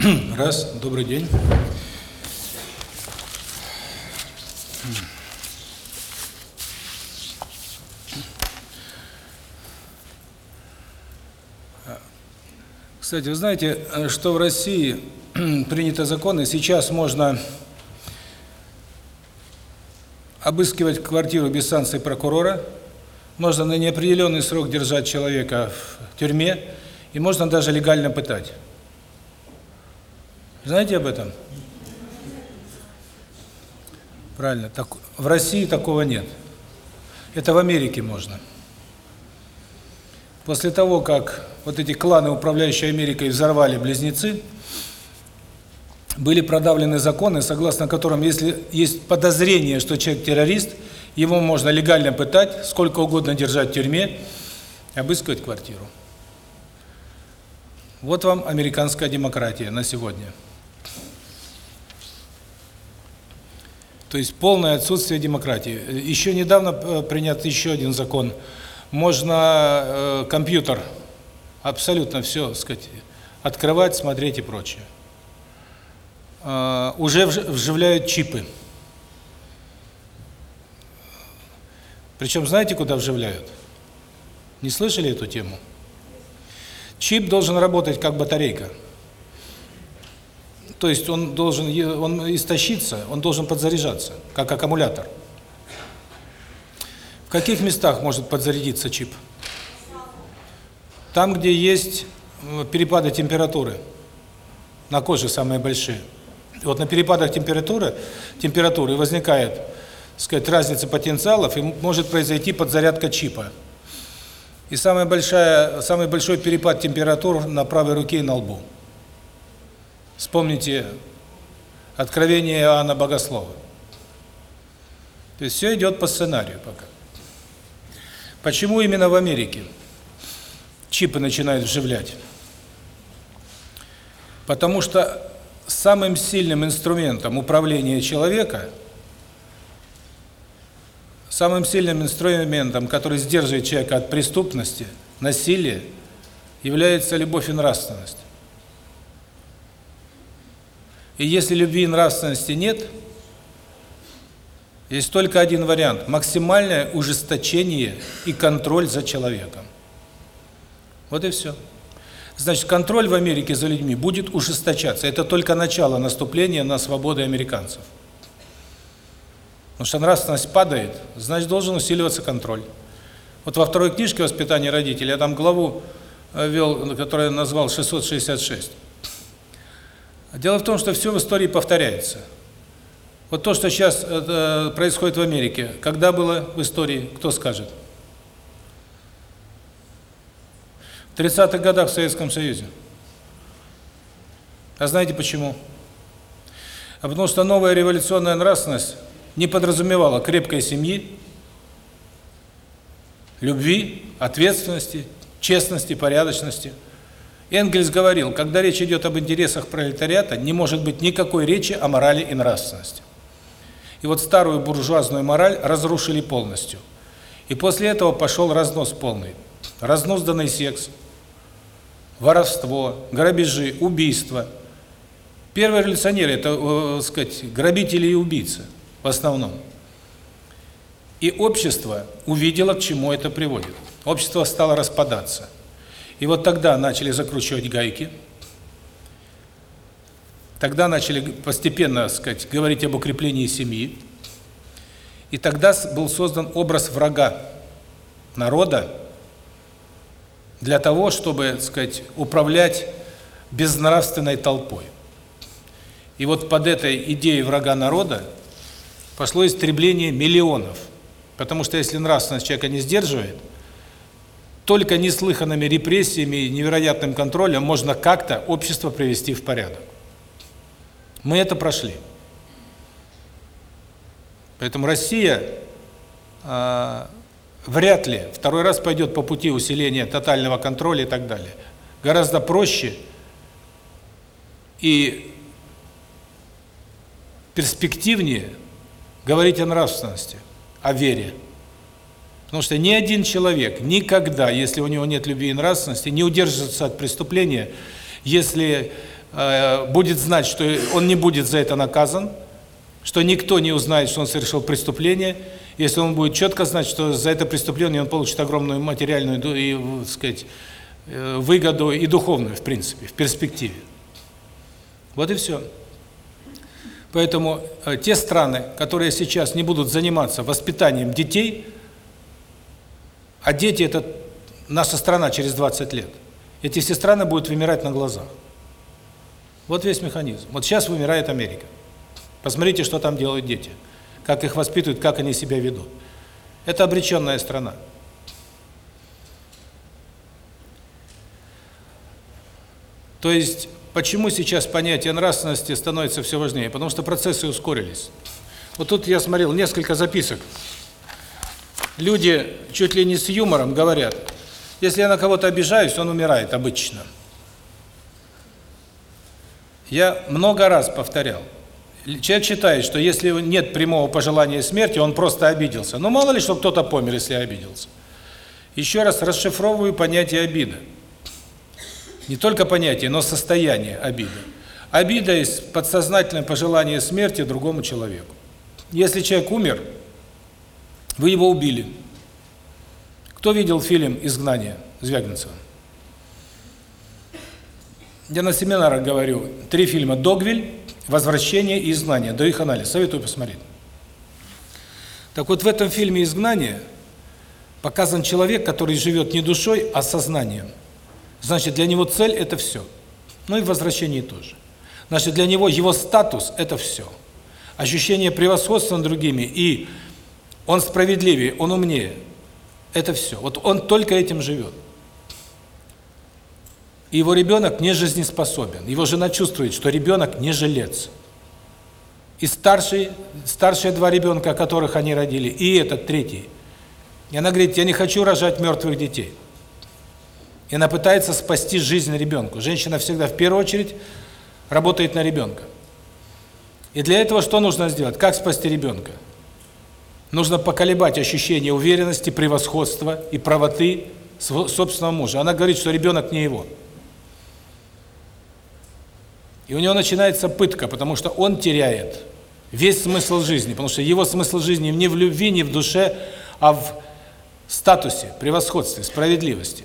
Раз, добрый день. Кстати, вы знаете, что в России приняты законы, сейчас можно обыскивать квартиру без санкции прокурора, можно на неопределенный срок держать человека в тюрьме, и можно даже легально пытать. Знаете об этом? Правильно. Так, в России такого нет. Это в Америке можно. После того, как вот эти кланы, управляющие Америкой, взорвали близнецы, были продавлены законы, согласно которым, если есть подозрение, что человек террорист, его можно легально пытать, сколько угодно держать в тюрьме, обыскивать квартиру. Вот вам американская демократия на сегодня. То есть полное отсутствие демократии. Еще недавно э, принят еще один закон. Можно э, компьютер абсолютно все, сказать, открывать, смотреть и прочее. Э, уже вживляют чипы. Причем знаете, куда вживляют? Не слышали эту тему? Чип должен работать как батарейка. То есть он должен он истощиться, он должен подзаряжаться, как аккумулятор. В каких местах может подзарядиться чип? Там, где есть перепады температуры. На коже самые большие. И вот на перепадах температуры, температуры возникает, сказать, разница потенциалов, и может произойти подзарядка чипа. И самая большая, самый большой перепад температур на правой руке и на лбу. Вспомните откровение Иоанна Богослова. То есть все идет по сценарию пока. Почему именно в Америке чипы начинают вживлять? Потому что самым сильным инструментом управления человека, самым сильным инструментом, который сдерживает человека от преступности, насилия, является любовь и нравственность. И если любви и нравственности нет, есть только один вариант – максимальное ужесточение и контроль за человеком. Вот и все. Значит, контроль в Америке за людьми будет ужесточаться. Это только начало наступления на свободы американцев. Потому что нравственность падает, значит, должен усиливаться контроль. Вот во второй книжке «Воспитание родителей» я там главу э, вел, которую я назвал «666». Дело в том, что все в истории повторяется. Вот то, что сейчас это происходит в Америке, когда было в истории, кто скажет? В 30-х годах в Советском Союзе. А знаете почему? А потому что новая революционная нравственность не подразумевала крепкой семьи, любви, ответственности, честности, порядочности – Энгельс говорил, когда речь идет об интересах пролетариата, не может быть никакой речи о морали и нравственности. И вот старую буржуазную мораль разрушили полностью. И после этого пошел разнос полный. Разнузданный секс, воровство, грабежи, убийства. Первые революционеры – это, э, сказать, грабители и убийцы в основном. И общество увидело, к чему это приводит. Общество стало распадаться. И вот тогда начали закручивать гайки. Тогда начали постепенно, так сказать, говорить об укреплении семьи. И тогда был создан образ врага народа для того, чтобы, так сказать, управлять безнравственной толпой. И вот под этой идеей врага народа пошло истребление миллионов. Потому что если нравственность человека не сдерживает – только неслыханными репрессиями и невероятным контролем можно как-то общество привести в порядок. Мы это прошли. Поэтому Россия э, вряд ли второй раз пойдет по пути усиления тотального контроля и так далее. Гораздо проще и перспективнее говорить о нравственности, о вере. Потому что ни один человек никогда, если у него нет любви и нравственности, не удержится от преступления, если э, будет знать, что он не будет за это наказан, что никто не узнает, что он совершил преступление, если он будет четко знать, что за это преступление он получит огромную материальную и, так сказать, э, выгоду и духовную, в принципе, в перспективе. Вот и все. Поэтому э, те страны, которые сейчас не будут заниматься воспитанием детей, а дети – это наша страна через 20 лет, эти все страны будут вымирать на глазах. Вот весь механизм. Вот сейчас вымирает Америка. Посмотрите, что там делают дети, как их воспитывают, как они себя ведут. Это обреченная страна. То есть, почему сейчас понятие нравственности становится все важнее? Потому что процессы ускорились. Вот тут я смотрел несколько записок. Люди чуть ли не с юмором говорят, если я на кого-то обижаюсь, он умирает обычно. Я много раз повторял. Человек считает, что если нет прямого пожелания смерти, он просто обиделся. Но мало ли, что кто-то помер, если обиделся. Еще раз расшифровываю понятие обида. Не только понятие, но состояние обиды. Обида есть подсознательное пожелание смерти другому человеку. Если человек умер, вы его убили. Кто видел фильм «Изгнание» Звягинцева? Я на семинарах говорю, три фильма «Догвиль», «Возвращение» и «Изгнание». До их анализ. Советую посмотреть. Так вот, в этом фильме «Изгнание» показан человек, который живет не душой, а сознанием. Значит, для него цель – это все. Ну и в «Возвращении» тоже. Значит, для него его статус – это все. Ощущение превосходства над другими, и он справедливее, он умнее – это все. Вот он только этим живет. И его ребенок не жизнеспособен. Его жена чувствует, что ребенок не жилец. И старший, старшие два ребенка, которых они родили, и этот третий. И она говорит, я не хочу рожать мертвых детей. И она пытается спасти жизнь ребенку. Женщина всегда в первую очередь работает на ребенка. И для этого что нужно сделать? Как спасти ребенка? Нужно поколебать ощущение уверенности, превосходства и правоты собственного мужа. Она говорит, что ребенок не его. И у него начинается пытка, потому что он теряет весь смысл жизни, потому что его смысл жизни не в любви, не в душе, а в статусе, превосходстве, справедливости.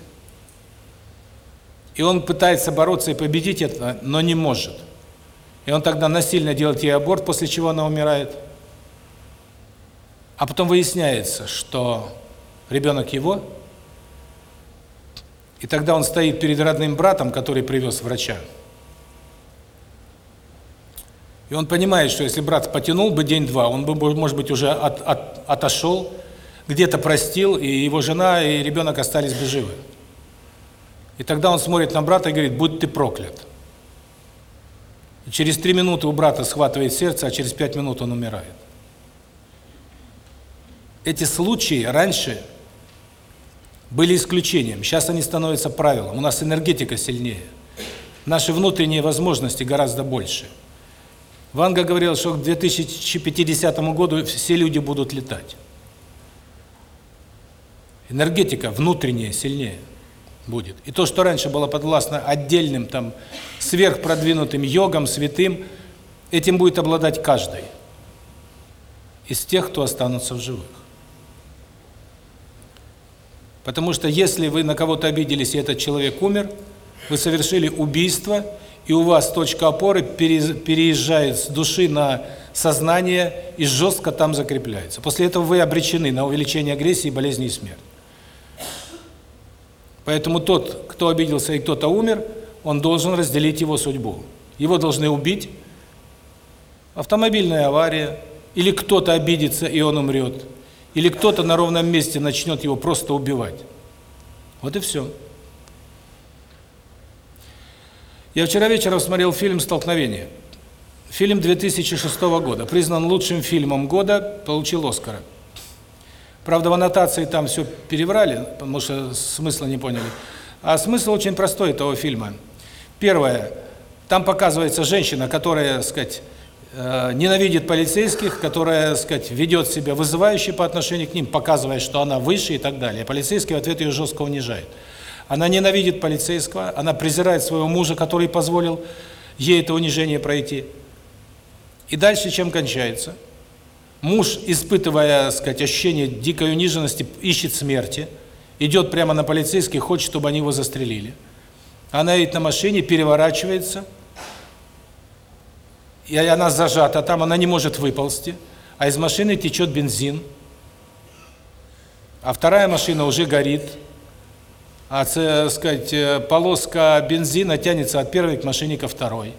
И он пытается бороться и победить это, но не может. И он тогда насильно делает ей аборт, после чего она умирает. А потом выясняется, что ребенок его, и тогда он стоит перед родным братом, который привез врача. И он понимает, что если брат потянул бы день-два, он бы, может быть, уже от, от, отошел, где-то простил, и его жена и ребенок остались бы живы. И тогда он смотрит на брата и говорит, будь ты проклят. И через три минуты у брата схватывает сердце, а через пять минут он умирает эти случаи раньше были исключением, сейчас они становятся правилом. У нас энергетика сильнее. Наши внутренние возможности гораздо больше. Ванга говорил, что к 2050 году все люди будут летать. Энергетика внутренняя сильнее будет. И то, что раньше было подвластно отдельным там сверхпродвинутым йогам, святым, этим будет обладать каждый из тех, кто останутся в живых. Потому что если вы на кого-то обиделись, и этот человек умер, вы совершили убийство, и у вас точка опоры переезжает с души на сознание и жестко там закрепляется. После этого вы обречены на увеличение агрессии, болезни и смерть. Поэтому тот, кто обиделся и кто-то умер, он должен разделить его судьбу. Его должны убить, автомобильная авария, или кто-то обидится, и он умрет, или кто-то на ровном месте начнет его просто убивать. Вот и все. Я вчера вечером смотрел фильм «Столкновение». Фильм 2006 года, признан лучшим фильмом года, получил Оскара. Правда, в аннотации там все переврали, потому что смысла не поняли. А смысл очень простой этого фильма. Первое, там показывается женщина, которая, так сказать, ненавидит полицейских, которая, так сказать, ведет себя вызывающе по отношению к ним, показывая, что она выше и так далее. Полицейский в ответ ее жестко унижает. Она ненавидит полицейского, она презирает своего мужа, который позволил ей это унижение пройти. И дальше чем кончается? Муж, испытывая, так сказать, ощущение дикой униженности, ищет смерти, идет прямо на полицейских, хочет, чтобы они его застрелили. Она едет на машине, переворачивается, и она зажата там, она не может выползти, а из машины течет бензин, а вторая машина уже горит, а, так сказать, э, полоска бензина тянется от первой к машине ко второй.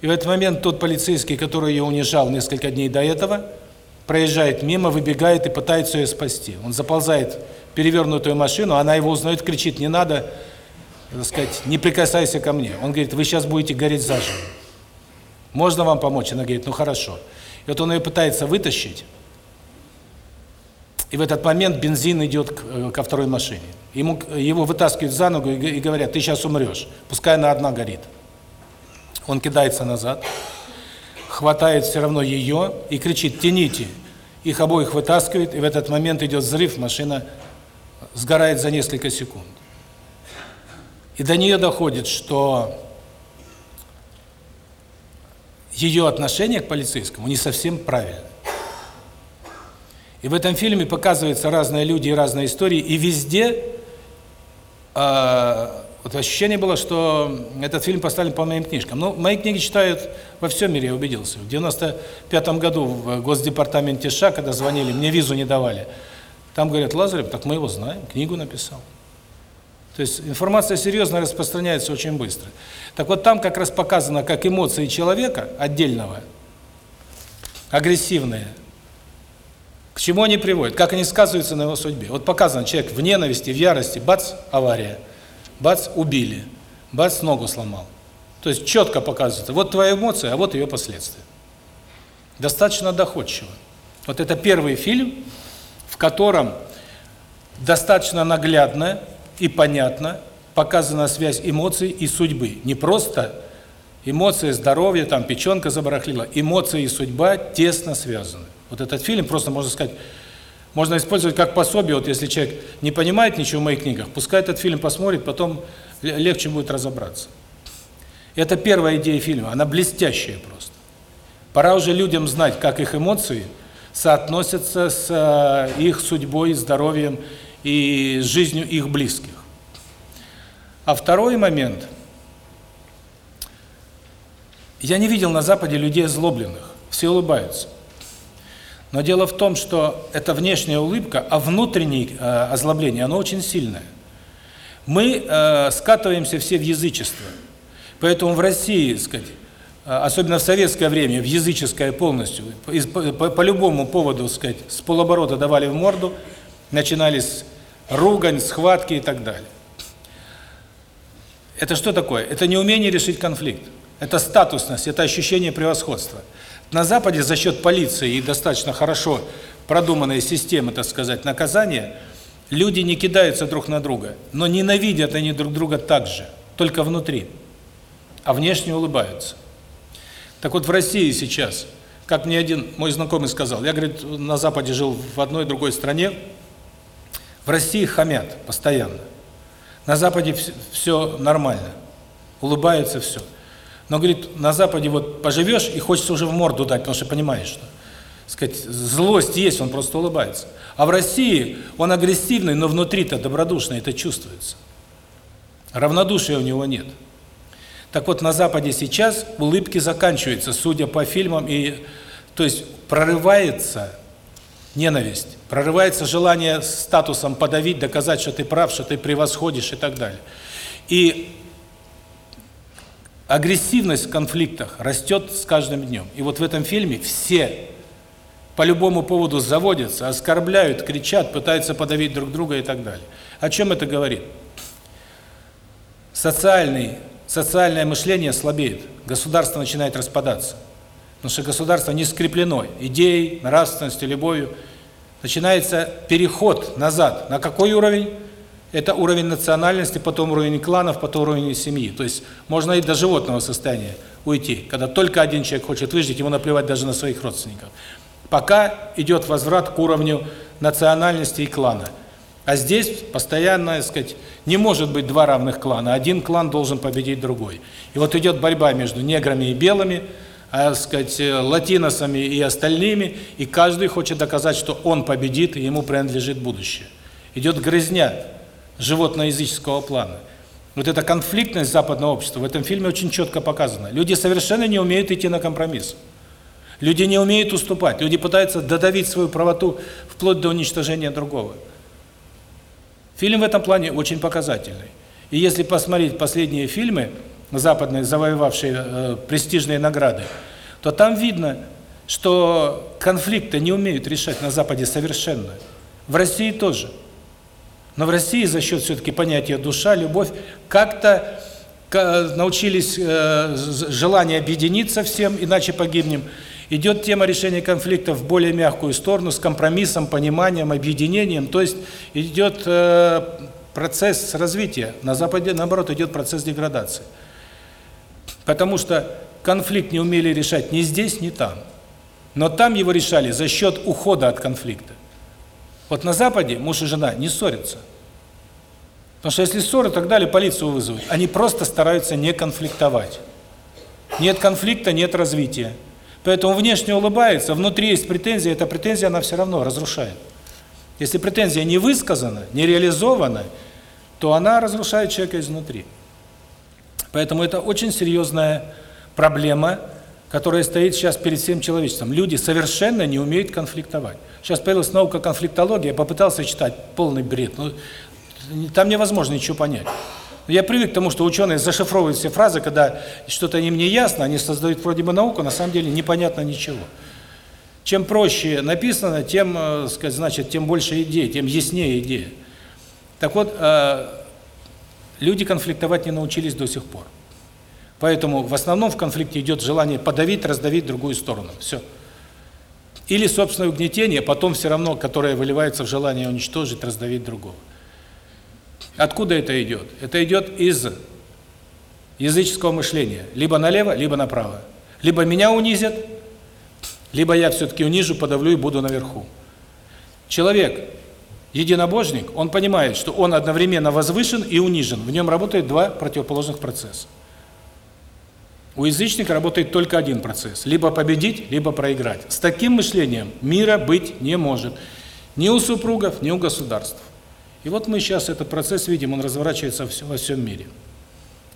И в этот момент тот полицейский, который ее унижал несколько дней до этого, проезжает мимо, выбегает и пытается ее спасти. Он заползает в перевернутую машину, она его узнает, кричит, не надо, так сказать, не прикасайся ко мне. Он говорит, вы сейчас будете гореть заживо. Можно вам помочь? Она говорит, ну хорошо. И вот он ее пытается вытащить, и в этот момент бензин идет э, ко второй машине. Ему, его вытаскивают за ногу и говорят, ты сейчас умрешь, пускай она одна горит. Он кидается назад, хватает все равно ее и кричит, тяните. Их обоих вытаскивает, и в этот момент идет взрыв, машина сгорает за несколько секунд. И до нее доходит, что ее отношение к полицейскому не совсем правильно. И в этом фильме показываются разные люди и разные истории, и везде э, вот ощущение было, что этот фильм поставлен по моим книжкам. Ну, мои книги читают во всем мире, я убедился. В 95 году в Госдепартаменте США, когда звонили, мне визу не давали, там говорят, Лазарев, так мы его знаем, книгу написал. То есть информация серьезно распространяется очень быстро. Так вот там как раз показано, как эмоции человека отдельного, агрессивные, к чему они приводят, как они сказываются на его судьбе. Вот показано, человек в ненависти, в ярости, бац, авария, бац, убили, бац, ногу сломал. То есть четко показывается, вот твоя эмоция, а вот ее последствия. Достаточно доходчиво. Вот это первый фильм, в котором достаточно наглядно и понятно показана связь эмоций и судьбы. Не просто эмоции, здоровье, там печенка забарахлила, эмоции и судьба тесно связаны. Вот этот фильм просто можно сказать, можно использовать как пособие, вот если человек не понимает ничего в моих книгах, пускай этот фильм посмотрит, потом легче будет разобраться. Это первая идея фильма, она блестящая просто. Пора уже людям знать, как их эмоции соотносятся с э, их судьбой, здоровьем и жизнью их близких. А второй момент. Я не видел на Западе людей озлобленных. Все улыбаются. Но дело в том, что это внешняя улыбка, а внутреннее э, озлобление, оно очень сильное. Мы э, скатываемся все в язычество. Поэтому в России, сказать, э, особенно в советское время, в языческое полностью, по, по, по любому поводу, сказать, с полоборота давали в морду, начинались ругань, схватки и так далее. Это что такое? Это не умение решить конфликт. Это статусность, это ощущение превосходства. На Западе за счет полиции и достаточно хорошо продуманной системы, так сказать, наказания, люди не кидаются друг на друга, но ненавидят они друг друга так же, только внутри, а внешне улыбаются. Так вот в России сейчас, как мне один мой знакомый сказал, я, говорит, на Западе жил в одной другой стране, в России хамят постоянно. На Западе все нормально, улыбаются все. Но, говорит, на Западе вот поживешь и хочется уже в морду дать, потому что понимаешь, что сказать, злость есть, он просто улыбается. А в России он агрессивный, но внутри-то добродушный, это чувствуется. Равнодушия у него нет. Так вот, на Западе сейчас улыбки заканчиваются, судя по фильмам, и то есть прорывается ненависть, прорывается желание статусом подавить, доказать, что ты прав, что ты превосходишь и так далее. И агрессивность в конфликтах растет с каждым днем. И вот в этом фильме все по любому поводу заводятся, оскорбляют, кричат, пытаются подавить друг друга и так далее. О чем это говорит? Социальный, социальное мышление слабеет, государство начинает распадаться. Потому что государство не скреплено идеей, нравственностью, любовью. Начинается переход назад. На какой уровень? Это уровень национальности, потом уровень кланов, потом уровень семьи. То есть можно и до животного состояния уйти, когда только один человек хочет выжить, ему наплевать даже на своих родственников. Пока идет возврат к уровню национальности и клана. А здесь постоянно, так сказать, не может быть два равных клана. Один клан должен победить другой. И вот идет борьба между неграми и белыми, а, сказать, латиносами и остальными, и каждый хочет доказать, что он победит, и ему принадлежит будущее. Идет грызня животноязыческого плана. Вот эта конфликтность западного общества в этом фильме очень четко показана. Люди совершенно не умеют идти на компромисс. Люди не умеют уступать. Люди пытаются додавить свою правоту вплоть до уничтожения другого. Фильм в этом плане очень показательный. И если посмотреть последние фильмы, западные, завоевавшие э, престижные награды, то там видно, что конфликты не умеют решать на Западе совершенно. В России тоже. Но в России за счет все-таки понятия душа, любовь, как-то научились э, желание объединиться всем, иначе погибнем. Идет тема решения конфликтов в более мягкую сторону, с компромиссом, пониманием, объединением. То есть идет э, процесс развития. На Западе, наоборот, идет процесс деградации. Потому что конфликт не умели решать ни здесь, ни там. Но там его решали за счет ухода от конфликта. Вот на Западе муж и жена не ссорятся. Потому что если ссоры, так далее, полицию вызовут. Они просто стараются не конфликтовать. Нет конфликта, нет развития. Поэтому внешне улыбается, внутри есть претензия, эта претензия она все равно разрушает. Если претензия не высказана, не реализована, то она разрушает человека изнутри. Поэтому это очень серьезная проблема, которая стоит сейчас перед всем человечеством. Люди совершенно не умеют конфликтовать. Сейчас появилась наука конфликтология, я попытался читать, полный бред. Ну, там невозможно ничего понять. Я привык к тому, что ученые зашифровывают все фразы, когда что-то им не ясно, они создают вроде бы науку, на самом деле непонятно ничего. Чем проще написано, тем, э, сказать, значит, тем больше идей, тем яснее идея. Так вот, э, люди конфликтовать не научились до сих пор. Поэтому в основном в конфликте идет желание подавить, раздавить другую сторону. Все. Или собственное угнетение, потом все равно, которое выливается в желание уничтожить, раздавить другого. Откуда это идет? Это идет из языческого мышления. Либо налево, либо направо. Либо меня унизят, либо я все-таки унижу, подавлю и буду наверху. Человек, единобожник, он понимает, что он одновременно возвышен и унижен. В нем работают два противоположных процесса. У язычника работает только один процесс. Либо победить, либо проиграть. С таким мышлением мира быть не может. Ни у супругов, ни у государств. И вот мы сейчас этот процесс видим, он разворачивается во всем мире.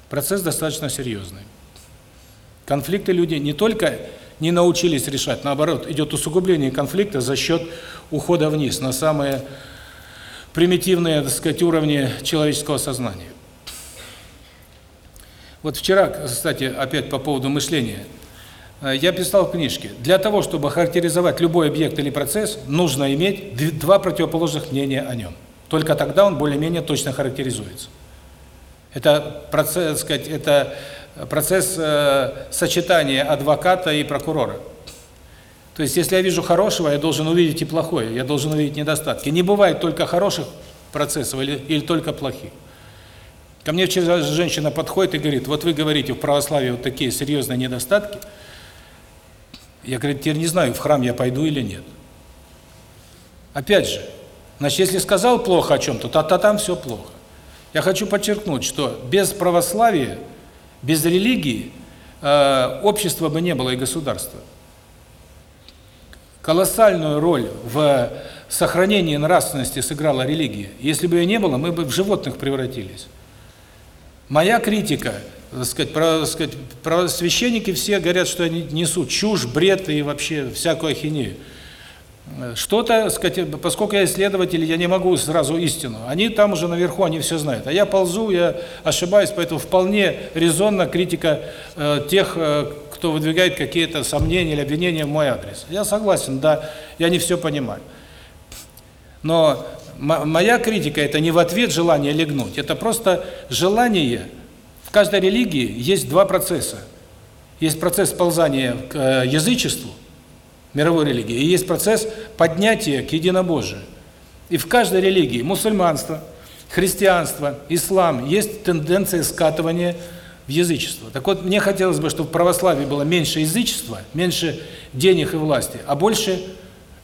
Процесс достаточно серьезный. Конфликты люди не только не научились решать, наоборот, идет усугубление конфликта за счет ухода вниз, на самые примитивные, так сказать, уровни человеческого сознания. Вот вчера, кстати, опять по поводу мышления, э, я писал в книжке, для того, чтобы характеризовать любой объект или процесс, нужно иметь два противоположных мнения о нем. Только тогда он более-менее точно характеризуется. Это процесс, сказать, это процесс э, сочетания адвоката и прокурора. То есть, если я вижу хорошего, я должен увидеть и плохое, я должен увидеть недостатки. Не бывает только хороших процессов или, или только плохих. Ко мне вчера женщина подходит и говорит, вот вы говорите, в православии вот такие серьезные недостатки. Я, говорю, теперь не знаю, в храм я пойду или нет. Опять же, Значит, если сказал плохо о чем-то, то, то там все плохо. Я хочу подчеркнуть, что без православия, без религии э, общества бы не было и государства. Колоссальную роль в сохранении нравственности сыграла религия. Если бы ее не было, мы бы в животных превратились. Моя критика, так сказать, про, так сказать, про священники все говорят, что они несут чушь, бред и вообще всякую ахинею. Что-то, сказать, поскольку я исследователь, я не могу сразу истину. Они там уже наверху, они все знают. А я ползу, я ошибаюсь, поэтому вполне резонна критика э, тех, э, кто выдвигает какие-то сомнения или обвинения в мой адрес. Я согласен, да, я не все понимаю. Но моя критика – это не в ответ желание легнуть, это просто желание. В каждой религии есть два процесса. Есть процесс ползания к э, язычеству, мировой религии, и есть процесс поднятия к единобожию. И в каждой религии, мусульманство, христианство, ислам, есть тенденция скатывания в язычество. Так вот, мне хотелось бы, чтобы в православии было меньше язычества, меньше денег и власти, а больше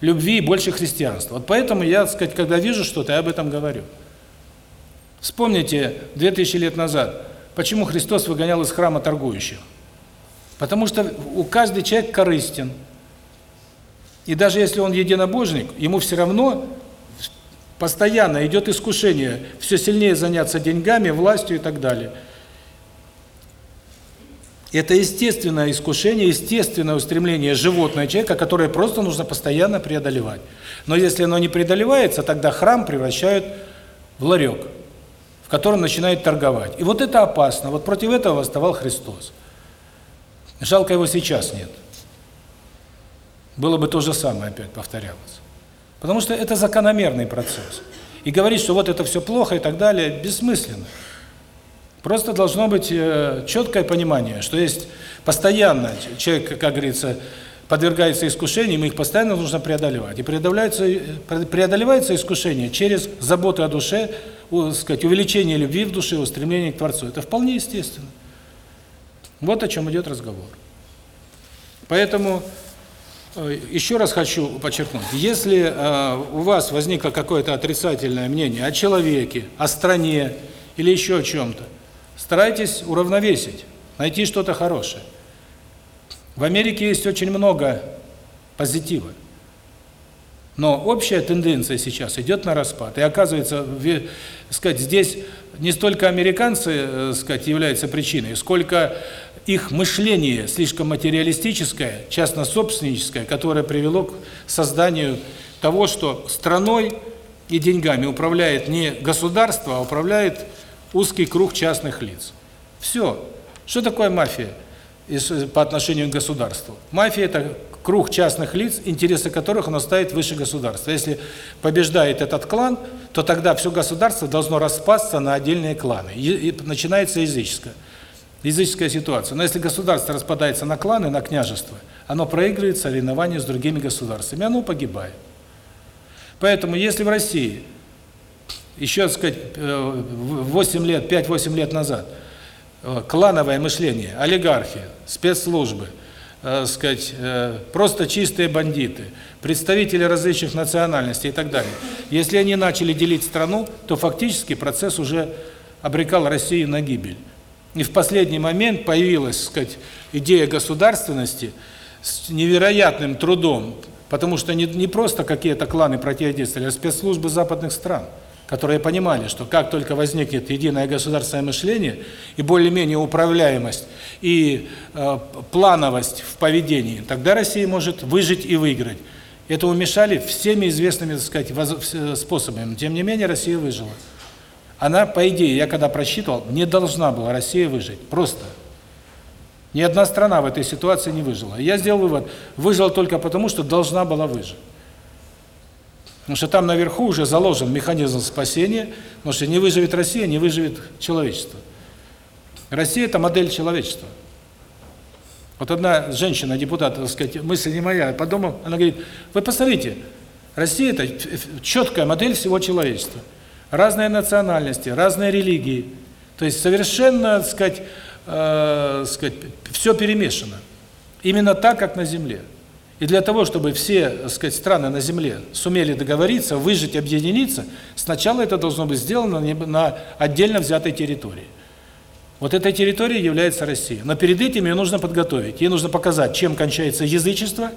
любви и больше христианства. Вот поэтому я, так сказать, когда вижу что-то, я об этом говорю. Вспомните, 2000 лет назад, почему Христос выгонял из храма торгующих? Потому что у каждый человек корыстен. И даже если он единобожник, ему все равно постоянно идет искушение все сильнее заняться деньгами, властью и так далее. Это естественное искушение, естественное устремление животного человека, которое просто нужно постоянно преодолевать. Но если оно не преодолевается, тогда храм превращают в ларек, в котором начинают торговать. И вот это опасно. Вот против этого восставал Христос. Жалко его сейчас нет. Было бы то же самое опять повторялось. Потому что это закономерный процесс. И говорить, что вот это все плохо и так далее, бессмысленно. Просто должно быть э, четкое понимание, что есть постоянно человек, как говорится, подвергается искушениям, их постоянно нужно преодолевать. И преодолевается, э, преодолевается искушение через заботу о душе, сказать, увеличение любви в душе, устремление к Творцу. Это вполне естественно. Вот о чем идет разговор. Поэтому э, еще раз хочу подчеркнуть, если у вас возникло какое-то отрицательное мнение о человеке, о стране или еще о чем-то, старайтесь уравновесить, найти что-то хорошее. В Америке есть очень много позитива. Но общая тенденция сейчас идет на распад. И оказывается, сказать, здесь не столько американцы, э, сказать, являются причиной, сколько их мышление слишком материалистическое, частно-собственническое, которое привело к созданию того, что страной и деньгами управляет не государство, а управляет узкий круг частных лиц. Все. Что такое мафия по отношению к государству? Мафия – это круг частных лиц, интересы которых он ставит выше государства. Если побеждает этот клан, то тогда все государство должно распасться на отдельные кланы. И, начинается языческое языческая ситуация. Но если государство распадается на кланы, на княжества, оно проигрывает соревнования с другими государствами, оно погибает. Поэтому если в России еще, сказать, 8 э, лет, 5-8 лет назад э, клановое мышление, олигархи, спецслужбы, э, сказать, просто чистые бандиты, представители различных национальностей и так далее. Если они начали делить страну, то фактически процесс уже обрекал Россию на гибель. И в последний момент появилась, сказать, идея государственности с невероятным трудом, потому что не, не просто какие-то кланы противодействовали, а спецслужбы западных стран, которые понимали, что как только возникнет единое государственное мышление и более-менее управляемость и э, плановость в поведении, тогда Россия может выжить и выиграть. Это умешали всеми известными, так сказать, способами. Тем не менее, Россия выжила. Она, по идее, я когда просчитывал, не должна была Россия выжить. Просто. Ни одна страна в этой ситуации не выжила. Я сделал вывод, выжила только потому, что должна была выжить. Потому что там наверху уже заложен механизм спасения, потому что не выживет Россия, не выживет человечество. Россия – это модель человечества. Вот одна женщина, депутат, так сказать, мысль не моя, подумал, она говорит, вы посмотрите, Россия – это четкая модель всего человечества разные национальности, разные религии. То есть совершенно, так сказать, э, сказать, все перемешано. Именно так, как на земле. И для того, чтобы все, так сказать, страны на земле сумели договориться, выжить, объединиться, сначала это должно быть сделано на отдельно взятой территории. Вот этой территорией является Россия. Но перед этим ее нужно подготовить. Ей нужно показать, чем кончается язычество,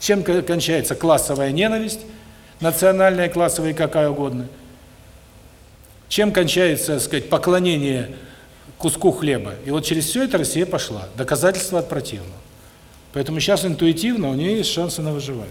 чем кончается классовая ненависть, национальная, классовая, какая угодно – чем кончается, так сказать, поклонение куску хлеба? И вот через все это Россия пошла. Доказательство от противного. Поэтому сейчас интуитивно у нее есть шансы на выживание.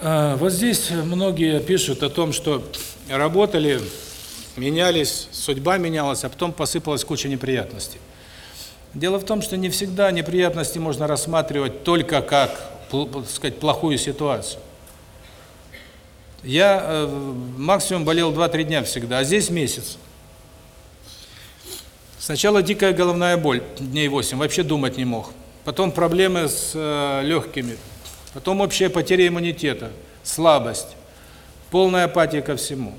А, вот здесь многие пишут о том, что работали, менялись, судьба менялась, а потом посыпалась куча неприятностей. Дело в том, что не всегда неприятности можно рассматривать только как, так сказать, плохую ситуацию. Я э, максимум болел 2-3 дня всегда, а здесь месяц. Сначала дикая головная боль, дней 8, вообще думать не мог. Потом проблемы с э, легкими, потом общая потеря иммунитета, слабость, полная апатия ко всему.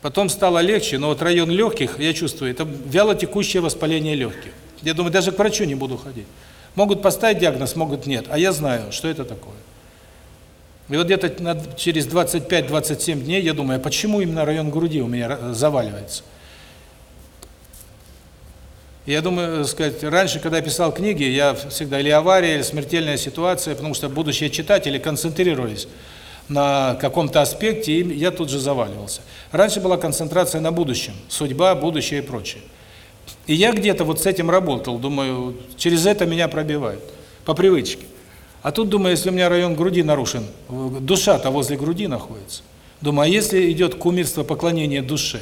Потом стало легче, но вот район легких, я чувствую, это вяло текущее воспаление легких. Я думаю, даже к врачу не буду ходить. Могут поставить диагноз, могут нет, а я знаю, что это такое. И вот где-то через 25-27 дней я думаю, а почему именно район груди у меня заваливается? Я думаю, сказать, раньше, когда я писал книги, я всегда или авария, или смертельная ситуация, потому что будущие читатели концентрировались на каком-то аспекте, и я тут же заваливался. Раньше была концентрация на будущем, судьба, будущее и прочее. И я где-то вот с этим работал, думаю, через это меня пробивают, по привычке. А тут, думаю, если у меня район груди нарушен, душа-то возле груди находится. Думаю, а если идет кумирство, поклонение душе?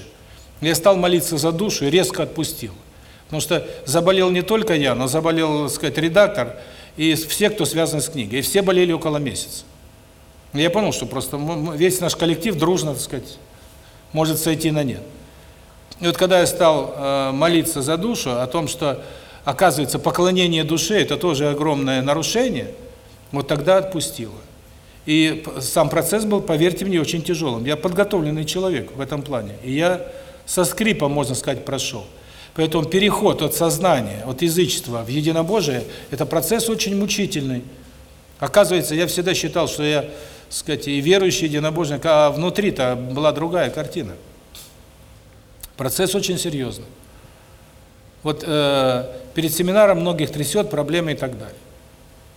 Я стал молиться за душу и резко отпустил. Потому что заболел не только я, но заболел, так сказать, редактор и все, кто связан с книгой. И все болели около месяца. Я понял, что просто весь наш коллектив дружно, так сказать, может сойти на нет. И вот когда я стал э, молиться за душу, о том, что, оказывается, поклонение душе – это тоже огромное нарушение, вот тогда отпустило. И сам процесс был, поверьте мне, очень тяжелым. Я подготовленный человек в этом плане. И я со скрипом, можно сказать, прошел. Поэтому переход от сознания, от язычества в единобожие – это процесс очень мучительный. Оказывается, я всегда считал, что я, сказать, и верующий единобожник, а внутри-то была другая картина. Процесс очень серьезный. Вот э, перед семинаром многих трясет, проблемы и так далее.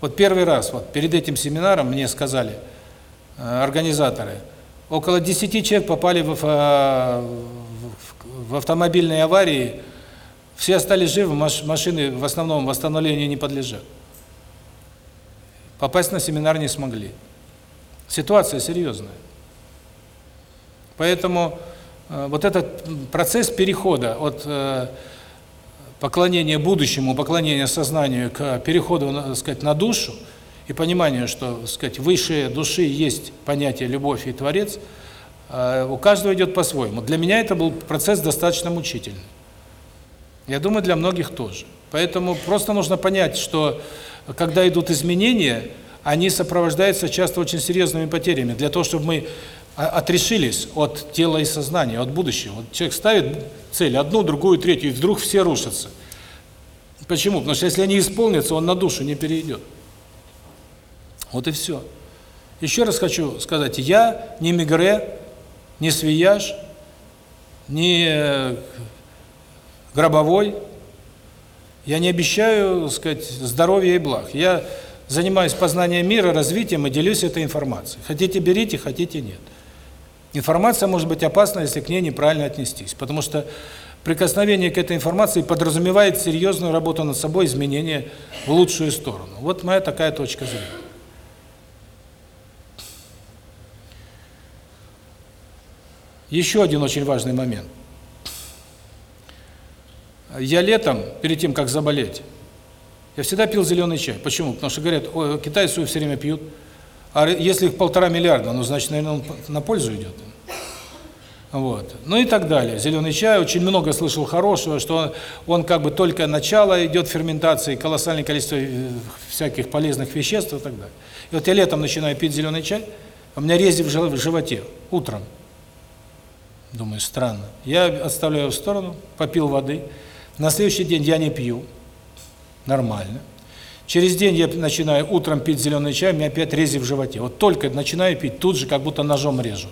Вот первый раз, вот перед этим семинаром мне сказали э, организаторы, около 10 человек попали в, э, в, в автомобильные аварии все остались живы, машины в основном восстановлению не подлежат. Попасть на семинар не смогли. Ситуация серьезная. Поэтому э, вот этот процесс перехода от э, поклонения будущему, поклонения сознанию к переходу, так сказать, на душу и пониманию, что, так сказать, выше души есть понятие любовь и творец, э, у каждого идет по-своему. Для меня это был процесс достаточно мучительный. Я думаю, для многих тоже. Поэтому просто нужно понять, что когда идут изменения, они сопровождаются часто очень серьезными потерями. Для того, чтобы мы отрешились от тела и сознания, от будущего. Вот человек ставит цель, одну, другую, третью, и вдруг все рушатся. Почему? Потому что если они исполнятся, он на душу не перейдет. Вот и все. Еще раз хочу сказать, я не Мигре, не Свияж, не гробовой. Я не обещаю, сказать, здоровья и благ. Я занимаюсь познанием мира, развитием и делюсь этой информацией. Хотите – берите, хотите – нет. Информация может быть опасна, если к ней неправильно отнестись, потому что прикосновение к этой информации подразумевает серьезную работу над собой, изменение в лучшую сторону. Вот моя такая точка зрения. Еще один очень важный момент. Я летом, перед тем, как заболеть, я всегда пил зеленый чай. Почему? Потому что говорят, китайцы все время пьют. А если их полтора миллиарда, ну, значит, наверное, он на пользу идет. Вот. Ну и так далее. Зеленый чай, очень много слышал хорошего, что он, он как бы только начало идет ферментации, колоссальное количество э, всяких полезных веществ и так далее. И вот я летом начинаю пить зеленый чай, у меня рези в животе утром. Думаю, странно. Я отставляю в сторону, попил воды, на следующий день я не пью. Нормально. Через день я начинаю утром пить зеленый чай, у меня опять рези в животе. Вот только начинаю пить, тут же как будто ножом режут.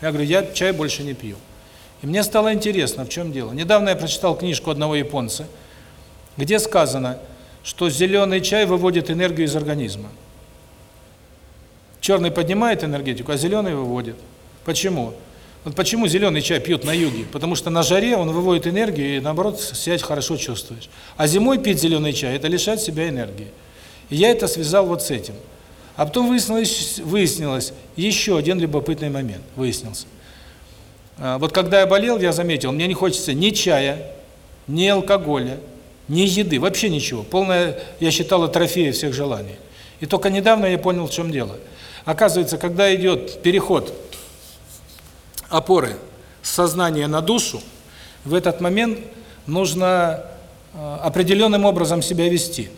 Я говорю, я чай больше не пью. И мне стало интересно, в чем дело. Недавно я прочитал книжку одного японца, где сказано, что зеленый чай выводит энергию из организма. Черный поднимает энергетику, а зеленый выводит. Почему? Вот почему зеленый чай пьют на юге? Потому что на жаре он выводит энергию и, наоборот, себя хорошо чувствуешь. А зимой пить зеленый чай – это лишать себя энергии. И я это связал вот с этим. А потом выяснилось, выяснилось еще один любопытный момент. Выяснился. А, вот когда я болел, я заметил, мне не хочется ни чая, ни алкоголя, ни еды, вообще ничего. Полная, я считал, трофея всех желаний. И только недавно я понял, в чем дело. Оказывается, когда идет переход опоры сознания на душу, в этот момент нужно э, определенным образом себя вести.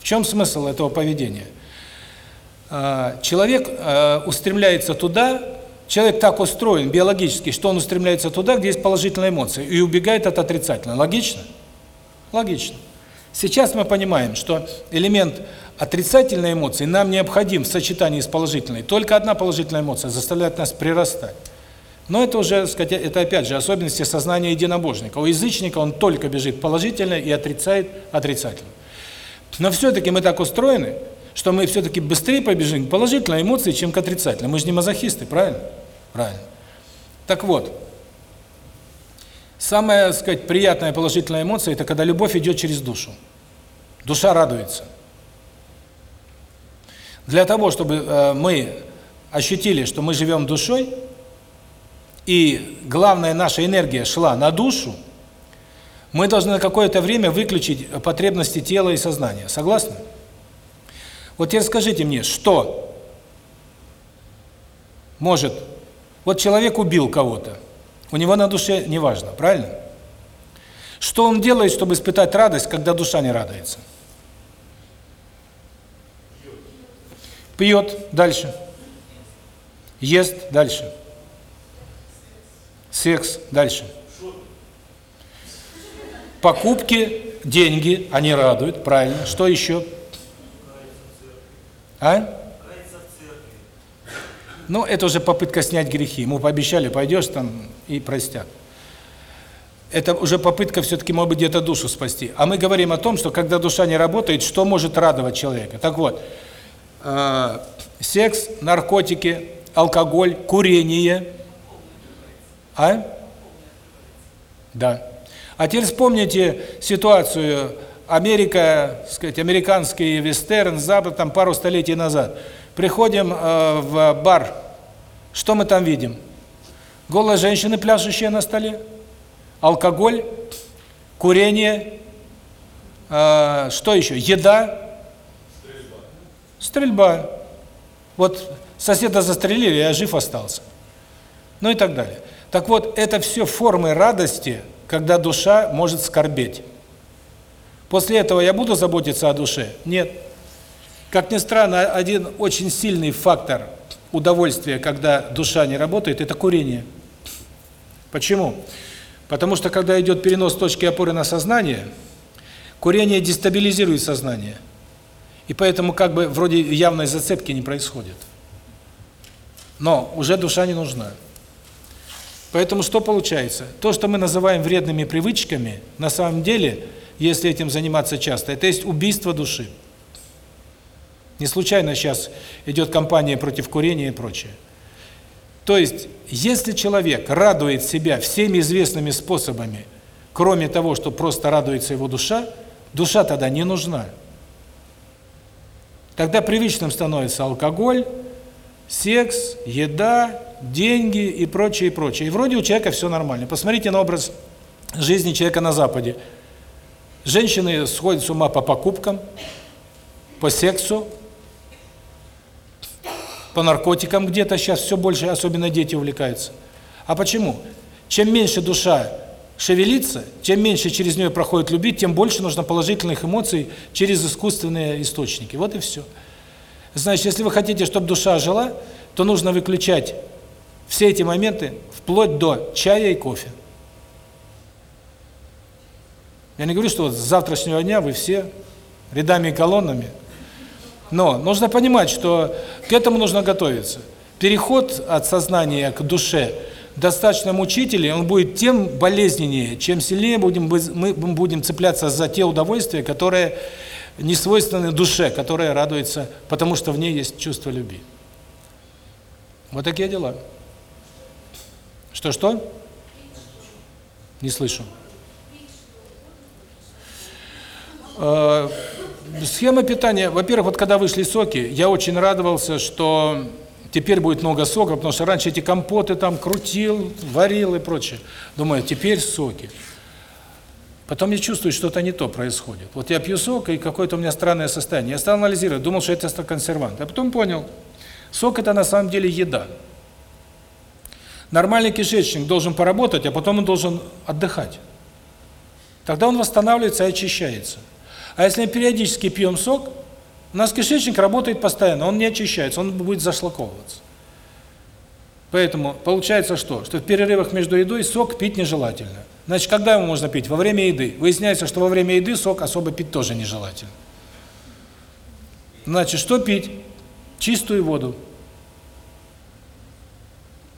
В чем смысл этого поведения? Э, человек э, устремляется туда, человек так устроен биологически, что он устремляется туда, где есть положительные эмоции, и убегает от отрицательного. Логично? Логично. Сейчас мы понимаем, что элемент отрицательной эмоции нам необходим в сочетании с положительной. Только одна положительная эмоция заставляет нас прирастать. Но это уже, сказать, это опять же особенности сознания единобожника. У язычника он только бежит положительно и отрицает отрицательно. Но все-таки мы так устроены, что мы все-таки быстрее побежим к положительной эмоции, чем к отрицательной. Мы же не мазохисты, правильно? Правильно. Так вот, самая, так сказать, приятная положительная эмоция – это когда любовь идет через душу. Душа радуется. Для того, чтобы э, мы ощутили, что мы живем душой, и главная наша энергия шла на душу, мы должны на какое-то время выключить потребности тела и сознания. Согласны? Вот теперь скажите мне, что может... Вот человек убил кого-то, у него на душе неважно, правильно? Что он делает, чтобы испытать радость, когда душа не радуется? Пьет, дальше. Ест, дальше. Секс, дальше. Покупки, деньги, они радуют, правильно. Что еще? А? Ну, это уже попытка снять грехи. Ему пообещали, пойдешь там и простят. Это уже попытка все-таки, может быть, где-то душу спасти. А мы говорим о том, что когда душа не работает, что может радовать человека. Так вот, э, секс, наркотики, алкоголь, курение. А? Да. А теперь вспомните ситуацию Америка, сказать, американский вестерн, Запад, там пару столетий назад. Приходим э, в бар, что мы там видим? Голые женщины, пляшущие на столе, алкоголь, курение, э, что еще? Еда, стрельба. Стрельба. Вот соседа застрелили, я жив остался. Ну и так далее. Так вот, это все формы радости, когда душа может скорбеть. После этого я буду заботиться о душе? Нет. Как ни странно, один очень сильный фактор удовольствия, когда душа не работает, это курение. Почему? Потому что когда идет перенос точки опоры на сознание, курение дестабилизирует сознание. И поэтому как бы вроде явной зацепки не происходит. Но уже душа не нужна. Поэтому что получается? То, что мы называем вредными привычками, на самом деле – если этим заниматься часто. Это есть убийство души. Не случайно сейчас идет кампания против курения и прочее. То есть, если человек радует себя всеми известными способами, кроме того, что просто радуется его душа, душа тогда не нужна. Тогда привычным становится алкоголь, секс, еда, деньги и прочее, и прочее. И вроде у человека все нормально. Посмотрите на образ жизни человека на Западе. Женщины сходят с ума по покупкам, по сексу, по наркотикам где-то сейчас все больше, особенно дети увлекаются. А почему? Чем меньше душа шевелится, чем меньше через нее проходит любить, тем больше нужно положительных эмоций через искусственные источники. Вот и все. Значит, если вы хотите, чтобы душа жила, то нужно выключать все эти моменты вплоть до чая и кофе. Я не говорю, что вот с завтрашнего дня вы все рядами и колоннами. Но нужно понимать, что к этому нужно готовиться. Переход от сознания к душе достаточно мучительный, он будет тем болезненнее, чем сильнее будем мы будем цепляться за те удовольствия, которые не свойственны душе, которая радуется, потому что в ней есть чувство любви. Вот такие дела. Что-что? Не слышу. Э, схема питания. Во-первых, вот когда вышли соки, я очень радовался, что теперь будет много сока, потому что раньше эти компоты там крутил, варил и прочее. Думаю, теперь соки. Потом я чувствую, что-то не то происходит. Вот я пью сок, и какое-то у меня странное состояние. Я стал анализировать, думал, что это консервант. А потом понял, сок это на самом деле еда. Нормальный кишечник должен поработать, а потом он должен отдыхать. Тогда он восстанавливается и очищается. А если мы периодически пьем сок, у нас кишечник работает постоянно, он не очищается, он будет зашлаковываться. Поэтому получается что? Что в перерывах между едой сок пить нежелательно. Значит, когда его можно пить? Во время еды. Выясняется, что во время еды сок особо пить тоже нежелательно. Значит, что пить? Чистую воду.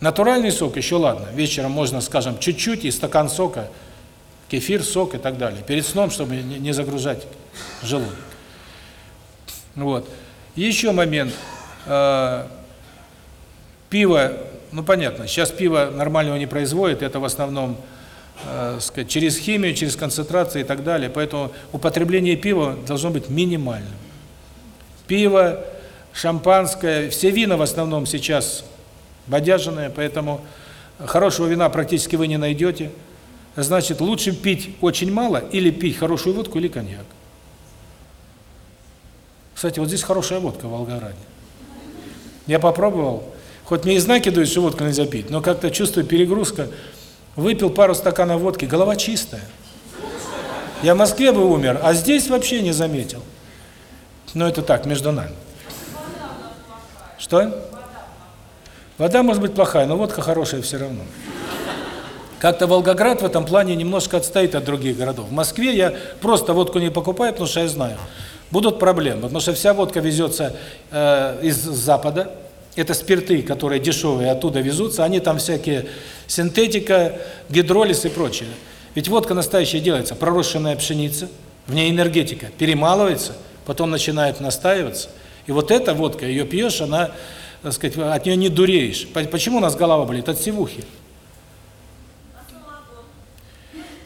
Натуральный сок еще ладно. Вечером можно, скажем, чуть-чуть и стакан сока, кефир, сок и так далее. Перед сном, чтобы не загружать желудок. Вот. Еще момент. Э, пиво, ну понятно, сейчас пиво нормального не производит, это в основном э, сказать, через химию, через концентрации и так далее. Поэтому употребление пива должно быть минимальным. Пиво, шампанское, все вина в основном сейчас бодяженные, поэтому хорошего вина практически вы не найдете. Значит, лучше пить очень мало или пить хорошую водку или коньяк. Кстати, вот здесь хорошая водка в Волгограде. Я попробовал, хоть мне и знаки дают, что водку нельзя пить, но как-то чувствую перегрузка. Выпил пару стаканов водки, голова чистая. Я в Москве бы умер, а здесь вообще не заметил. Но это так, между нами. Что? Вода может быть плохая, но водка хорошая все равно. Как-то Волгоград в этом плане немножко отстоит от других городов. В Москве я просто водку не покупаю, потому что я знаю, будут проблемы, потому что вся водка везется э, из Запада, это спирты, которые дешевые, оттуда везутся, они там всякие синтетика, гидролиз и прочее. Ведь водка настоящая делается, пророщенная пшеница, в ней энергетика перемалывается, потом начинает настаиваться. И вот эта водка, ее пьешь, она, так сказать, от нее не дуреешь. Почему у нас голова болит? От севухи.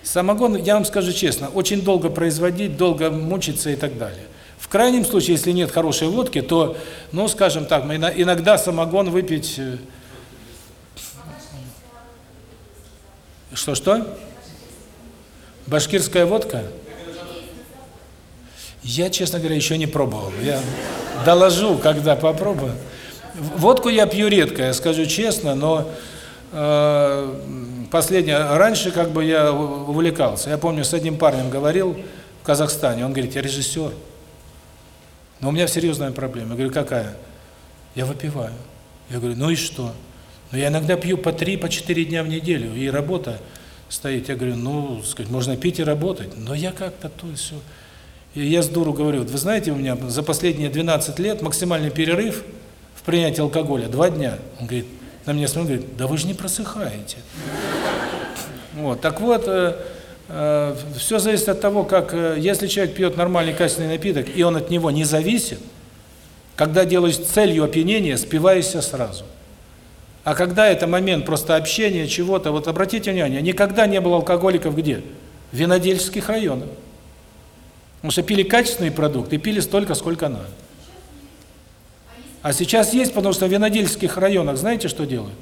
Самогон, я вам скажу честно, очень долго производить, долго мучиться и так далее. В крайнем случае, если нет хорошей водки, то, ну, скажем так, иногда самогон выпить... Э, что-что? Башкирская водка? Я, честно говоря, еще не пробовал. Я доложу, когда попробую. Водку я пью редко, я скажу честно, но э, последнее, раньше как бы я увлекался. Я помню, с одним парнем говорил в Казахстане, он говорит, я режиссер, но у меня серьезная проблема. Я говорю, какая? Я выпиваю. Я говорю, ну и что? Ну я иногда пью по три, по четыре дня в неделю, и работа стоит. Я говорю, ну, сказать, можно пить и работать, но я как-то то все. И я с дуру говорю, вы знаете, у меня за последние 12 лет максимальный перерыв в принятии алкоголя два дня. Он говорит, на меня смотрит, говорит, да вы же не просыхаете. Вот, так вот, э, э, все зависит от того, как, э, если человек пьет нормальный качественный напиток, и он от него не зависит, когда делаешь целью опьянения, спиваешься сразу. А когда это момент просто общения, чего-то, вот обратите внимание, никогда не было алкоголиков где? В винодельческих районах. Потому что пили качественные продукты, пили столько, сколько надо. А сейчас есть, потому что в винодельских районах знаете, что делают?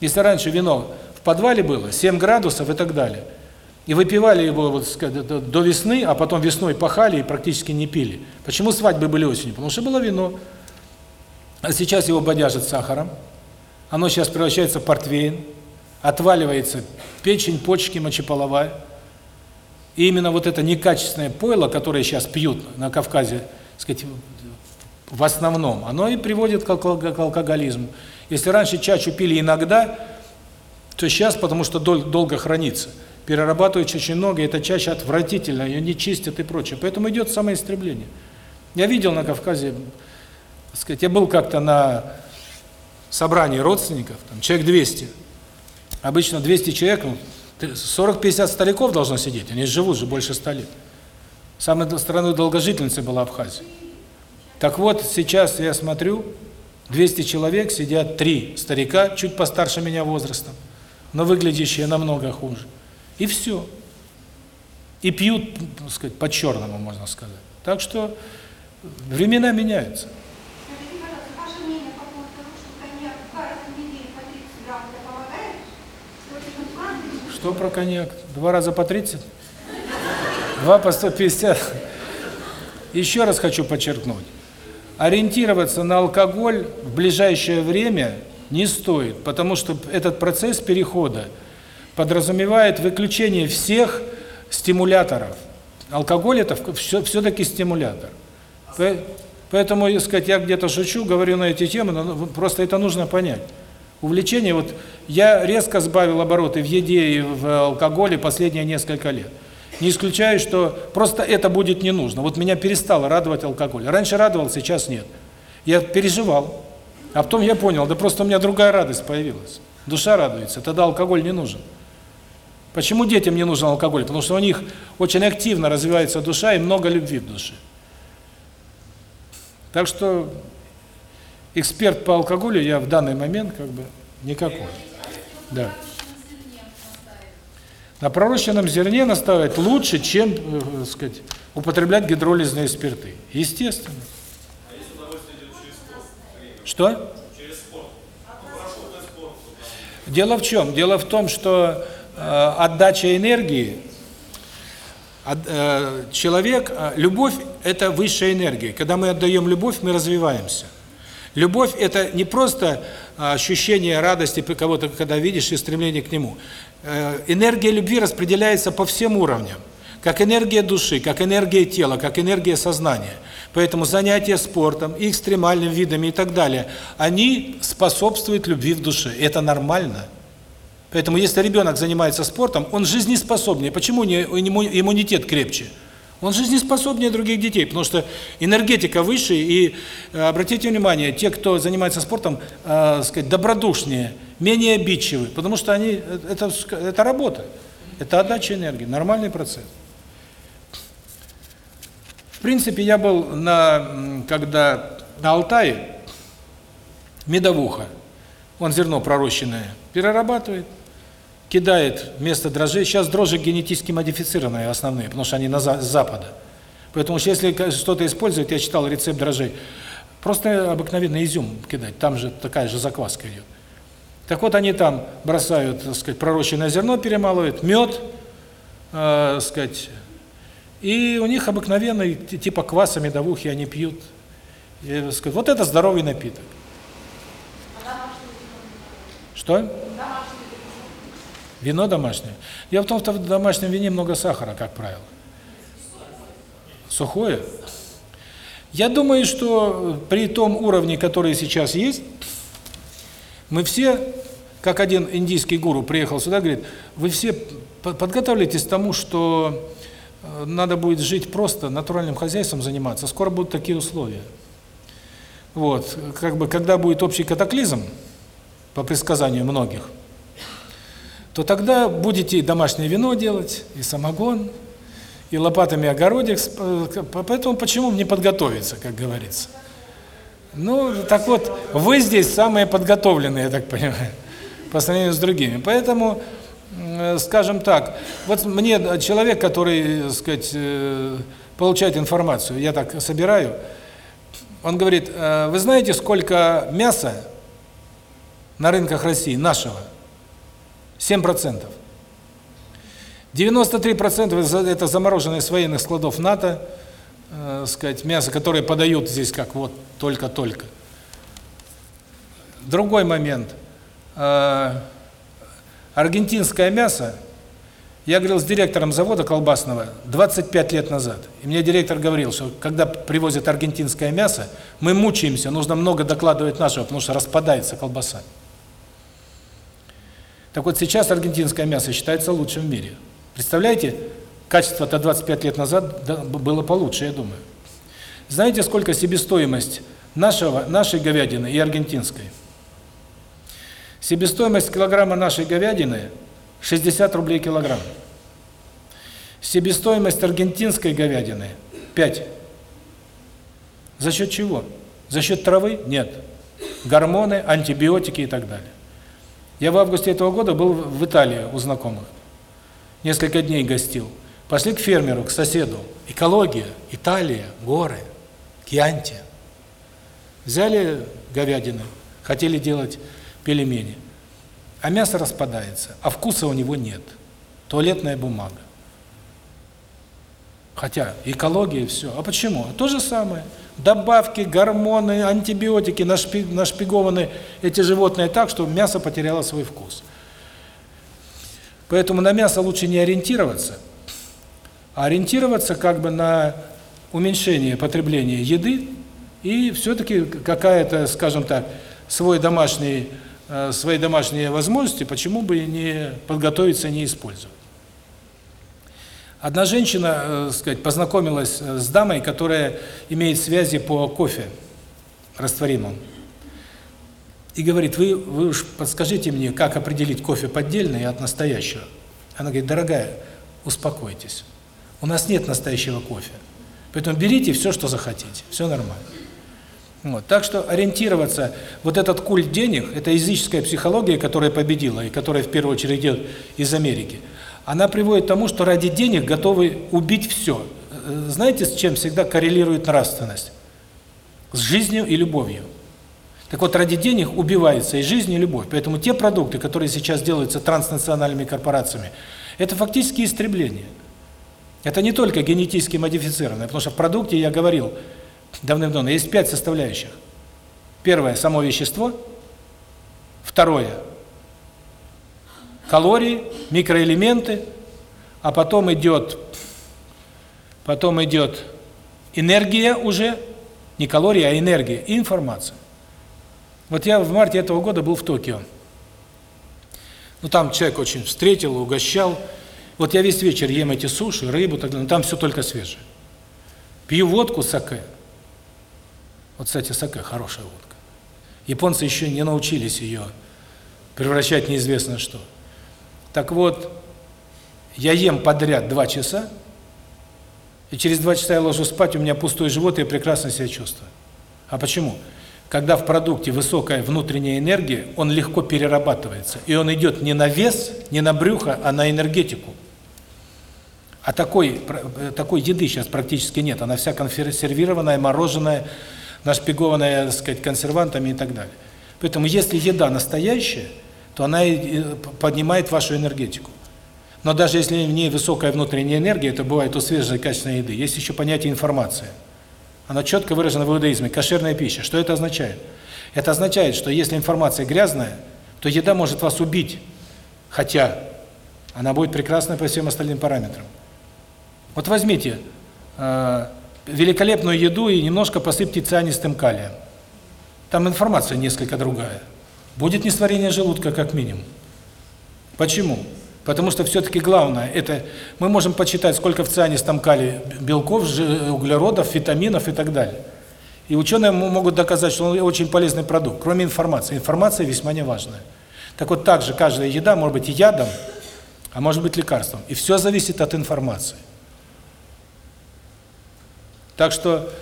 Если раньше вино в подвале было 7 градусов и так далее. И выпивали его вот до весны, а потом весной пахали и практически не пили. Почему свадьбы были осенью? Потому что было вино. А сейчас его бодяжат сахаром. Оно сейчас превращается в портвейн, отваливается печень, почки, мочеполовая. И именно вот это некачественное пойло, которое сейчас пьют на Кавказе, сказать, в основном, оно и приводит к алкоголизму. Если раньше чачу пили иногда, то сейчас, потому что дол долго хранится, перерабатывают очень много, и эта чаще отвратительно, ее не чистят и прочее. Поэтому идет самоистребление. Я видел на Кавказе, сказать, я был как-то на собрании родственников, там человек 200. Обычно 200 человек, ну, 40-50 стариков должно сидеть, они живут же больше 100 лет. Самой страной долгожительницей была Абхазия. Так вот, сейчас я смотрю, 200 человек, сидят три старика, чуть постарше меня возрастом но выглядящие намного хуже. И все. И пьют, так сказать, по-черному, можно сказать. Так что времена меняются. Что про коньяк? Два раза по 30? Два по 150? Еще раз хочу подчеркнуть. Ориентироваться на алкоголь в ближайшее время – не стоит, потому что этот процесс перехода подразумевает выключение всех стимуляторов. Алкоголь это все-таки стимулятор. Поэтому, так сказать, я где-то шучу, говорю на эти темы, но просто это нужно понять. Увлечение, вот я резко сбавил обороты в еде и в алкоголе последние несколько лет. Не исключаю, что просто это будет не нужно. Вот меня перестало радовать алкоголь. Раньше радовал, сейчас нет. Я переживал. А потом я понял, да просто у меня другая радость появилась. Душа радуется, тогда алкоголь не нужен. Почему детям не нужен алкоголь? Потому что у них очень активно развивается душа и много любви в душе. Так что эксперт по алкоголю я в данный момент как бы никакой. Да. На пророщенном зерне наставить лучше, чем, э, сказать, употреблять гидролизные спирты. Естественно. Что? Дело в чем? Дело в том, что э, отдача энергии, от, э, человек, э, любовь – это высшая энергия. Когда мы отдаем любовь, мы развиваемся. Любовь – это не просто ощущение радости кого-то, когда видишь, и стремление к нему. Э, энергия любви распределяется по всем уровням. Как энергия души, как энергия тела, как энергия сознания. Поэтому занятия спортом, экстремальными видами и так далее, они способствуют любви в душе. Это нормально. Поэтому если ребенок занимается спортом, он жизнеспособнее. Почему не иммунитет крепче? Он жизнеспособнее других детей, потому что энергетика выше, и э, обратите внимание, те, кто занимается спортом, э, сказать, добродушнее, менее обидчивы, потому что они э, это это работа, это отдача энергии, нормальный процесс. В принципе, я был на когда на Алтае медовуха. Он зерно пророщенное перерабатывает, кидает вместо дрожжей. Сейчас дрожжи генетически модифицированные основные, потому что они на с запада. Поэтому если что-то использовать, я читал рецепт дрожжей, просто обыкновенный изюм кидать, там же такая же закваска идет. Так вот они там бросают, так сказать, пророщенное зерно перемалывают, мед, э, сказать, и у них обыкновенный типа кваса медовухи они пьют. И, сказать, вот это здоровый напиток. Что? Вино домашнее. Дело в том, что в домашнем вине много сахара, как правило. Сухое? Я думаю, что при том уровне, который сейчас есть, мы все, как один индийский гуру приехал сюда, говорит, вы все подготавливайтесь к тому, что э, надо будет жить просто, натуральным хозяйством заниматься. Скоро будут такие условия. Вот, как бы, когда будет общий катаклизм, по предсказанию многих, то тогда будете и домашнее вино делать, и самогон, и лопатами огородик. Э, поэтому почему мне подготовиться, как говорится? Ну, так вот, вы здесь самые подготовленные, я так понимаю, по сравнению с другими. Поэтому, э, скажем так, вот мне человек, который, так сказать, э, получает информацию, я так собираю, он говорит, вы знаете, сколько мяса на рынках России, нашего, 7%. 93% это замороженные с военных складов НАТО, э, сказать, мясо, которое подают здесь как вот только-только. Другой момент. Э, аргентинское мясо, я говорил с директором завода колбасного 25 лет назад. И мне директор говорил, что когда привозят аргентинское мясо, мы мучаемся, нужно много докладывать нашего, потому что распадается колбаса. Так вот, сейчас аргентинское мясо считается лучшим в мире. Представляете, качество-то 25 лет назад было получше, я думаю. Знаете, сколько себестоимость нашего, нашей говядины и аргентинской? Себестоимость килограмма нашей говядины 60 рублей килограмм. Себестоимость аргентинской говядины 5. За счет чего? За счет травы? Нет. Гормоны, антибиотики и так далее. Я в августе этого года был в Италии у знакомых. Несколько дней гостил. Пошли к фермеру, к соседу. Экология, Италия, горы, Кьянти. Взяли говядины, хотели делать пельмени. А мясо распадается, а вкуса у него нет. Туалетная бумага. Хотя экология все. А почему? То же самое добавки, гормоны, антибиотики нашпигованы эти животные так, что мясо потеряло свой вкус. Поэтому на мясо лучше не ориентироваться, а ориентироваться как бы на уменьшение потребления еды и все-таки какая-то, скажем так, свой домашний, э, свои домашние возможности, почему бы не подготовиться, не использовать. Одна женщина, э, сказать, познакомилась э, с дамой, которая имеет связи по кофе растворимым. И говорит, вы, вы уж подскажите мне, как определить кофе поддельный от настоящего. Она говорит, дорогая, успокойтесь. У нас нет настоящего кофе. Поэтому берите все, что захотите. Все нормально. Вот. Так что ориентироваться, вот этот культ денег, это языческая психология, которая победила, и которая в первую очередь идет из Америки, она приводит к тому, что ради денег готовы убить все. Знаете, с чем всегда коррелирует нравственность? С жизнью и любовью. Так вот, ради денег убивается и жизнь, и любовь. Поэтому те продукты, которые сейчас делаются транснациональными корпорациями, это фактически истребление. Это не только генетически модифицированное, потому что в продукте, я говорил давным-давно, есть пять составляющих. Первое – само вещество. Второе – калории, микроэлементы. А потом идет, потом идет энергия уже, не калории, а энергия информация. Вот я в марте этого года был в Токио. Ну там человек очень встретил, угощал. Вот я весь вечер ем эти суши, рыбу, так далее, но там все только свежее. Пью водку саке. Вот, кстати, саке хорошая водка. Японцы еще не научились ее превращать неизвестно что. Так вот, я ем подряд два часа, и через два часа я ложусь спать, у меня пустой живот, и я прекрасно себя чувствую. А почему? Когда в продукте высокая внутренняя энергия, он легко перерабатывается. И он идет не на вес, не на брюхо, а на энергетику. А такой, такой еды сейчас практически нет. Она вся консервированная, мороженая, нашпигованная, так сказать, консервантами и так далее. Поэтому если еда настоящая, то она поднимает вашу энергетику. Но даже если в ней высокая внутренняя энергия, это бывает у свежей качественной еды, есть еще понятие информация. Она четко выражена в иудаизме. Кошерная пища. Что это означает? Это означает, что если информация грязная, то еда может вас убить. Хотя она будет прекрасна по всем остальным параметрам. Вот возьмите э, великолепную еду и немножко посыпьте цианистым калием. Там информация несколько другая. Будет несварение желудка как минимум. Почему? Потому что все-таки главное, это мы можем почитать, сколько в цианистом калии белков, углеродов, витаминов и так далее. И ученые могут доказать, что он очень полезный продукт, кроме информации. Информация весьма неважная. Так вот, также каждая еда может быть ядом, а может быть лекарством. И все зависит от информации. Так что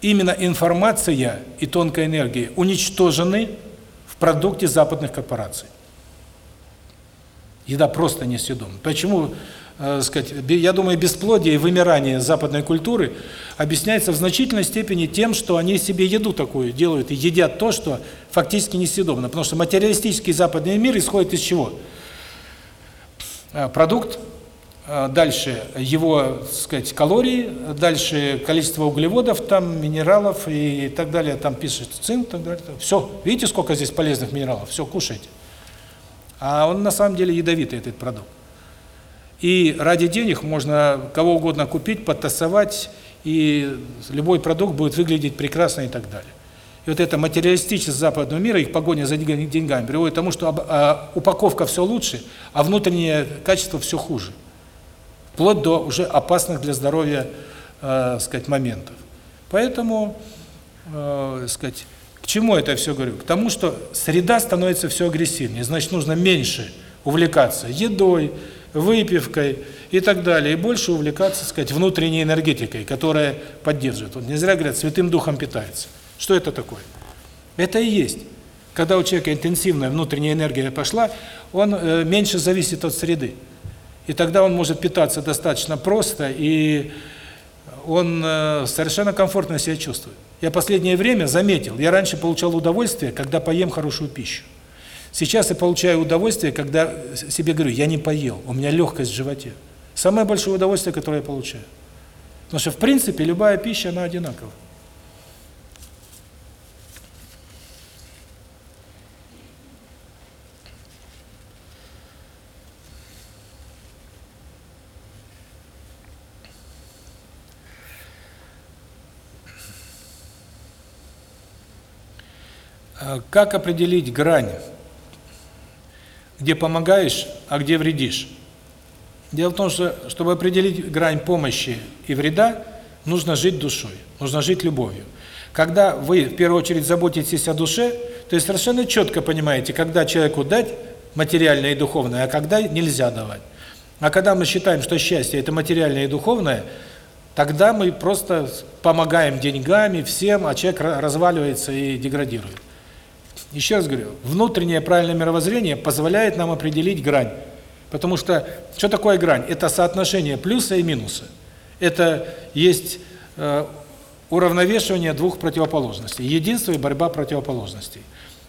именно информация и тонкая энергия уничтожены в продукте западных корпораций. Еда просто несъедобна. Почему, э, сказать, я думаю, бесплодие и вымирание западной культуры объясняется в значительной степени тем, что они себе еду такую делают и едят то, что фактически несъедобно. Потому что материалистический западный мир исходит из чего? Э, продукт, дальше его, сказать, калории, дальше количество углеводов, там минералов и так далее, там пишет цинк, так далее. Все, видите, сколько здесь полезных минералов? Все, кушайте. А он на самом деле ядовитый, этот продукт. И ради денег можно кого угодно купить, подтасовать, и любой продукт будет выглядеть прекрасно и так далее. И вот эта материалистичность западного мира, их погоня за деньгами, приводит к тому, что а, упаковка все лучше, а внутреннее качество все хуже. Вплоть до уже опасных для здоровья, э, сказать, моментов. Поэтому, э, сказать, к чему это все говорю? К тому, что среда становится все агрессивнее, значит, нужно меньше увлекаться едой, выпивкой и так далее, и больше увлекаться, сказать, внутренней энергетикой, которая поддерживает. Вот не зря говорят, Святым Духом питается. Что это такое? Это и есть. Когда у человека интенсивная внутренняя энергия пошла, он э, меньше зависит от среды. И тогда он может питаться достаточно просто, и он э, совершенно комфортно себя чувствует. Я последнее время заметил, я раньше получал удовольствие, когда поем хорошую пищу. Сейчас я получаю удовольствие, когда себе говорю, я не поел, у меня легкость в животе. Самое большое удовольствие, которое я получаю. Потому что, в принципе, любая пища, она одинакова. Как определить грань, где помогаешь, а где вредишь? Дело в том, что чтобы определить грань помощи и вреда, нужно жить душой, нужно жить любовью. Когда вы в первую очередь заботитесь о душе, то есть совершенно четко понимаете, когда человеку дать материальное и духовное, а когда нельзя давать. А когда мы считаем, что счастье – это материальное и духовное, тогда мы просто помогаем деньгами всем, а человек разваливается и деградирует. Еще раз говорю, внутреннее правильное мировоззрение позволяет нам определить грань. Потому что, что такое грань? Это соотношение плюса и минуса. Это есть э, уравновешивание двух противоположностей. Единство и борьба противоположностей.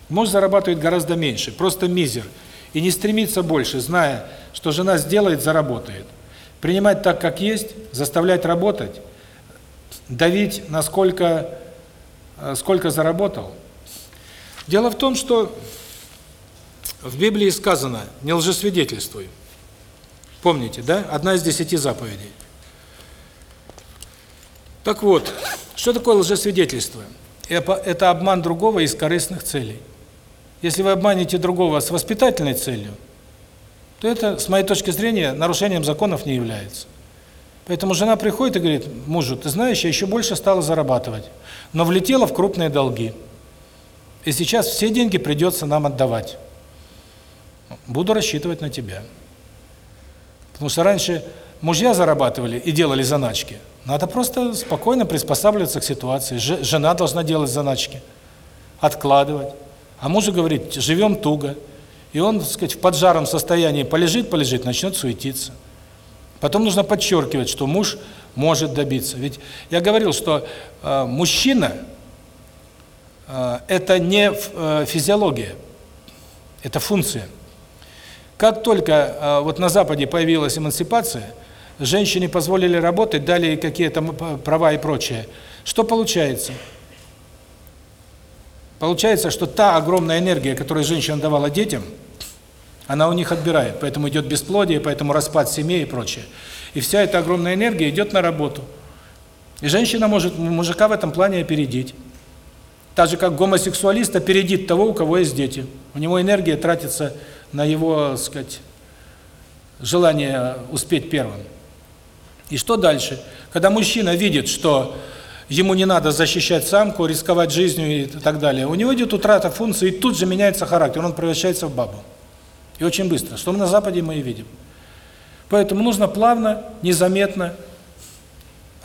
Муж зарабатывает гораздо меньше, просто мизер. И не стремится больше, зная, что жена сделает, заработает. Принимать так, как есть, заставлять работать, давить, насколько э, сколько заработал. Дело в том, что в Библии сказано «не лжесвидетельствуй». Помните, да? Одна из десяти заповедей. Так вот, что такое лжесвидетельство? Это обман другого из корыстных целей. Если вы обманете другого с воспитательной целью, то это, с моей точки зрения, нарушением законов не является. Поэтому жена приходит и говорит мужу, ты знаешь, я еще больше стала зарабатывать, но влетела в крупные долги. И сейчас все деньги придется нам отдавать. Буду рассчитывать на тебя. Потому что раньше мужья зарабатывали и делали заначки. Надо просто спокойно приспосабливаться к ситуации. Жена должна делать заначки, откладывать. А муж говорит, живем туго. И он, так сказать, в поджаром состоянии полежит, полежит, начнет суетиться. Потом нужно подчеркивать, что муж может добиться. Ведь я говорил, что э, мужчина это не э, физиология, это функция. Как только э, вот на Западе появилась эмансипация, женщине позволили работать, дали какие-то права и прочее. Что получается? Получается, что та огромная энергия, которую женщина давала детям, она у них отбирает, поэтому идет бесплодие, поэтому распад семьи и прочее. И вся эта огромная энергия идет на работу. И женщина может мужика в этом плане опередить. Так же, как гомосексуалист опередит того, у кого есть дети. У него энергия тратится на его, так сказать, желание успеть первым. И что дальше? Когда мужчина видит, что ему не надо защищать самку, рисковать жизнью и так далее. У него идет утрата функции, и тут же меняется характер, он превращается в бабу. И очень быстро, что мы на Западе мы и видим. Поэтому нужно плавно, незаметно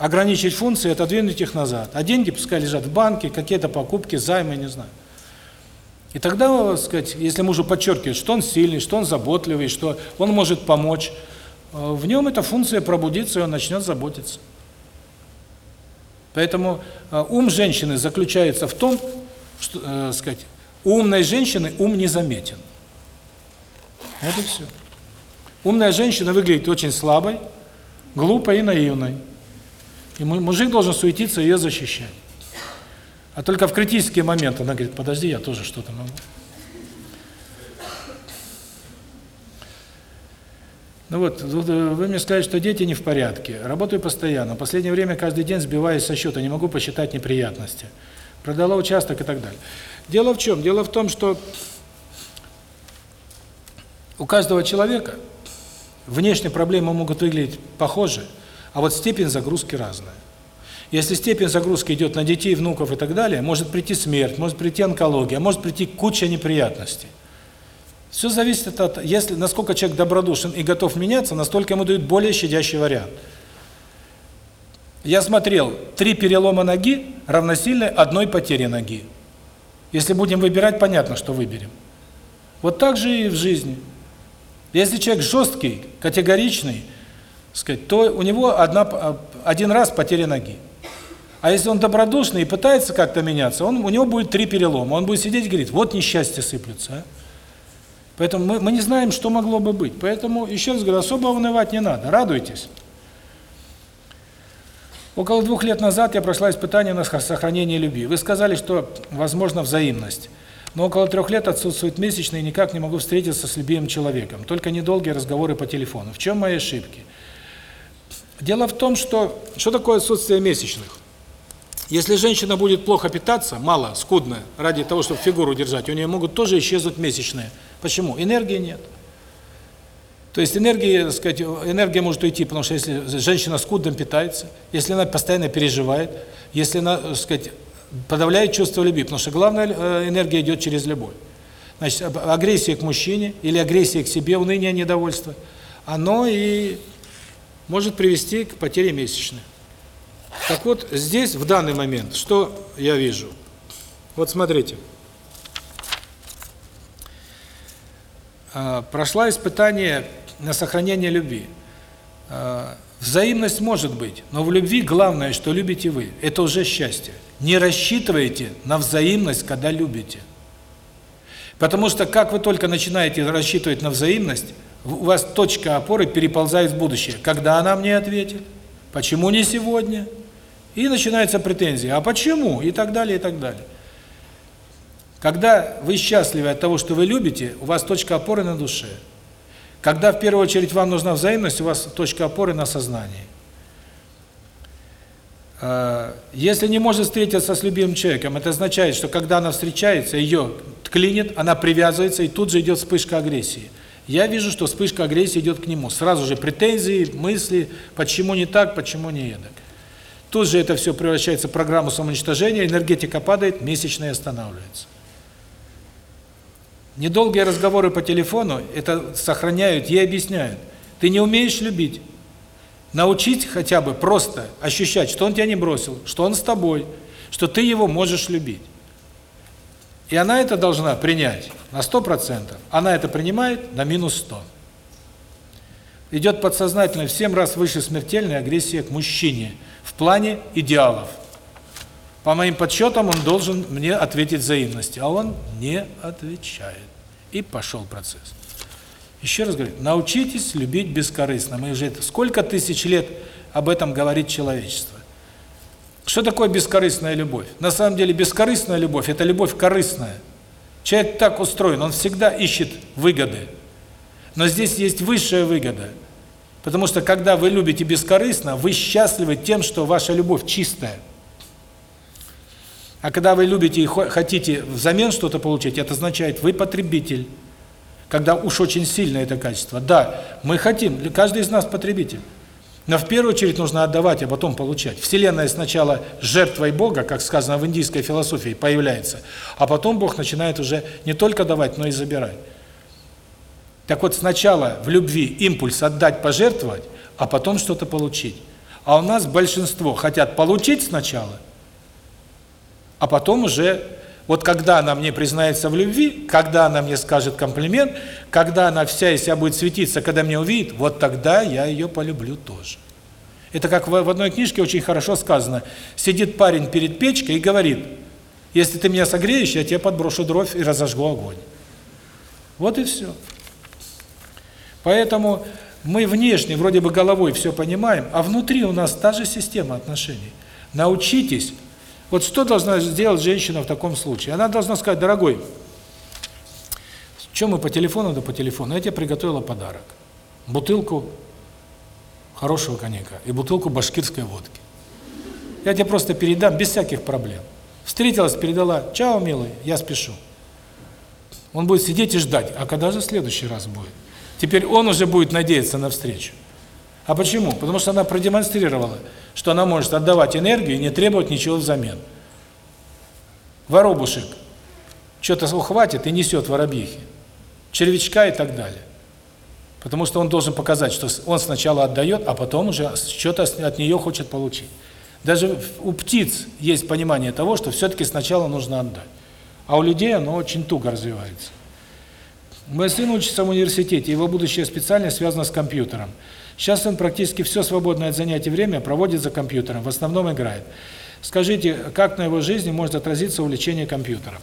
ограничить функции, отодвинуть их назад. А деньги пускай лежат в банке, какие-то покупки, займы, не знаю. И тогда, так сказать, если мужу подчеркивают, что он сильный, что он заботливый, что он может помочь, э, в нем эта функция пробудится, и он начнет заботиться. Поэтому э, ум женщины заключается в том, что, э, сказать, у умной женщины ум не заметен. И все. Умная женщина выглядит очень слабой, глупой и наивной. И мужик должен суетиться и ее защищать. А только в критические моменты она говорит, подожди, я тоже что-то могу. Ну вот, э, вы мне сказали, что дети не в порядке. Работаю постоянно. Последнее время каждый день сбиваюсь со счета, не могу посчитать неприятности. Продала участок и так далее. Дело в чем? Дело в том, что у каждого человека внешние проблемы могут выглядеть похожи, а вот степень загрузки разная. Если степень загрузки идет на детей, внуков и так далее, может прийти смерть, может прийти онкология, может прийти куча неприятностей. Все зависит от, если насколько человек добродушен и готов меняться, настолько ему дают более щадящий вариант. Я смотрел, три перелома ноги равносильны одной потере ноги. Если будем выбирать, понятно, что выберем. Вот так же и в жизни. Если человек жесткий, категоричный, сказать, то у него одна, один раз потеря ноги. А если он добродушный и пытается как-то меняться, он, у него будет три перелома. Он будет сидеть и говорить, вот несчастье сыплются. А? Поэтому мы, мы не знаем, что могло бы быть. Поэтому, еще раз говорю, особо унывать не надо, радуйтесь. Около двух лет назад я прошла испытание на сохранение любви. Вы сказали, что возможна взаимность. Но около трех лет отсутствует месячные, и никак не могу встретиться с любимым человеком. Только недолгие разговоры по телефону. В чем мои ошибки? Дело в том, что... Что такое отсутствие месячных? Если женщина будет плохо питаться, мало, скудно, ради того, чтобы фигуру держать, у нее могут тоже исчезнуть месячные. Почему? Энергии нет. То есть энергия, так сказать, энергия может уйти, потому что если женщина скудно питается, если она постоянно переживает, если она, так сказать, подавляет чувство любви, потому что главная э, энергия идет через любовь. Значит, агрессия к мужчине или агрессия к себе, уныние, недовольство, оно и может привести к потере месячных. Так вот, здесь, в данный момент, что я вижу? Вот смотрите. А, прошла испытание на сохранение любви. А, взаимность может быть, но в любви главное, что любите вы. Это уже счастье. Не рассчитывайте на взаимность, когда любите. Потому что как вы только начинаете рассчитывать на взаимность, у вас точка опоры переползает в будущее. Когда она мне ответит? Почему не сегодня? И начинаются претензии. А почему? И так далее, и так далее. Когда вы счастливы от того, что вы любите, у вас точка опоры на душе. Когда в первую очередь вам нужна взаимность, у вас точка опоры на сознании. А, если не может встретиться с любимым человеком, это означает, что когда она встречается, ее клинит, она привязывается, и тут же идет вспышка агрессии. Я вижу, что вспышка агрессии идет к нему. Сразу же претензии, мысли, почему не так, почему не эдак. Тут же это все превращается в программу самоуничтожения, энергетика падает, месячные останавливаются. Недолгие разговоры по телефону это сохраняют и объясняют. Ты не умеешь любить. Научить хотя бы просто ощущать, что он тебя не бросил, что он с тобой, что ты его можешь любить. И она это должна принять на 100%. Она это принимает на минус 100. Идет подсознательно в 7 раз выше смертельная агрессия к мужчине – в плане идеалов. По моим подсчетам, он должен мне ответить взаимностью, а он не отвечает. И пошел процесс. Еще раз говорю, научитесь любить бескорыстно. Мы уже это сколько тысяч лет об этом говорит человечество. Что такое бескорыстная любовь? На самом деле бескорыстная любовь – это любовь корыстная. Человек так устроен, он всегда ищет выгоды. Но здесь есть высшая выгода – Потому что когда вы любите бескорыстно, вы счастливы тем, что ваша любовь чистая. А когда вы любите и хотите взамен что-то получить, это означает, вы потребитель. Когда уж очень сильно это качество. Да, мы хотим, каждый из нас потребитель. Но в первую очередь нужно отдавать, а потом получать. Вселенная сначала жертвой Бога, как сказано в индийской философии, появляется, а потом Бог начинает уже не только давать, но и забирать. Так вот, сначала в любви импульс отдать, пожертвовать, а потом что-то получить. А у нас большинство хотят получить сначала, а потом уже, вот когда она мне признается в любви, когда она мне скажет комплимент, когда она вся из себя будет светиться, когда меня увидит, вот тогда я ее полюблю тоже. Это как в одной книжке очень хорошо сказано. Сидит парень перед печкой и говорит, если ты меня согреешь, я тебе подброшу дров и разожгу огонь. Вот и все. Поэтому мы внешне вроде бы головой все понимаем, а внутри у нас та же система отношений. Научитесь. Вот что должна сделать женщина в таком случае? Она должна сказать, дорогой, чем мы по телефону, да по телефону, я тебе приготовила подарок. Бутылку хорошего коньяка и бутылку башкирской водки. Я тебе просто передам без всяких проблем. Встретилась, передала, чао, милый, я спешу. Он будет сидеть и ждать, а когда же следующий раз будет? Теперь он уже будет надеяться на встречу. А почему? Потому что она продемонстрировала, что она может отдавать энергию и не требовать ничего взамен. Воробушек что-то ухватит и несет воробьихи, червячка и так далее. Потому что он должен показать, что он сначала отдает, а потом уже что-то от нее хочет получить. Даже у птиц есть понимание того, что все-таки сначала нужно отдать. А у людей оно очень туго развивается. Мой сын учится в университете, его будущая специальность связана с компьютером. Сейчас он практически все свободное от занятий время проводит за компьютером, в основном играет. Скажите, как на его жизни может отразиться увлечение компьютером?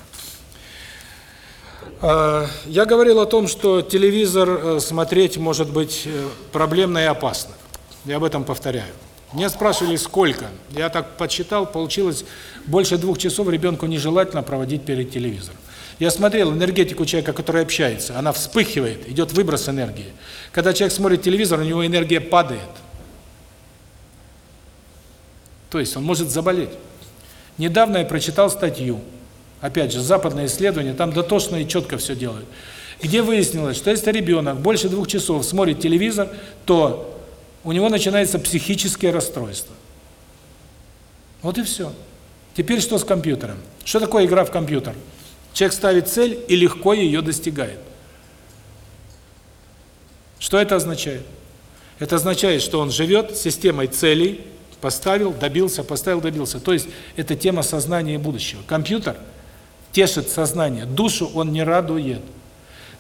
А, я говорил о том, что телевизор э, смотреть может быть э, проблемно и опасно. Я об этом повторяю. Меня спрашивали, сколько. Я так подсчитал, получилось больше двух часов ребенку нежелательно проводить перед телевизором. Я смотрел энергетику человека, который общается, она вспыхивает, идет выброс энергии. Когда человек смотрит телевизор, у него энергия падает. То есть он может заболеть. Недавно я прочитал статью, опять же, западное исследование, там дотошно и четко все делают, где выяснилось, что если ребенок больше двух часов смотрит телевизор, то у него начинается психическое расстройство. Вот и все. Теперь что с компьютером? Что такое игра в компьютер? Человек ставит цель и легко ее достигает. Что это означает? Это означает, что он живет системой целей, поставил, добился, поставил, добился. То есть это тема сознания будущего. Компьютер тешит сознание, душу он не радует.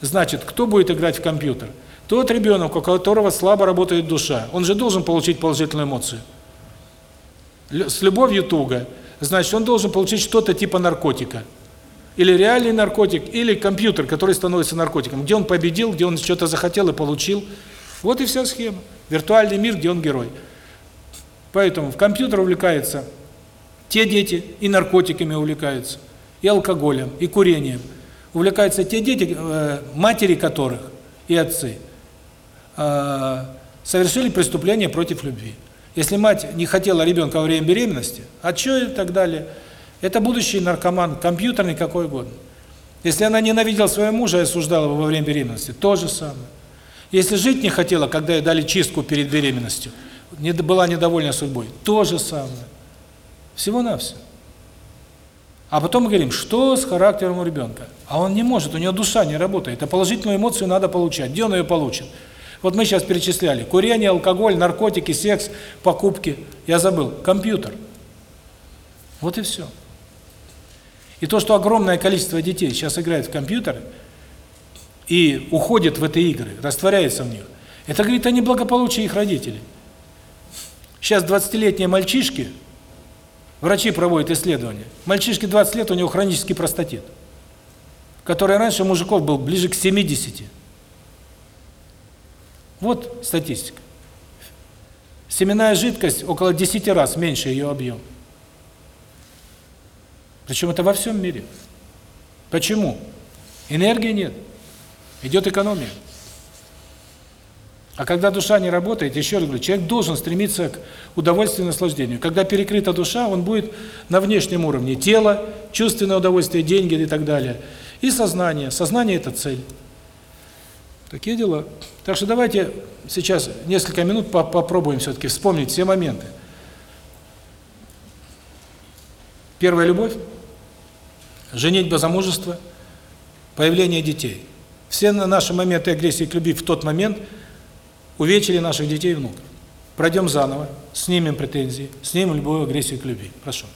Значит, кто будет играть в компьютер? Тот ребенок, у которого слабо работает душа. Он же должен получить положительную эмоцию. С любовью туго. Значит, он должен получить что-то типа наркотика. Или реальный наркотик, или компьютер, который становится наркотиком. Где он победил, где он что-то захотел и получил. Вот и вся схема. Виртуальный мир, где он герой. Поэтому в компьютер увлекаются те дети, и наркотиками увлекаются, и алкоголем, и курением. Увлекаются те дети, э, матери которых и отцы э, совершили преступление против любви. Если мать не хотела ребенка во время беременности, а что и так далее, это будущий наркоман, компьютерный, какой угодно. Если она ненавидела своего мужа и осуждала его во время беременности, то же самое. Если жить не хотела, когда ей дали чистку перед беременностью, не была недовольна судьбой, то же самое. Всего-навсего. А потом мы говорим, что с характером у ребенка? А он не может, у него душа не работает. А положительную эмоцию надо получать. Где он ее получит? Вот мы сейчас перечисляли. Курение, алкоголь, наркотики, секс, покупки. Я забыл. Компьютер. Вот и все. И то, что огромное количество детей сейчас играет в компьютеры и уходит в эти игры, растворяется в них, это говорит о неблагополучии их родителей. Сейчас 20-летние мальчишки, врачи проводят исследования, мальчишке 20 лет, у него хронический простатит, который раньше у мужиков был ближе к 70. Вот статистика. Семенная жидкость около 10 раз меньше ее объем. Причем это во всем мире. Почему? Энергии нет. Идет экономия. А когда душа не работает, еще раз говорю, человек должен стремиться к удовольствию и наслаждению. Когда перекрыта душа, он будет на внешнем уровне. Тело, чувственное удовольствие, деньги и так далее. И сознание. Сознание – это цель. Такие дела. Так что давайте сейчас несколько минут по попробуем все-таки вспомнить все моменты. Первая любовь, женитьба, замужество, появление детей. Все наши моменты агрессии к любви в тот момент увечили наших детей и внуков. Пройдем заново, снимем претензии, снимем любую агрессию к любви. Прошу.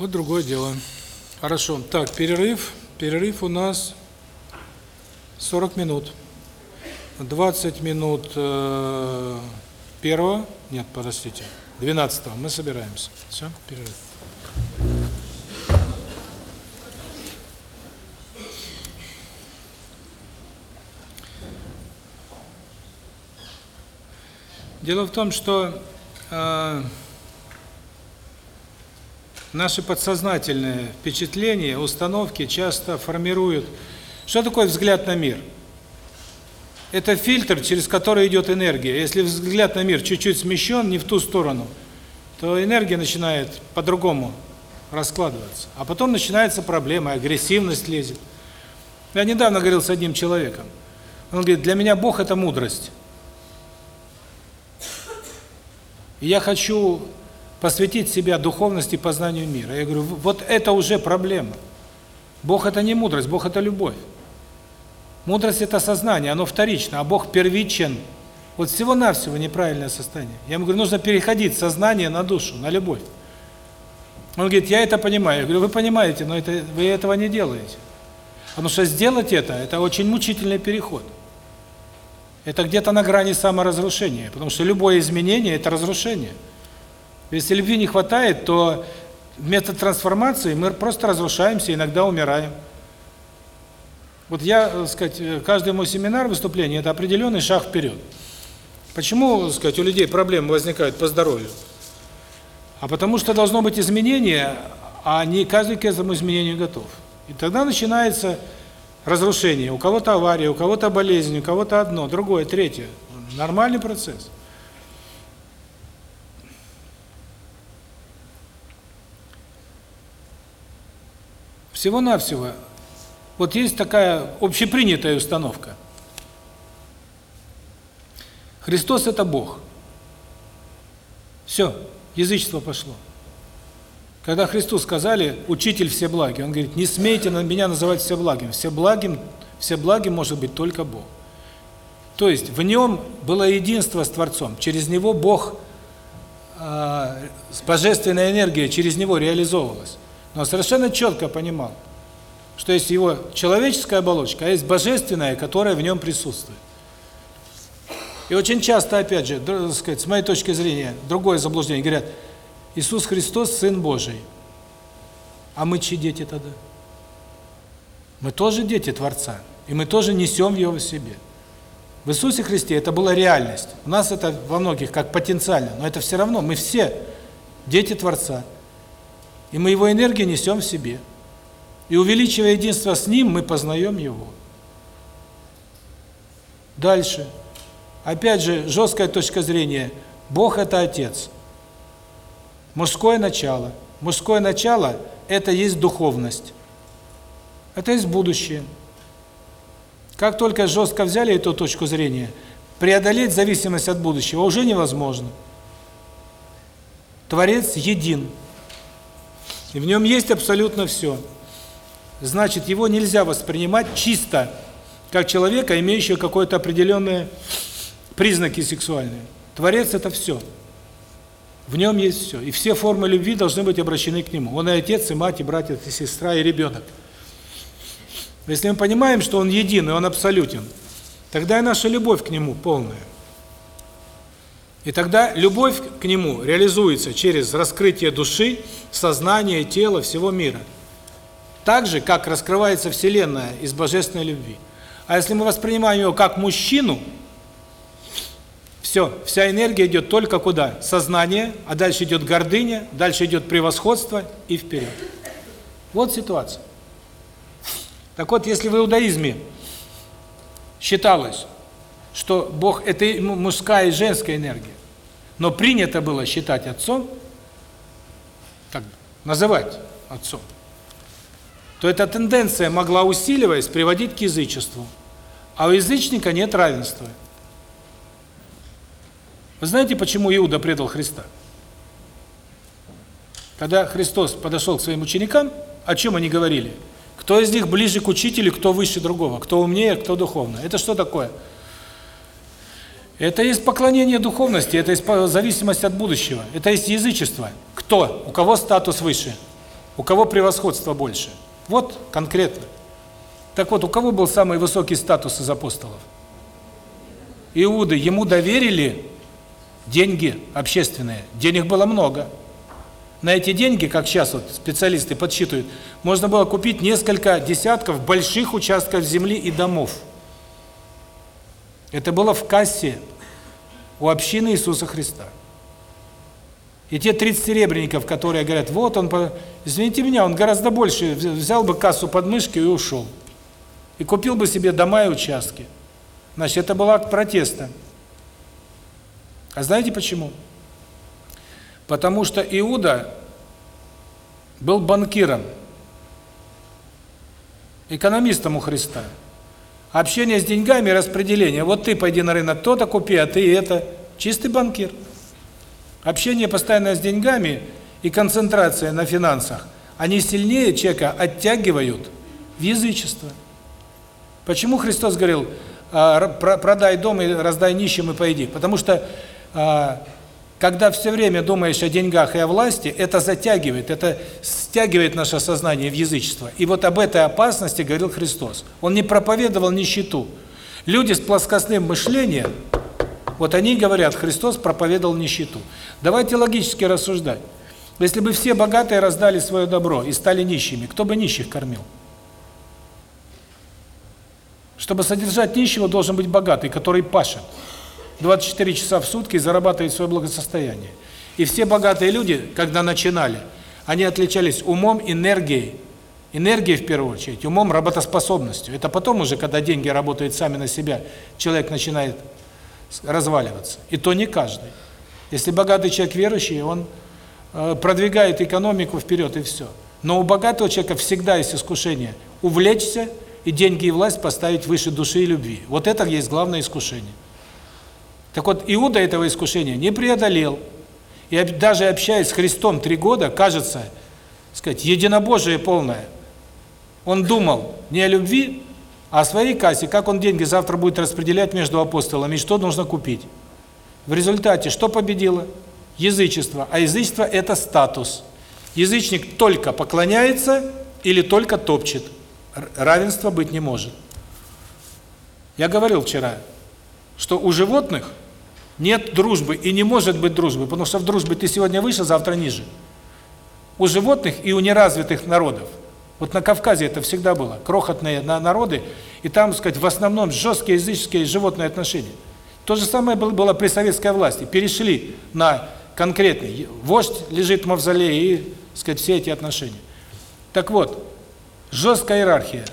Вот другое дело. Хорошо. Так, перерыв. Перерыв у нас 40 минут. 20 минут э, первого, нет, подождите, 12 мы собираемся. Все, перерыв. Дело в том, что э, наши подсознательные впечатления, установки часто формируют... Что такое взгляд на мир? Это фильтр, через который идет энергия. Если взгляд на мир чуть-чуть смещен, не в ту сторону, то энергия начинает по-другому раскладываться. А потом начинается проблема, агрессивность лезет. Я недавно говорил с одним человеком. Он говорит, для меня Бог – это мудрость. Я хочу посвятить себя духовности познанию мира. Я говорю, вот это уже проблема. Бог – это не мудрость, Бог – это любовь. Мудрость – это сознание, оно вторично, а Бог первичен. Вот всего-навсего неправильное состояние. Я ему говорю, нужно переходить сознание на душу, на любовь. Он говорит, я это понимаю. Я говорю, вы понимаете, но это вы этого не делаете. Потому что сделать это – это очень мучительный переход. Это где-то на грани саморазрушения, потому что любое изменение – это разрушение. Если любви не хватает, то вместо трансформации мы просто разрушаемся, иногда умираем. Вот я, так сказать, каждый мой семинар, выступление – это определенный шаг вперед. Почему, так сказать, у людей проблемы возникают по здоровью? А потому что должно быть изменение, а не каждый к этому изменению готов. И тогда начинается разрушение. У кого-то авария, у кого-то болезнь, у кого-то одно, другое, третье. Нормальный процесс. Всего-навсего, вот есть такая общепринятая установка. Христос – это Бог. Все, язычество пошло. Когда Христу сказали «Учитель все благи», Он говорит, не смейте меня называть все благим. Все благим, все благим может быть только Бог. То есть в нем было единство с Творцом. Через него Бог, э, божественная энергия через него реализовывалась. Но совершенно четко понимал, что есть его человеческая оболочка, а есть божественная, которая в нем присутствует. И очень часто, опять же, сказать, с моей точки зрения, другое заблуждение, говорят – Иисус Христос Сын Божий. А мы чьи дети тогда? Мы тоже дети Творца, и мы тоже несем Его в себе. В Иисусе Христе это была реальность. У нас это во многих как потенциально, но это все равно, мы все дети Творца. И мы Его энергию несем в себе. И увеличивая единство с Ним, мы познаем Его. Дальше. Опять же, жесткая точка зрения. Бог – это Отец. Мужское начало. Мужское начало – это есть духовность. Это есть будущее. Как только жестко взяли эту точку зрения, преодолеть зависимость от будущего уже невозможно. Творец един. И в нем есть абсолютно все. Значит, его нельзя воспринимать чисто, как человека, имеющего какое-то определенные признаки сексуальные. Творец – это все. В нем есть все. И все формы любви должны быть обращены к нему. Он и отец, и мать, и братья, и сестра, и ребенок. Если мы понимаем, что он един, и он абсолютен, тогда и наша любовь к нему полная. И тогда любовь к нему реализуется через раскрытие души, сознания, тела, всего мира. Так же, как раскрывается Вселенная из божественной любви. А если мы воспринимаем его как мужчину – все, вся энергия идет только куда? Сознание, а дальше идет гордыня, дальше идет превосходство и вперед. Вот ситуация. Так вот, если в иудаизме считалось, что Бог – это мужская и женская энергия, но принято было считать отцом, так называть отцом, то эта тенденция могла, усиливаясь, приводить к язычеству. А у язычника нет равенства. Вы знаете, почему Иуда предал Христа? Когда Христос подошел к своим ученикам, о чем они говорили? Кто из них ближе к учителю, кто выше другого, кто умнее, кто духовно. Это что такое? Это есть поклонение духовности, это есть зависимость от будущего, это есть язычество. Кто? У кого статус выше? У кого превосходство больше? Вот конкретно. Так вот, у кого был самый высокий статус из апостолов? Иуды. Ему доверили деньги общественные. Денег было много. На эти деньги, как сейчас вот специалисты подсчитывают, можно было купить несколько десятков больших участков земли и домов. Это было в кассе у общины Иисуса Христа. И те 30 серебряников, которые говорят, вот он, извините меня, он гораздо больше, взял бы кассу под мышки и ушел. И купил бы себе дома и участки. Значит, это был акт протеста. А знаете почему? Потому что Иуда был банкиром, экономистом у Христа. Общение с деньгами, распределение. Вот ты пойди на рынок, то-то купи, а ты это. Чистый банкир. Общение постоянно с деньгами и концентрация на финансах, они сильнее человека оттягивают в язычество. Почему Христос говорил, «А, продай дом и раздай нищим и пойди? Потому что а, когда все время думаешь о деньгах и о власти, это затягивает, это стягивает наше сознание в язычество. И вот об этой опасности говорил Христос. Он не проповедовал нищету. Люди с плоскостным мышлением, вот они говорят, Христос проповедовал нищету. Давайте логически рассуждать. Если бы все богатые раздали свое добро и стали нищими, кто бы нищих кормил? Чтобы содержать нищего, должен быть богатый, который пашет. 24 часа в сутки зарабатывает свое благосостояние. И все богатые люди, когда начинали, они отличались умом, энергией. Энергией в первую очередь, умом, работоспособностью. Это потом уже, когда деньги работают сами на себя, человек начинает разваливаться. И то не каждый. Если богатый человек верующий, он э, продвигает экономику вперед и все. Но у богатого человека всегда есть искушение увлечься и деньги и власть поставить выше души и любви. Вот это есть главное искушение. Так вот, Иуда этого искушения не преодолел. И даже общаясь с Христом три года, кажется, сказать, единобожие полное. Он думал не о любви, а о своей кассе, как он деньги завтра будет распределять между апостолами, что нужно купить. В результате что победило? Язычество. А язычество – это статус. Язычник только поклоняется или только топчет. Равенства быть не может. Я говорил вчера, что у животных нет дружбы и не может быть дружбы, потому что в дружбе ты сегодня выше, завтра ниже. У животных и у неразвитых народов. Вот на Кавказе это всегда было. Крохотные народы, и там, сказать, в основном жесткие языческие животные отношения. То же самое было при советской власти. Перешли на конкретный. Вождь лежит в мавзолее и, сказать, все эти отношения. Так вот, жесткая иерархия.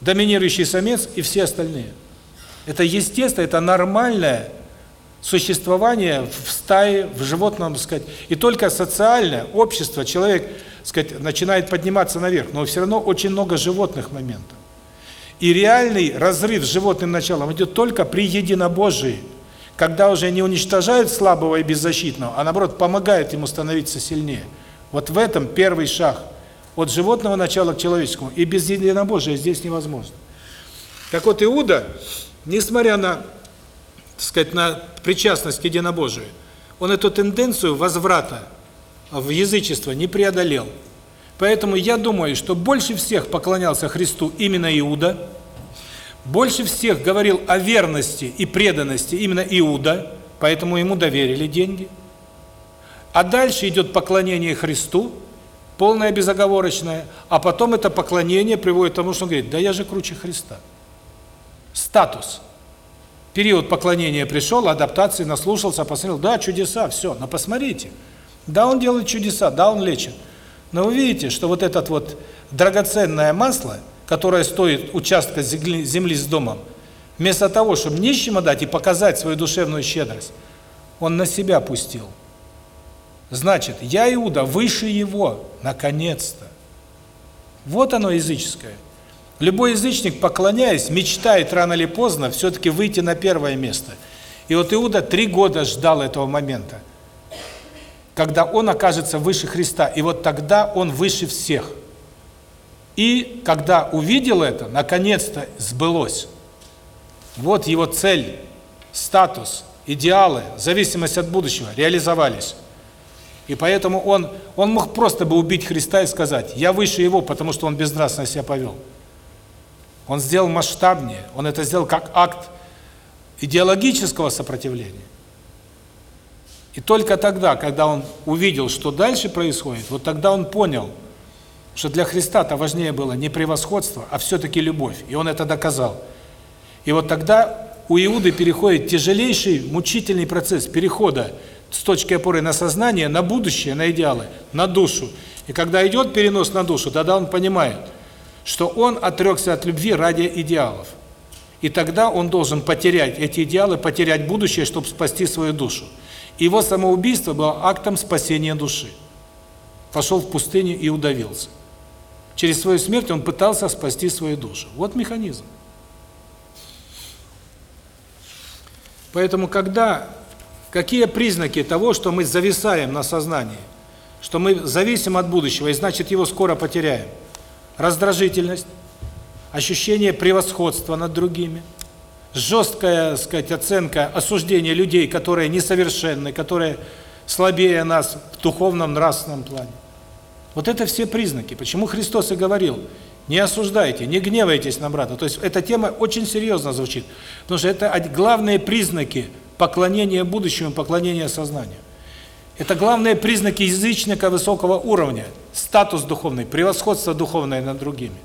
Доминирующий самец и все остальные. Это естественно, это нормальное существование в стае, в животном, сказать, и только социальное общество, человек, сказать, начинает подниматься наверх, но все равно очень много животных моментов. И реальный разрыв с животным началом идет только при единобожии, когда уже не уничтожают слабого и беззащитного, а наоборот помогают ему становиться сильнее. Вот в этом первый шаг от животного начала к человеческому, и без единобожия здесь невозможно. Так вот Иуда, несмотря на так сказать, на причастность к единобожию, он эту тенденцию возврата в язычество не преодолел. Поэтому я думаю, что больше всех поклонялся Христу именно Иуда, больше всех говорил о верности и преданности именно Иуда, поэтому ему доверили деньги. А дальше идет поклонение Христу, полное безоговорочное, а потом это поклонение приводит к тому, что он говорит, да я же круче Христа. Статус. Период поклонения пришел, адаптации, наслушался, посмотрел, да, чудеса, все, но посмотрите. Да, он делает чудеса, да, он лечит. Но вы видите, что вот это вот драгоценное масло, которое стоит участка земли с домом, вместо того, чтобы нищим отдать и показать свою душевную щедрость, он на себя пустил. Значит, я Иуда выше его, наконец-то. Вот оно языческое. Любой язычник, поклоняясь, мечтает рано или поздно все-таки выйти на первое место. И вот Иуда три года ждал этого момента, когда он окажется выше Христа, и вот тогда он выше всех. И когда увидел это, наконец-то сбылось. Вот его цель, статус, идеалы, зависимость от будущего реализовались. И поэтому он, он мог просто бы убить Христа и сказать, я выше его, потому что он безнравственно себя повел. Он сделал масштабнее, он это сделал как акт идеологического сопротивления. И только тогда, когда он увидел, что дальше происходит, вот тогда он понял, что для Христа-то важнее было не превосходство, а все-таки любовь. И он это доказал. И вот тогда у Иуды переходит тяжелейший, мучительный процесс перехода с точки опоры на сознание, на будущее, на идеалы, на душу. И когда идет перенос на душу, тогда он понимает, что он отрекся от любви ради идеалов. И тогда он должен потерять эти идеалы, потерять будущее, чтобы спасти свою душу. Его самоубийство было актом спасения души. Пошел в пустыню и удавился. Через свою смерть он пытался спасти свою душу. Вот механизм. Поэтому когда какие признаки того, что мы зависаем на сознании, что мы зависим от будущего и значит его скоро потеряем? Раздражительность, ощущение превосходства над другими, жесткая, сказать, оценка, осуждение людей, которые несовершенны, которые слабее нас в духовном, нравственном плане. Вот это все признаки. Почему Христос и говорил, не осуждайте, не гневайтесь на брата. То есть эта тема очень серьезно звучит, потому что это главные признаки поклонения будущему, поклонения сознанию. Это главные признаки язычника высокого уровня, статус духовный, превосходство духовное над другими,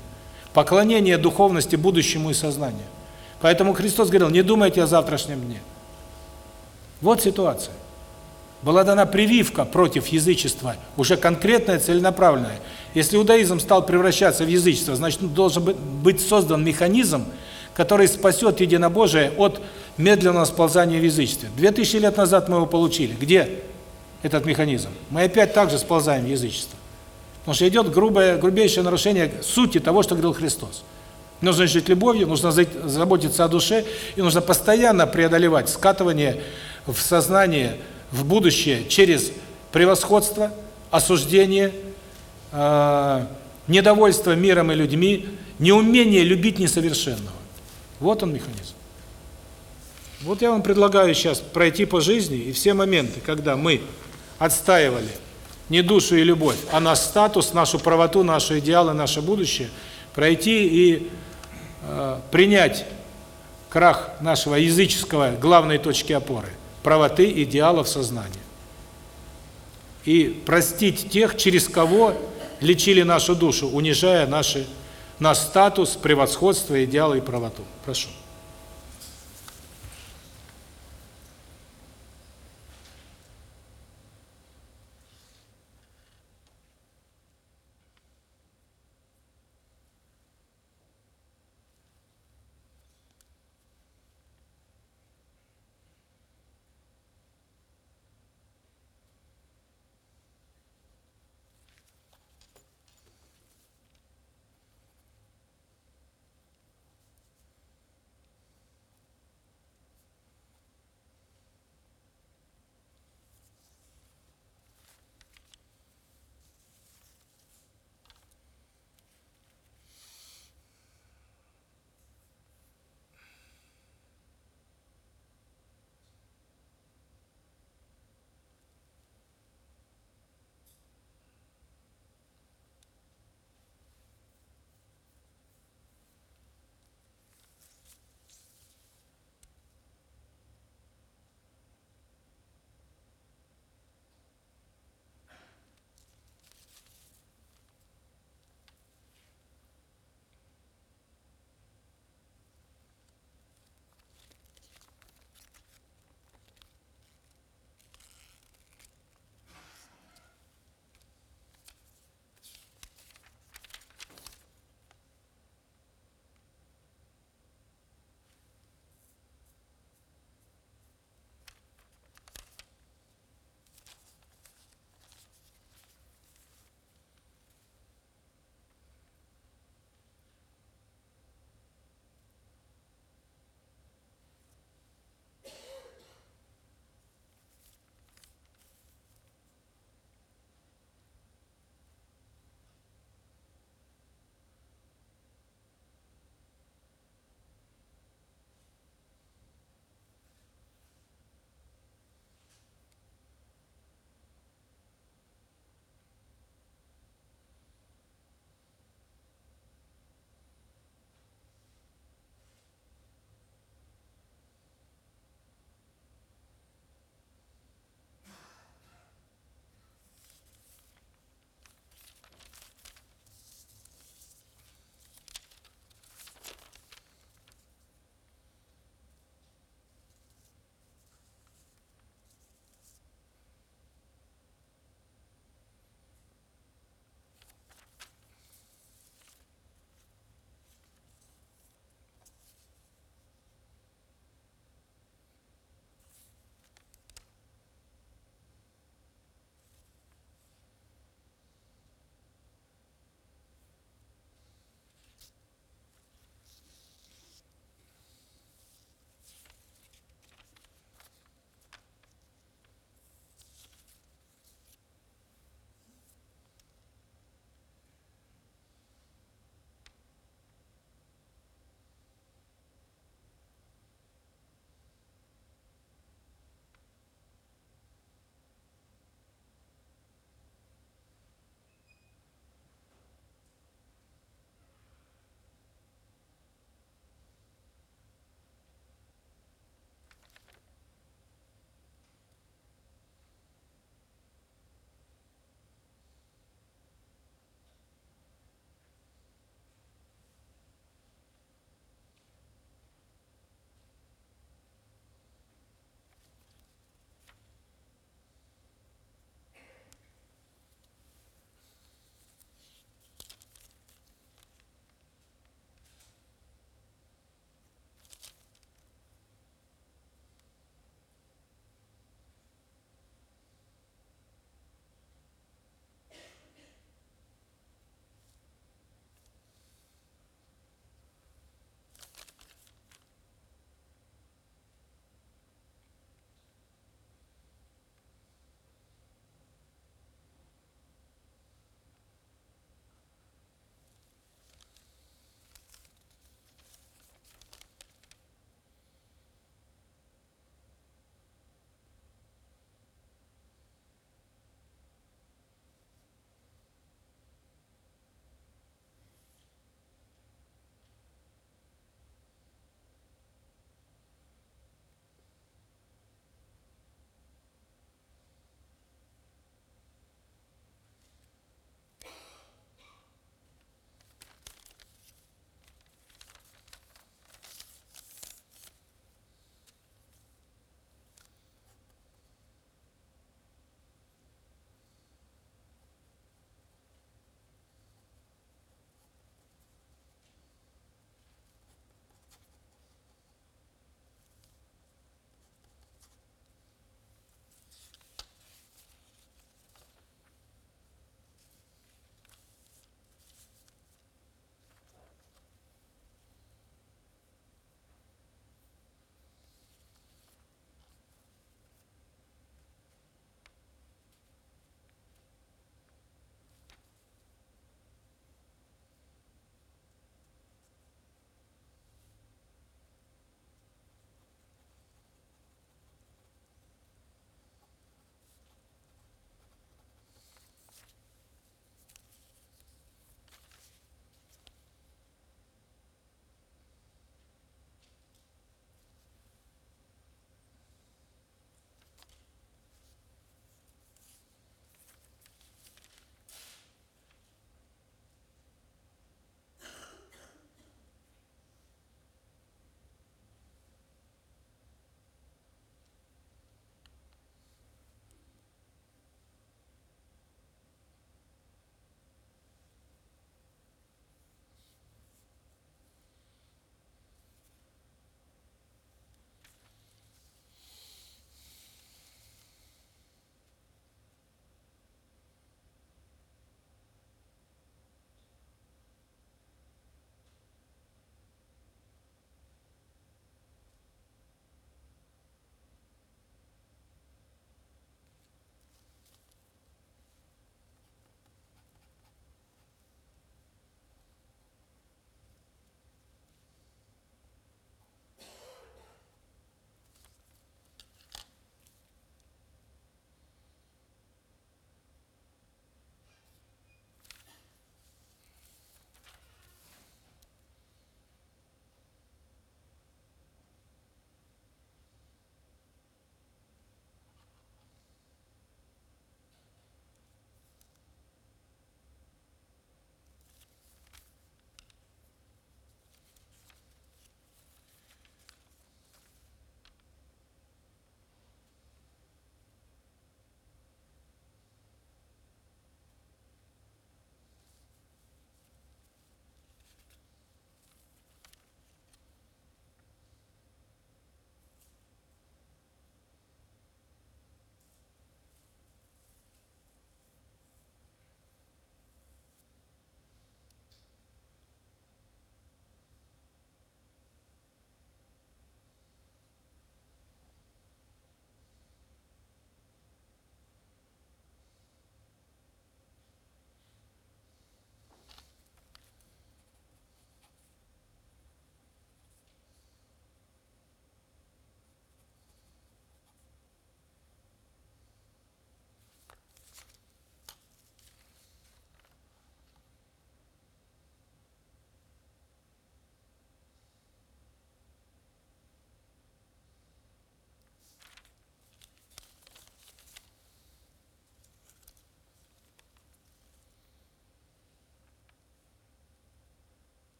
поклонение духовности будущему и сознанию. Поэтому Христос говорил, не думайте о завтрашнем дне. Вот ситуация. Была дана прививка против язычества, уже конкретная, целенаправленная. Если иудаизм стал превращаться в язычество, значит, должен быть создан механизм, который спасет единобожие от медленного сползания в язычестве. Две тысячи лет назад мы его получили. Где этот механизм? Мы опять также сползаем в язычество. Потому что идет грубое, грубейшее нарушение сути того, что говорил Христос. Нужно жить любовью, нужно заботиться о душе, и нужно постоянно преодолевать скатывание в сознание, в будущее через превосходство, осуждение, э, недовольство миром и людьми, неумение любить несовершенного. Вот он механизм. Вот я вам предлагаю сейчас пройти по жизни и все моменты, когда мы отстаивали не душу и любовь, а наш статус, нашу правоту, наши идеалы, наше будущее, пройти и э, принять крах нашего языческого главной точки опоры правоты идеалов сознания. И простить тех, через кого лечили нашу душу, унижая наши наш статус, превосходство, идеалы и правоту. Прошу.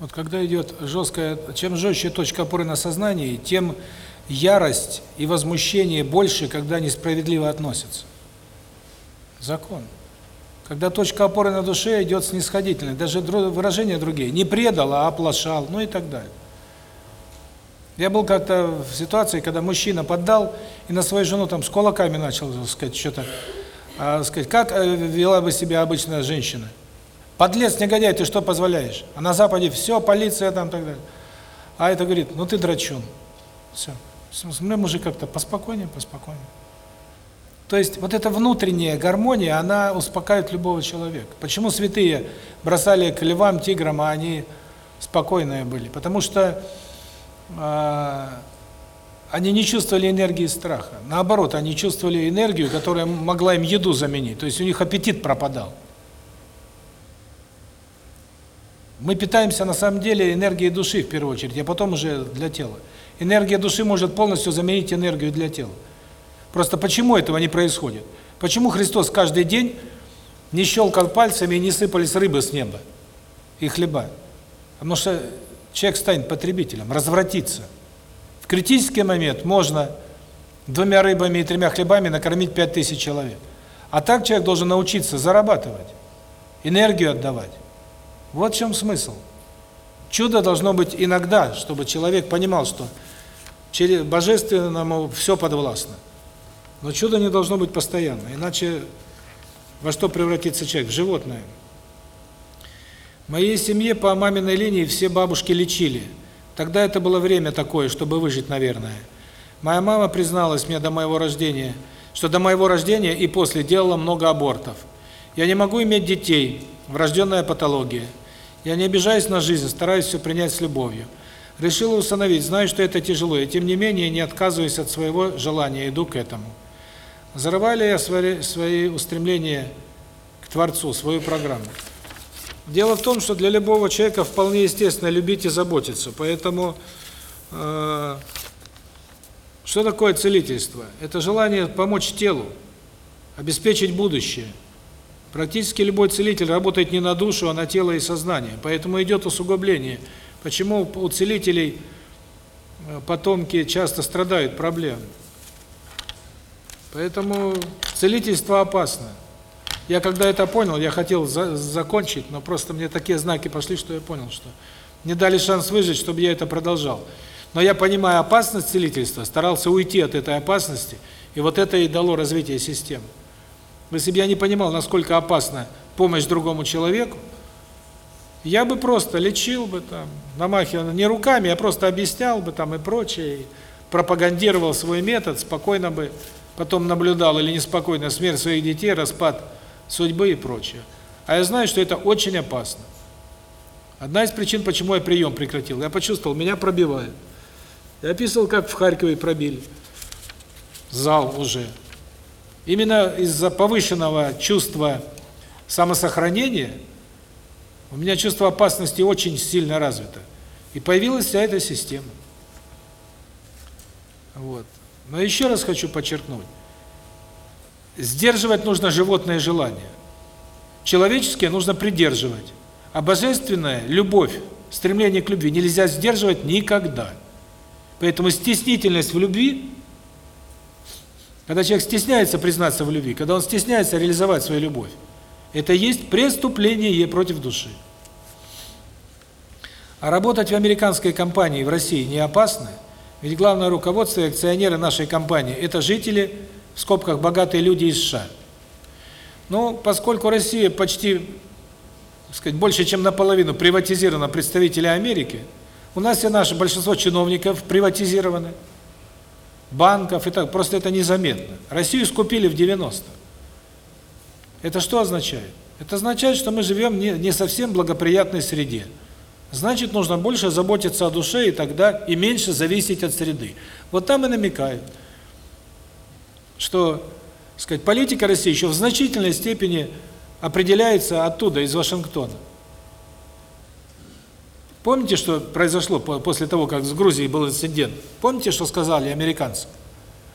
Вот когда идет жесткая, чем жестче точка опоры на сознании, тем ярость и возмущение больше, когда несправедливо относятся. Закон. Когда точка опоры на душе идет снисходительно, даже выражения другие, не предал, а оплошал, ну и так далее. Я был как-то в ситуации, когда мужчина поддал и на свою жену там с кулаками начал, так сказать, что-то, а, сказать, как э, вела бы себя обычная женщина. Подлец, негодяй, ты что позволяешь? А на Западе все, полиция там так далее. А это говорит, ну ты драчун. Все. Мы мужик как-то поспокойнее, поспокойнее. То есть вот эта внутренняя гармония, она успокаивает любого человека. Почему святые бросали к львам, тиграм, а они спокойные были? Потому что э, они не чувствовали энергии страха. Наоборот, они чувствовали энергию, которая могла им еду заменить. То есть у них аппетит пропадал. Мы питаемся на самом деле энергией души в первую очередь, а потом уже для тела. Энергия души может полностью заменить энергию для тела. Просто почему этого не происходит? Почему Христос каждый день не щелкал пальцами и не сыпались рыбы с неба и хлеба? Потому что человек станет потребителем, развратится. В критический момент можно двумя рыбами и тремя хлебами накормить пять тысяч человек. А так человек должен научиться зарабатывать, энергию отдавать. Вот в чем смысл. Чудо должно быть иногда, чтобы человек понимал, что через божественному все подвластно. Но чудо не должно быть постоянно, иначе во что превратится человек? В животное. В моей семье по маминой линии все бабушки лечили. Тогда это было время такое, чтобы выжить, наверное. Моя мама призналась мне до моего рождения, что до моего рождения и после делала много абортов. Я не могу иметь детей, врожденная патология. Я не обижаюсь на жизнь, стараюсь все принять с любовью. Решила установить, знаю, что это тяжело, и тем не менее не отказываюсь от своего желания, иду к этому. Зарывали я свои, свои устремления к Творцу, свою программу. Дело в том, что для любого человека вполне естественно любить и заботиться, поэтому э, что такое целительство? Это желание помочь телу, обеспечить будущее – Практически любой целитель работает не на душу, а на тело и сознание. Поэтому идет усугубление. Почему у целителей э, потомки часто страдают проблем? Поэтому целительство опасно. Я когда это понял, я хотел за закончить, но просто мне такие знаки пошли, что я понял, что не дали шанс выжить, чтобы я это продолжал. Но я, понимая опасность целительства, старался уйти от этой опасности, и вот это и дало развитие системы. Если бы я не понимал, насколько опасна помощь другому человеку, я бы просто лечил бы там, намахивал не руками, а просто объяснял бы там и прочее, и пропагандировал свой метод, спокойно бы потом наблюдал или неспокойно смерть своих детей, распад судьбы и прочее. А я знаю, что это очень опасно. Одна из причин, почему я прием прекратил, я почувствовал, меня пробивают. Я описывал, как в Харькове пробили. Зал уже. Именно из-за повышенного чувства самосохранения у меня чувство опасности очень сильно развито. И появилась вся эта система. Вот. Но еще раз хочу подчеркнуть. Сдерживать нужно животное желание. Человеческое нужно придерживать. А божественное, любовь, стремление к любви нельзя сдерживать никогда. Поэтому стеснительность в любви когда человек стесняется признаться в любви, когда он стесняется реализовать свою любовь, это есть преступление против души. А работать в американской компании в России не опасно, ведь главное руководство и акционеры нашей компании – это жители, в скобках, богатые люди из США. Но поскольку Россия почти, так сказать, больше, чем наполовину приватизирована представителями Америки, у нас все наше большинство чиновников приватизированы – банков и так, просто это незаметно. Россию скупили в 90 Это что означает? Это означает, что мы живем не, не совсем благоприятной среде. Значит, нужно больше заботиться о душе и тогда и меньше зависеть от среды. Вот там и намекают, что, сказать, политика России еще в значительной степени определяется оттуда, из Вашингтона. Помните, что произошло после того, как с Грузией был инцидент? Помните, что сказали американцы?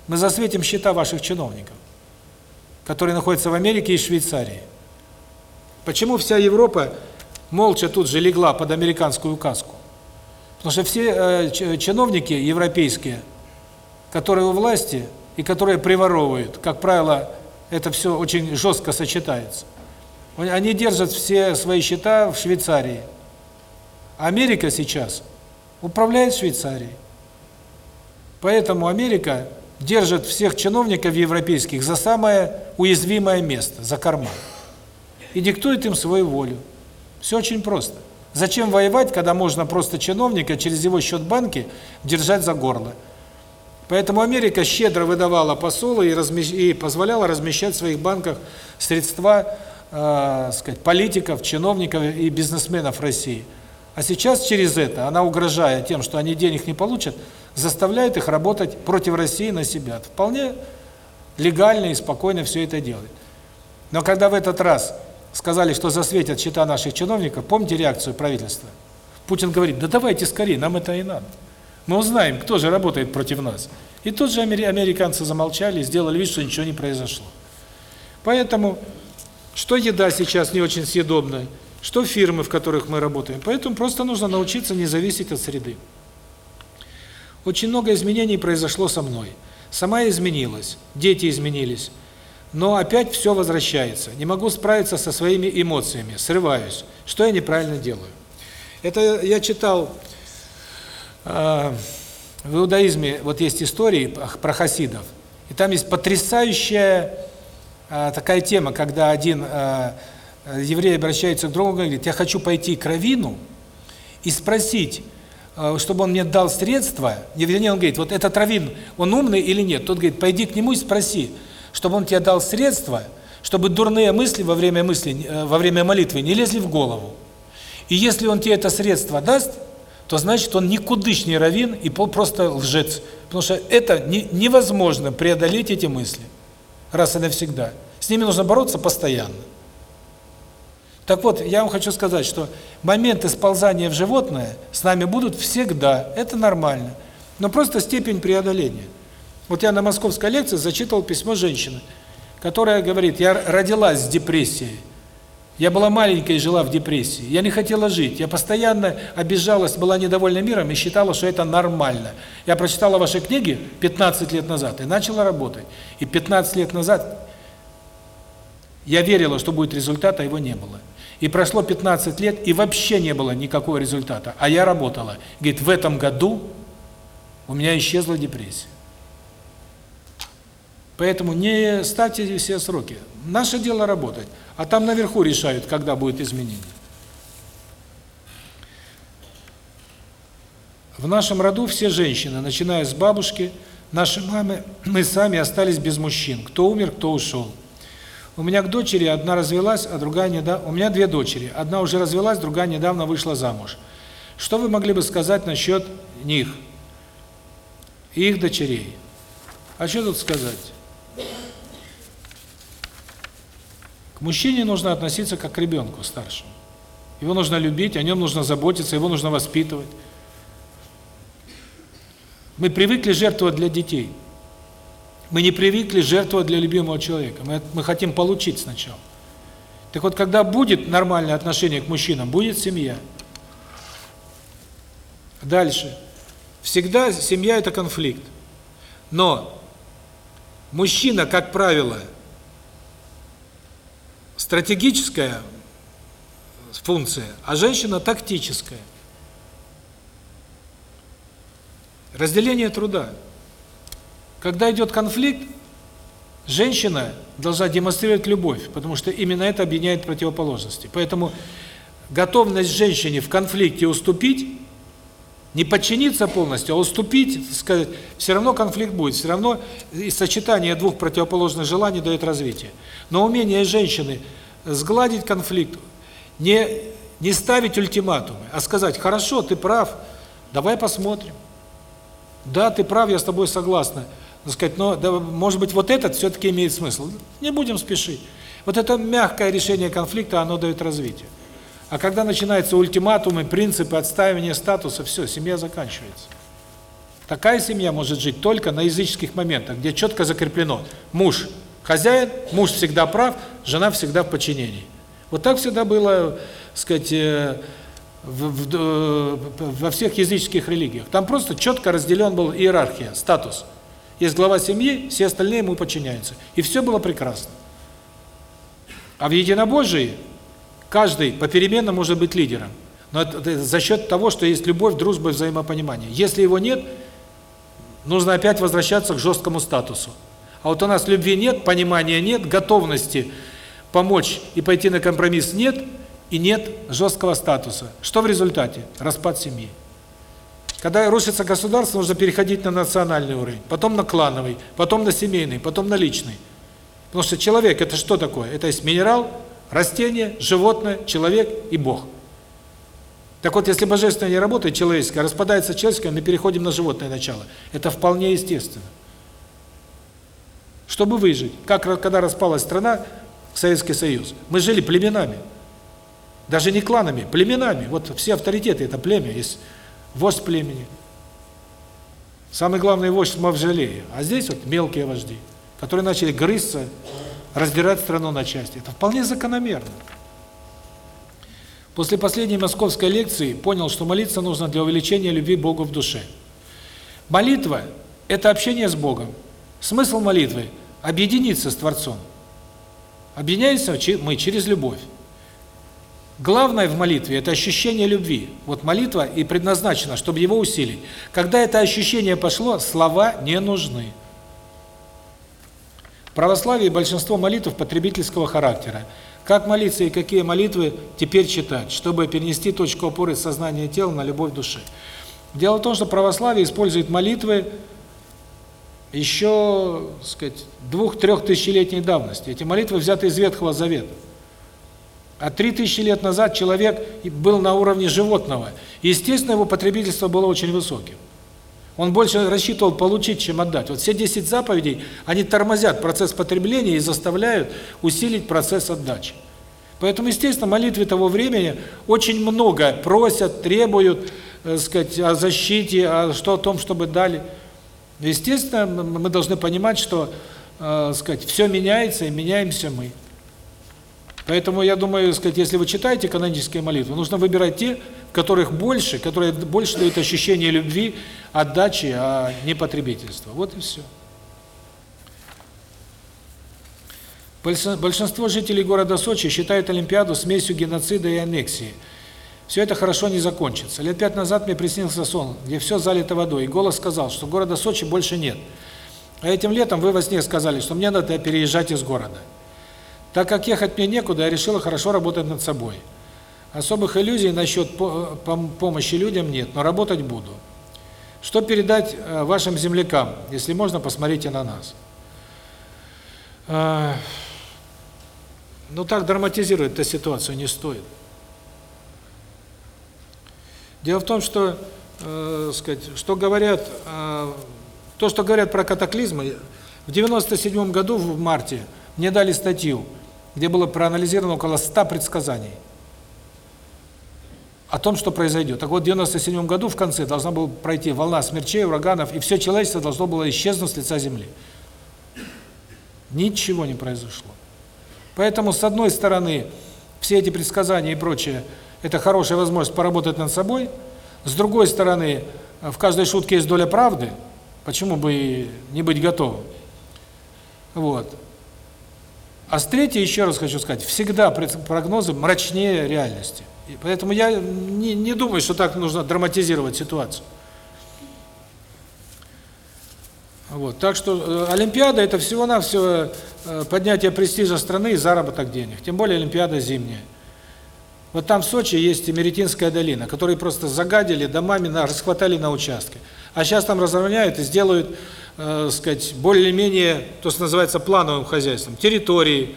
Мы засветим счета ваших чиновников, которые находятся в Америке и Швейцарии. Почему вся Европа молча тут же легла под американскую указку. Потому что все э, чиновники европейские, которые у власти и которые приворовывают, как правило, это все очень жестко сочетается. Они держат все свои счета в Швейцарии. Америка сейчас управляет Швейцарией. Поэтому Америка держит всех чиновников европейских за самое уязвимое место, за карман. И диктует им свою волю. Все очень просто. Зачем воевать, когда можно просто чиновника через его счет банки держать за горло? Поэтому Америка щедро выдавала посолы и, размещ... и позволяла размещать в своих банках средства, э, сказать, политиков, чиновников и бизнесменов России. А сейчас через это она, угрожая тем, что они денег не получат, заставляет их работать против России на себя. Вполне легально и спокойно все это делает. Но когда в этот раз сказали, что засветят счета наших чиновников, помните реакцию правительства? Путин говорит, да давайте скорее, нам это и надо. Мы узнаем, кто же работает против нас. И тут же американцы замолчали, сделали вид, что ничего не произошло. Поэтому, что еда сейчас не очень съедобная, что фирмы, в которых мы работаем. Поэтому просто нужно научиться не зависеть от среды. Очень много изменений произошло со мной. Сама изменилась, дети изменились. Но опять все возвращается. Не могу справиться со своими эмоциями, срываюсь. Что я неправильно делаю? Это я читал э, в иудаизме, вот есть истории про хасидов. И там есть потрясающая э, такая тема, когда один э, еврей обращается к другу и говорит, я хочу пойти к равину и спросить, Э, чтобы он мне дал средства, вернее, он говорит, вот этот раввин, он умный или нет? Тот говорит, пойди к нему и спроси, чтобы он тебе дал средства, чтобы дурные мысли во время мысли, э, во время молитвы не лезли в голову. И если он тебе это средство даст, то значит он никудышний раввин и просто лжец. Потому что это не, невозможно преодолеть эти мысли раз и навсегда. С ними нужно бороться постоянно. Так вот, я вам хочу сказать, что моменты сползания в животное с нами будут всегда, это нормально. Но просто степень преодоления. Вот я на московской лекции зачитывал письмо женщины, которая говорит, я родилась с депрессией, я была маленькой и жила в депрессии, я не хотела жить, я постоянно обижалась, была недовольна миром и считала, что это нормально. Я прочитала ваши книги 15 лет назад и начала работать. И 15 лет назад я верила, что будет результат, а его не было. И прошло 15 лет, и вообще не было никакого результата. А я работала. Говорит, в этом году у меня исчезла депрессия. Поэтому не ставьте все сроки. Наше дело работать. А там наверху решают, когда будет изменение. В нашем роду все женщины, начиная с бабушки, наши мамы, мы сами остались без мужчин. Кто умер, кто ушел. У меня к дочери одна развелась, а другая недавно... У меня две дочери. Одна уже развелась, другая недавно вышла замуж. Что вы могли бы сказать насчет них и их дочерей? А что тут сказать? К мужчине нужно относиться как к ребенку старшему. Его нужно любить, о нем нужно заботиться, его нужно воспитывать. Мы привыкли жертвовать для детей. Мы не привыкли жертвовать для любимого человека. Мы, мы хотим получить сначала. Так вот, когда будет нормальное отношение к мужчинам, будет семья. Дальше. Всегда семья – это конфликт. Но мужчина, как правило, стратегическая функция, а женщина – тактическая. Разделение труда – когда идет конфликт, женщина должна демонстрировать любовь, потому что именно это объединяет противоположности. Поэтому готовность женщине в конфликте уступить, не подчиниться полностью, а уступить, сказать, все равно конфликт будет, все равно и сочетание двух противоположных желаний дает развитие. Но умение женщины сгладить конфликт, не не ставить ультиматумы, а сказать: "Хорошо, ты прав. Давай посмотрим. Да, ты прав, я с тобой согласна так сказать, но да, может быть вот этот все-таки имеет смысл. Не будем спешить. Вот это мягкое решение конфликта, оно дает развитие. А когда начинаются ультиматумы, принципы отстаивания статуса, все, семья заканчивается. Такая семья может жить только на языческих моментах, где четко закреплено. Муж хозяин, муж всегда прав, жена всегда в подчинении. Вот так всегда было, сказать, э, в, в, э, во всех языческих религиях. Там просто четко разделен был иерархия, статус. Есть глава семьи, все остальные ему подчиняются. И все было прекрасно. А в единобожии каждый попеременно может быть лидером. Но это, за счет того, что есть любовь, дружба и взаимопонимание. Если его нет, нужно опять возвращаться к жесткому статусу. А вот у нас любви нет, понимания нет, готовности помочь и пойти на компромисс нет, и нет жесткого статуса. Что в результате? Распад семьи. Когда рушится государство, нужно переходить на национальный уровень, потом на клановый, потом на семейный, потом на личный. Потому что человек – это что такое? Это есть минерал, растение, животное, человек и Бог. Так вот, если божественное не работает, человеческое, распадается человеческое, мы переходим на животное начало. Это вполне естественно. Чтобы выжить, как когда распалась страна, Советский Союз, мы жили племенами. Даже не кланами, племенами. Вот все авторитеты – это племя, есть вождь племени. Самый главный вождь в Мавзолее. А здесь вот мелкие вожди, которые начали грызться, раздирать страну на части. Это вполне закономерно. После последней московской лекции понял, что молиться нужно для увеличения любви Богу в душе. Молитва – это общение с Богом. Смысл молитвы – объединиться с Творцом. Объединяемся мы через любовь. Главное в молитве – это ощущение любви. Вот молитва и предназначена, чтобы его усилить. Когда это ощущение пошло, слова не нужны. В православии большинство молитв потребительского характера. Как молиться и какие молитвы теперь читать, чтобы перенести точку опоры сознания тела на любовь души? Дело в том, что православие использует молитвы еще, так сказать, двух-трех тысячелетней давности. Эти молитвы взяты из Ветхого Завета. А три тысячи лет назад человек был на уровне животного. Естественно, его потребительство было очень высоким. Он больше рассчитывал получить, чем отдать. Вот все 10 заповедей, они тормозят процесс потребления и заставляют усилить процесс отдачи. Поэтому, естественно, молитвы того времени очень много просят, требуют, э, сказать, о защите, о что о том, чтобы дали. Естественно, мы должны понимать, что, э, сказать, все меняется, и меняемся мы. Поэтому я думаю, сказать, если вы читаете канонические молитвы, нужно выбирать те, которых больше, которые больше дают ощущение любви, отдачи, а не потребительства. Вот и все. Большинство жителей города Сочи считают Олимпиаду смесью геноцида и аннексии. Все это хорошо не закончится. Лет пять назад мне приснился сон, где все залито водой, и голос сказал, что города Сочи больше нет. А этим летом вы во сне сказали, что мне надо переезжать из города. Так как ехать мне некуда, я решила хорошо работать над собой. Особых иллюзий насчет помощи людям нет, но работать буду. Что передать э, вашим землякам? Если можно, посмотрите на нас. А, ну так драматизировать эту ситуацию не стоит. Дело в том, что, э, сказать, что говорят, э, то, что говорят про катаклизмы, в 97 году в марте мне дали статью где было проанализировано около 100 предсказаний о том, что произойдет. Так вот, в 97 году в конце должна была пройти волна смерчей, ураганов, и все человечество должно было исчезнуть с лица земли. Ничего не произошло. Поэтому, с одной стороны, все эти предсказания и прочее – это хорошая возможность поработать над собой. С другой стороны, в каждой шутке есть доля правды. Почему бы не быть готовым? Вот. А с третьей, еще раз хочу сказать, всегда прогнозы мрачнее реальности. И поэтому я не, не думаю, что так нужно драматизировать ситуацию. Вот, так что э, Олимпиада – это всего-навсего э, поднятие престижа страны и заработок денег. Тем более Олимпиада зимняя. Вот там в Сочи есть Меретинская долина, которые просто загадили домами, на, расхватали на участке. А сейчас там разровняют и сделают э, сказать, более-менее, то, что называется плановым хозяйством, территории,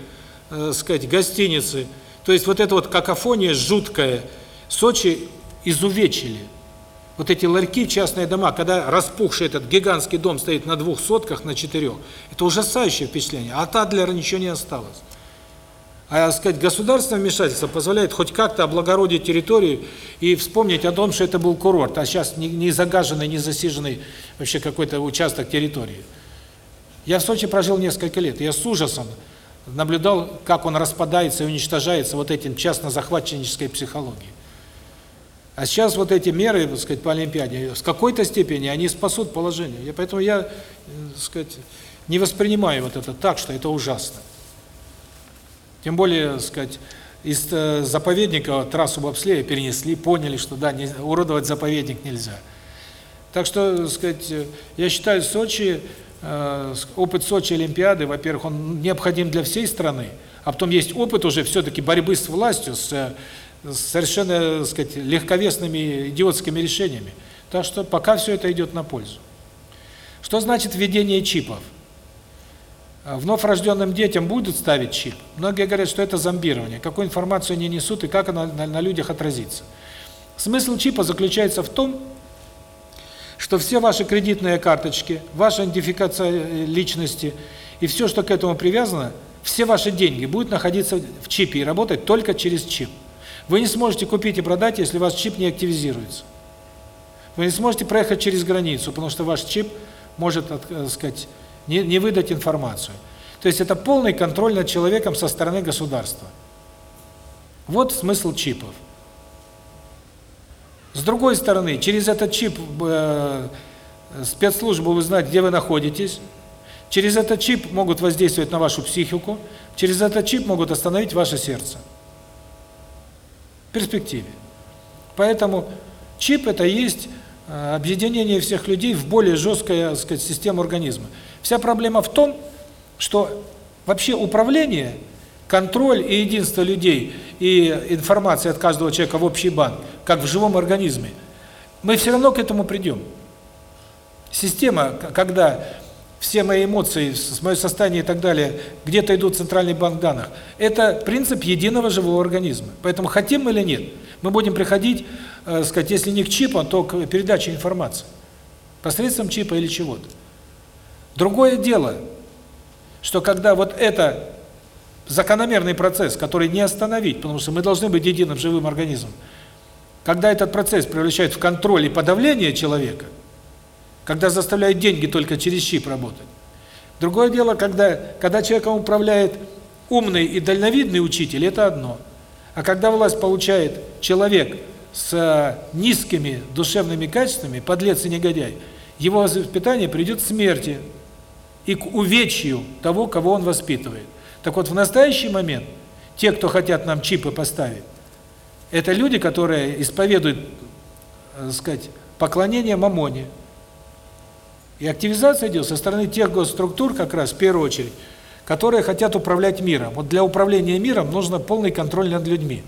э, сказать, гостиницы. То есть вот эта вот какофония жуткая. Сочи изувечили. Вот эти ларьки, частные дома, когда распухший этот гигантский дом стоит на двух сотках, на четырех, это ужасающее впечатление. А от Адлера ничего не осталось. А, сказать, государственное вмешательство позволяет хоть как-то облагородить территорию и вспомнить о том, что это был курорт, а сейчас не, загаженный, не засиженный вообще какой-то участок территории. Я в Сочи прожил несколько лет, я с ужасом наблюдал, как он распадается и уничтожается вот этим частно-захватченческой психологией. А сейчас вот эти меры, так сказать, по Олимпиаде, с какой-то степени они спасут положение. Я, поэтому я, так сказать, не воспринимаю вот это так, что это ужасно. Тем более, сказать, из э, заповедника трассу бобслея перенесли, поняли, что да, не, уродовать заповедник нельзя. Так что, сказать, я считаю, Сочи, э, опыт Сочи Олимпиады, во-первых, он необходим для всей страны, а потом есть опыт уже все-таки борьбы с властью, с, с совершенно, сказать, легковесными идиотскими решениями. Так что пока все это идет на пользу. Что значит введение чипов? Вновь рожденным детям будут ставить чип. Многие говорят, что это зомбирование. Какую информацию они несут и как она на, на людях отразится. Смысл чипа заключается в том, что все ваши кредитные карточки, ваша идентификация э, личности и все, что к этому привязано, все ваши деньги будут находиться в чипе и работать только через чип. Вы не сможете купить и продать, если ваш чип не активизируется. Вы не сможете проехать через границу, потому что ваш чип может, так э, сказать, не, не выдать информацию. То есть это полный контроль над человеком со стороны государства. Вот смысл чипов. С другой стороны, через этот чип э, спецслужбы узнать, где вы находитесь. Через этот чип могут воздействовать на вашу психику. Через этот чип могут остановить ваше сердце. В перспективе. Поэтому чип – это есть э, объединение всех людей в более жесткую, так сказать, систему организма. Вся проблема в том, что вообще управление, контроль и единство людей и информация от каждого человека в общий банк, как в живом организме, мы все равно к этому придем. Система, когда все мои эмоции, мое состояние и так далее, где-то идут в центральный банк данных, это принцип единого живого организма. Поэтому хотим мы или нет, мы будем приходить, э, сказать, если не к чипу, то к передаче информации. Посредством чипа или чего-то. Другое дело, что когда вот это закономерный процесс, который не остановить, потому что мы должны быть единым живым организмом, когда этот процесс превращает в контроль и подавление человека, когда заставляет деньги только через чип работать. Другое дело, когда, когда человеком управляет умный и дальновидный учитель, это одно. А когда власть получает человек с низкими душевными качествами, подлец и негодяй, его воспитание придет к смерти, и к увечью того, кого он воспитывает. Так вот, в настоящий момент те, кто хотят нам чипы поставить, это люди, которые исповедуют, так э, сказать, поклонение мамоне. И активизация идет со стороны тех госструктур, как раз в первую очередь, которые хотят управлять миром. Вот для управления миром нужно полный контроль над людьми.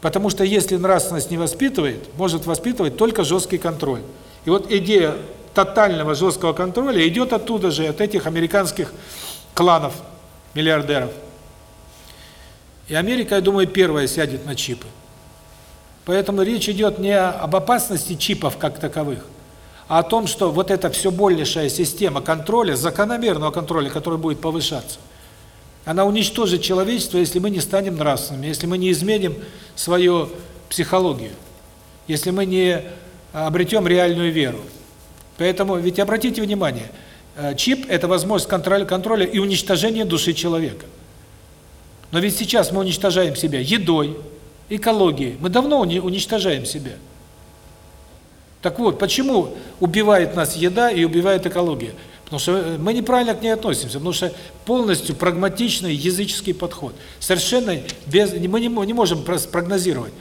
Потому что если нравственность не воспитывает, может воспитывать только жесткий контроль. И вот идея тотального жесткого контроля идет оттуда же, от этих американских кланов, миллиардеров. И Америка, я думаю, первая сядет на чипы. Поэтому речь идет не об опасности чипов как таковых, а о том, что вот эта все большая система контроля, закономерного контроля, который будет повышаться, она уничтожит человечество, если мы не станем нравственными, если мы не изменим свою психологию, если мы не обретем реальную веру. Поэтому, ведь обратите внимание, э, чип – это возможность контроля, контроля и уничтожения души человека. Но ведь сейчас мы уничтожаем себя едой, экологией. Мы давно уничтожаем себя. Так вот, почему убивает нас еда и убивает экология? Потому что э, мы неправильно к ней относимся, потому что полностью прагматичный языческий подход. Совершенно без мы не, не можем прогнозировать.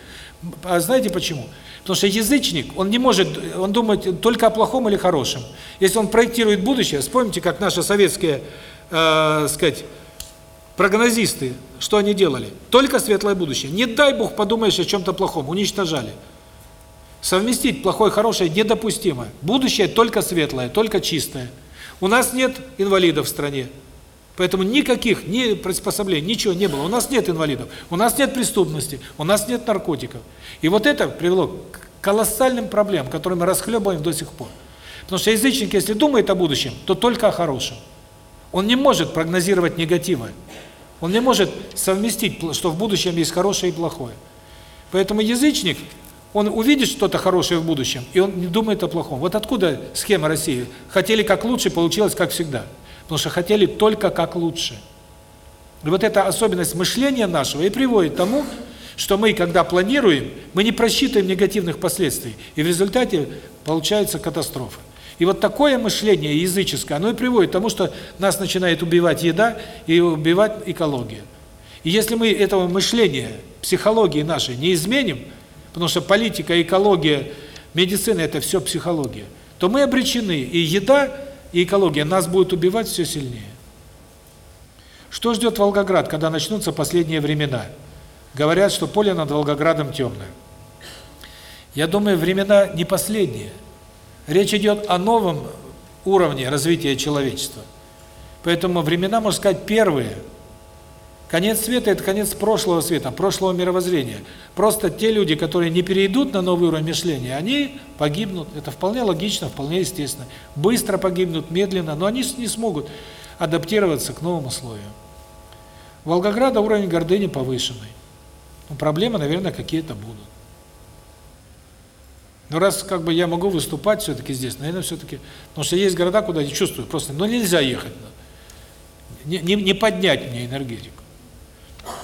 А знаете почему? Потому что язычник, он не может, он думает только о плохом или хорошем. Если он проектирует будущее, вспомните, как наши советские, э, сказать, прогнозисты, что они делали? Только светлое будущее. Не дай Бог подумаешь о чем-то плохом, уничтожали. Совместить плохое и хорошее недопустимо. Будущее только светлое, только чистое. У нас нет инвалидов в стране. Поэтому никаких ни приспособлений, ничего не было. У нас нет инвалидов, у нас нет преступности, у нас нет наркотиков. И вот это привело к колоссальным проблемам, которые мы расхлебываем до сих пор. Потому что язычник, если думает о будущем, то только о хорошем. Он не может прогнозировать негативы. Он не может совместить, что в будущем есть хорошее и плохое. Поэтому язычник, он увидит что-то хорошее в будущем, и он не думает о плохом. Вот откуда схема России? Хотели как лучше, получилось как всегда. Потому что хотели только как лучше. И вот эта особенность мышления нашего и приводит к тому, что мы, когда планируем, мы не просчитываем негативных последствий, и в результате получается катастрофа. И вот такое мышление языческое, оно и приводит к тому, что нас начинает убивать еда и убивать экология. И если мы этого мышления, психологии нашей не изменим, потому что политика, экология, медицина – это все психология, то мы обречены, и еда, и экология нас будут убивать все сильнее. Что ждет Волгоград, когда начнутся последние времена? Говорят, что поле над Волгоградом темное. Я думаю, времена не последние. Речь идет о новом уровне развития человечества. Поэтому времена, можно сказать, первые. Конец света – это конец прошлого света, прошлого мировоззрения. Просто те люди, которые не перейдут на новый уровень мышления, они погибнут. Это вполне логично, вполне естественно. Быстро погибнут, медленно, но они не смогут адаптироваться к новым условиям. Волгограда уровень гордыни повышенный. Но проблемы, наверное, какие-то будут. Но раз как бы я могу выступать все-таки здесь, наверное, все-таки... Потому что есть города, куда я чувствую просто, ну нельзя ехать. Не, не, не поднять мне энергетику.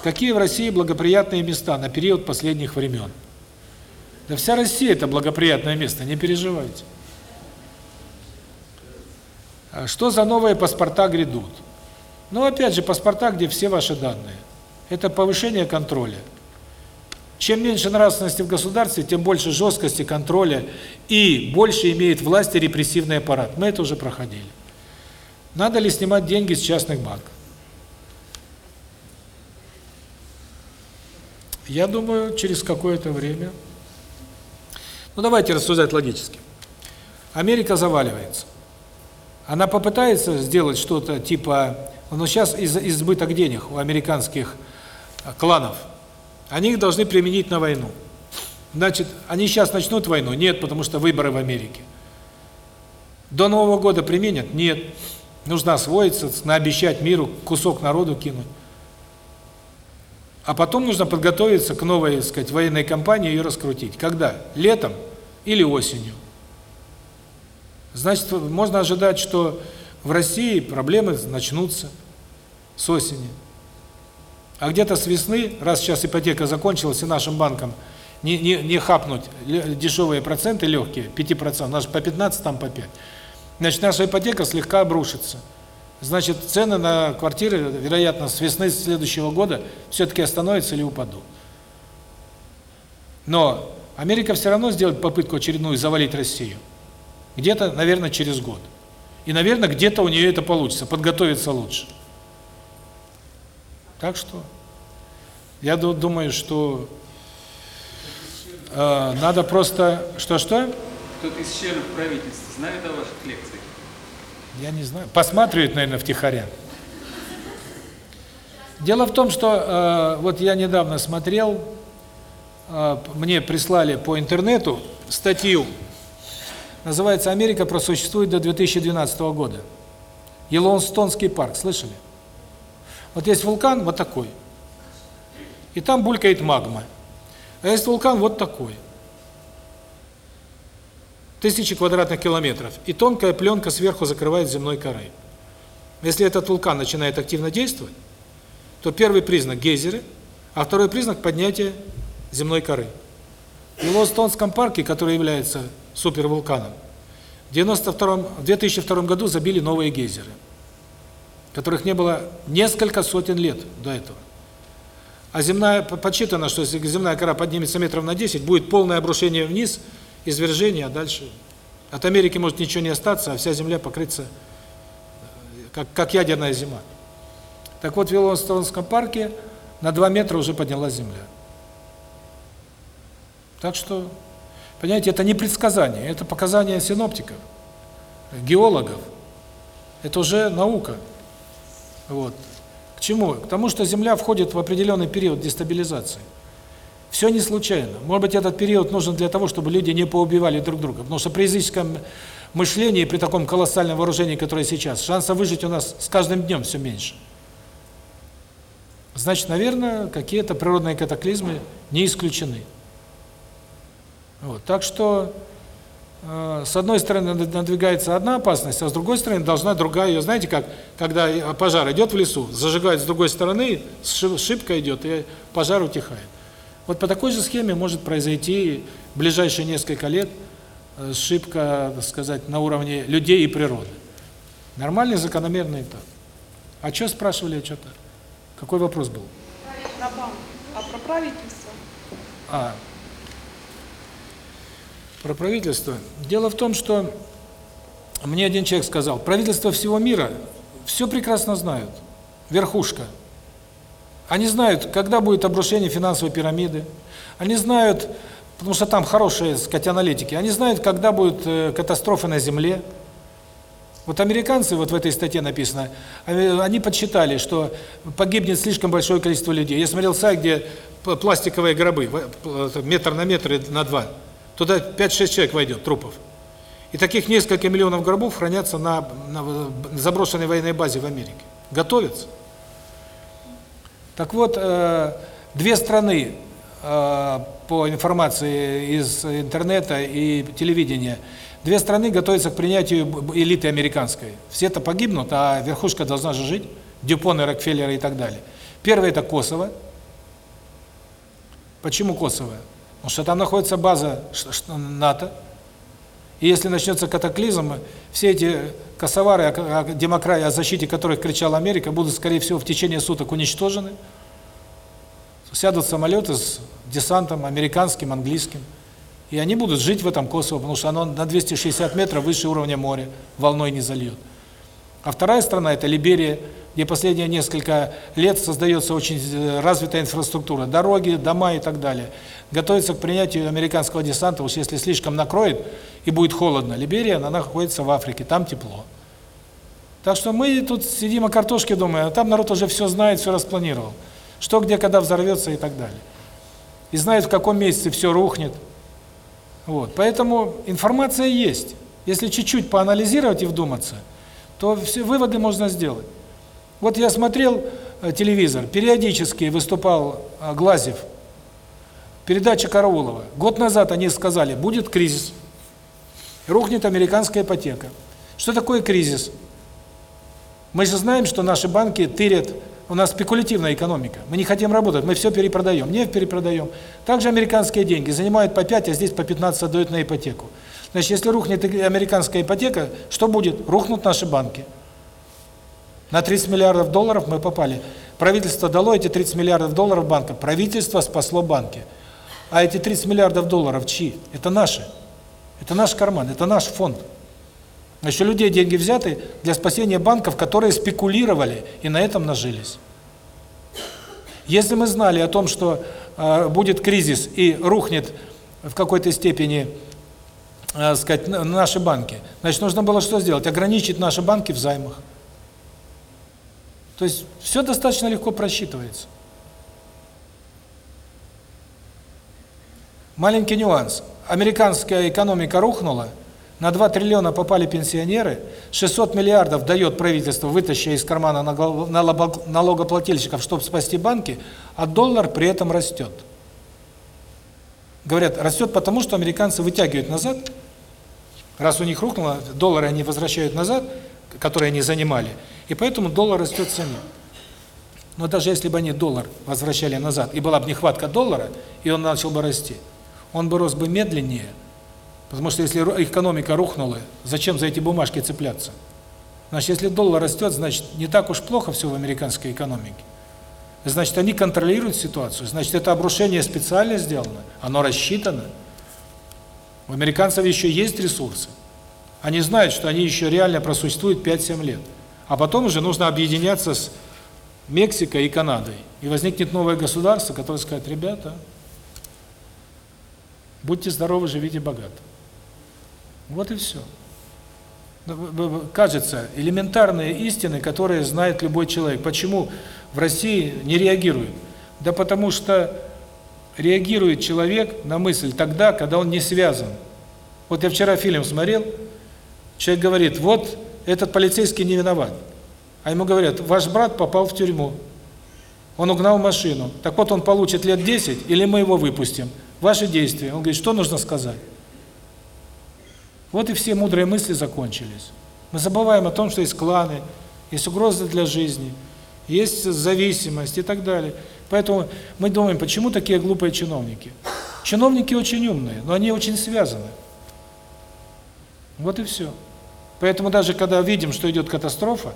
Какие в России благоприятные места на период последних времен? Да вся Россия это благоприятное место, не переживайте. А что за новые паспорта грядут? Ну, опять же, паспорта, где все ваши данные. Это повышение контроля. Чем меньше нравственности в государстве, тем больше жесткости, контроля и больше имеет власти репрессивный аппарат. Мы это уже проходили. Надо ли снимать деньги с частных банков? Я думаю, через какое-то время. Ну, давайте рассуждать логически. Америка заваливается. Она попытается сделать что-то типа... Ну, сейчас из избыток денег у американских кланов – они их должны применить на войну. Значит, они сейчас начнут войну? Нет, потому что выборы в Америке. До Нового года применят? Нет. Нужно освоиться, наобещать миру, кусок народу кинуть. А потом нужно подготовиться к новой, сказать, военной кампании и ее раскрутить. Когда? Летом или осенью. Значит, можно ожидать, что в России проблемы начнутся с осени. А где-то с весны, раз сейчас ипотека закончилась, и нашим банкам не, не, не хапнуть дешевые проценты легкие, 5%, у нас по 15, там по 5, значит, наша ипотека слегка обрушится. Значит, цены на квартиры, вероятно, с весны следующего года все-таки остановятся или упадут. Но Америка все равно сделает попытку очередную завалить Россию. Где-то, наверное, через год. И, наверное, где-то у нее это получится, подготовиться лучше. Так что я думаю, что э, надо просто... Что-что? Кто-то из членов правительства знает о ваших лекциях? Я не знаю. Посматривает, наверное, втихаря. Дело в том, что э, вот я недавно смотрел, э, мне прислали по интернету статью, называется «Америка просуществует до 2012 года». Елонстонский парк, слышали? Вот есть вулкан вот такой, и там булькает магма. А есть вулкан вот такой. Тысячи квадратных километров. И тонкая пленка сверху закрывает земной корой. Если этот вулкан начинает активно действовать, то первый признак – гейзеры, а второй признак – поднятие земной коры. В Йеллоустонском парке, который является супервулканом, в 92 в 2002 году забили новые гейзеры которых не было несколько сотен лет до этого. А земная, подсчитано, что если земная кора поднимется метров на 10, будет полное обрушение вниз, извержение, а дальше от Америки может ничего не остаться, а вся земля покрыться э, как, как ядерная зима. Так вот, в Йеллоустонском парке на 2 метра уже поднялась земля. Так что, понимаете, это не предсказание, это показания синоптиков, геологов. Это уже наука. Вот. К чему? К тому, что Земля входит в определенный период дестабилизации. Все не случайно. Может быть, этот период нужен для того, чтобы люди не поубивали друг друга. Потому что при языческом мышлении, при таком колоссальном вооружении, которое сейчас, шансов выжить у нас с каждым днем все меньше. Значит, наверное, какие-то природные катаклизмы не исключены. Вот. Так что э, с одной стороны над- надвигается одна опасность, а с другой стороны должна другая ее. Знаете как, когда э, пожар идет в лесу, зажигают с другой стороны, ши- шибка идет, и пожар утихает. Вот по такой же схеме может произойти в ближайшие несколько лет э, шибка, так сказать, на уровне людей и природы. Нормальный закономерный этап. А что спрашивали, что-то? Какой вопрос был? Про банк, а про правительство? А, про правительство. Дело в том, что мне один человек сказал, правительство всего мира все прекрасно знают, верхушка. Они знают, когда будет обрушение финансовой пирамиды, они знают, потому что там хорошие, сказать, аналитики, они знают, когда будет э, катастрофа на Земле. Вот американцы, вот в этой статье написано, они подсчитали, что погибнет слишком большое количество людей. Я смотрел сайт, где пластиковые гробы, метр на метр и на два. Туда 5-6 человек войдет, трупов. И таких несколько миллионов гробов хранятся на, на заброшенной военной базе в Америке. Готовятся. Так вот, э, две страны, э, по информации из интернета и телевидения, две страны готовятся к принятию элиты американской. Все-то погибнут, а верхушка должна же жить, Дюпон и Рокфеллер и так далее. Первое – это Косово. Почему Косово? Потому что там находится база НАТО. И если начнется катаклизм, все эти косовары, о, демократии, о защите которых кричала Америка, будут, скорее всего, в течение суток уничтожены. Сядут самолеты с десантом американским, английским. И они будут жить в этом Косово, потому что оно на 260 метров выше уровня моря, волной не зальет. А вторая страна – это Либерия, где последние несколько лет создается очень э, развитая инфраструктура, дороги, дома и так далее. Готовится к принятию американского десанта, уж если слишком накроет и будет холодно. Либерия, она находится в Африке, там тепло. Так что мы тут сидим о картошке думаем, а там народ уже все знает, все распланировал. Что, где, когда взорвется и так далее. И знает, в каком месяце все рухнет. Вот. Поэтому информация есть. Если чуть-чуть поанализировать и вдуматься, то все выводы можно сделать. Вот я смотрел э, телевизор, периодически выступал э, Глазев, передача Караулова. Год назад они сказали, будет кризис, рухнет американская ипотека. Что такое кризис? Мы же знаем, что наши банки тырят, у нас спекулятивная экономика. Мы не хотим работать, мы все перепродаем, нефть перепродаем. Также американские деньги занимают по 5, а здесь по 15 отдают на ипотеку. Значит, если рухнет американская ипотека, что будет? Рухнут наши банки. На 30 миллиардов долларов мы попали. Правительство дало эти 30 миллиардов долларов банкам. Правительство спасло банки. А эти 30 миллиардов долларов чьи? Это наши. Это наш карман, это наш фонд. У людей деньги взяты для спасения банков, которые спекулировали и на этом нажились. Если мы знали о том, что э, будет кризис и рухнет в какой-то степени, э, сказать, на- наши банки, значит, нужно было что сделать? Ограничить наши банки в займах. То есть все достаточно легко просчитывается. Маленький нюанс. Американская экономика рухнула, на 2 триллиона попали пенсионеры, 600 миллиардов дает правительство, вытащив из кармана налогоплательщиков, чтобы спасти банки, а доллар при этом растет. Говорят, растет потому, что американцы вытягивают назад, раз у них рухнуло, доллары они возвращают назад, которые они занимали, и поэтому доллар растет в цене. Но даже если бы они доллар возвращали назад, и была бы нехватка доллара, и он начал бы расти, он бы рос бы медленнее, потому что если экономика рухнула, зачем за эти бумажки цепляться? Значит, если доллар растет, значит, не так уж плохо все в американской экономике. Значит, они контролируют ситуацию, значит, это обрушение специально сделано, оно рассчитано. У американцев еще есть ресурсы. Они знают, что они еще реально просуществуют 5-7 лет. А потом уже нужно объединяться с Мексикой и Канадой. И возникнет новое государство, которое скажет, ребята, будьте здоровы, живите богато. Вот и все. Ну, Кажется, элементарные истины, которые знает любой человек. Почему в России не реагируют? Да потому что реагирует человек на мысль тогда, когда он не связан. Вот я вчера фильм смотрел, человек говорит, вот этот полицейский не виноват. А ему говорят, ваш брат попал в тюрьму. Он угнал машину. Так вот он получит лет 10, или мы его выпустим. Ваши действия. Он говорит, что нужно сказать? Вот и все мудрые мысли закончились. Мы забываем о том, что есть кланы, есть угрозы для жизни, есть зависимость и так далее. Поэтому мы думаем, почему такие глупые чиновники? Чиновники очень умные, но они очень связаны. Вот и все. Поэтому даже когда видим, что идет катастрофа,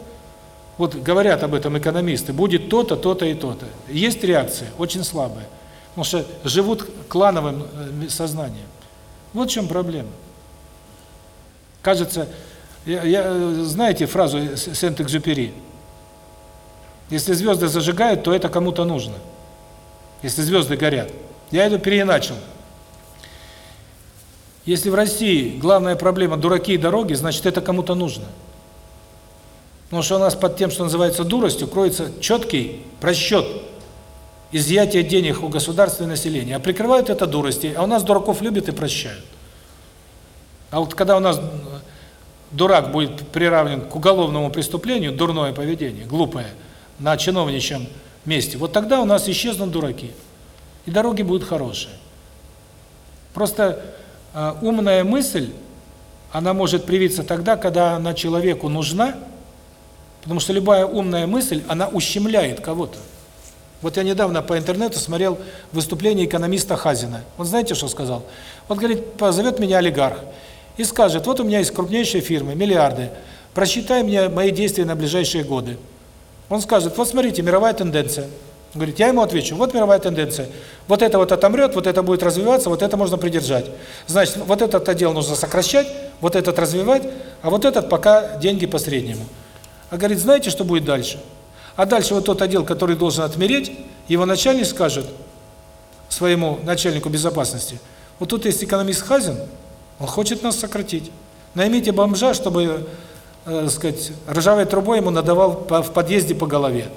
вот говорят об этом экономисты, будет то-то, то-то и то-то. Есть реакция, очень слабая. Потому что живут клановым э, сознанием. Вот в чем проблема. Кажется, я, я, знаете фразу Сент-Экзюпери? Если звезды зажигают, то это кому-то нужно. Если звезды горят. Я это переиначил. Если в России главная проблема дураки и дороги, значит это кому-то нужно. Потому что у нас под тем, что называется дуростью, кроется четкий просчет изъятия денег у государства и населения. А прикрывают это дурости, а у нас дураков любят и прощают. А вот когда у нас дурак будет приравнен к уголовному преступлению, дурное поведение, глупое, на чиновничьем месте, вот тогда у нас исчезнут дураки. И дороги будут хорошие. Просто э, умная мысль, она может привиться тогда, когда она человеку нужна, потому что любая умная мысль, она ущемляет кого-то. Вот я недавно по интернету смотрел выступление экономиста Хазина. Он знаете, что сказал? Он говорит, позовет меня олигарх и скажет, вот у меня есть крупнейшие фирмы, миллиарды, просчитай мне мои действия на ближайшие годы. Он скажет, вот смотрите, мировая тенденция. Говорит, я ему отвечу, вот мировая тенденция. Вот это вот отомрет, вот это будет развиваться, вот это можно придержать. Значит, вот этот отдел нужно сокращать, вот этот развивать, а вот этот пока деньги по среднему. А говорит, знаете, что будет дальше? А дальше вот тот отдел, который должен отмереть, его начальник скажет своему начальнику безопасности, вот тут есть экономист Хазин, он хочет нас сократить. Наймите бомжа, чтобы, э, сказать, ржавой трубой ему надавал по, в подъезде по голове.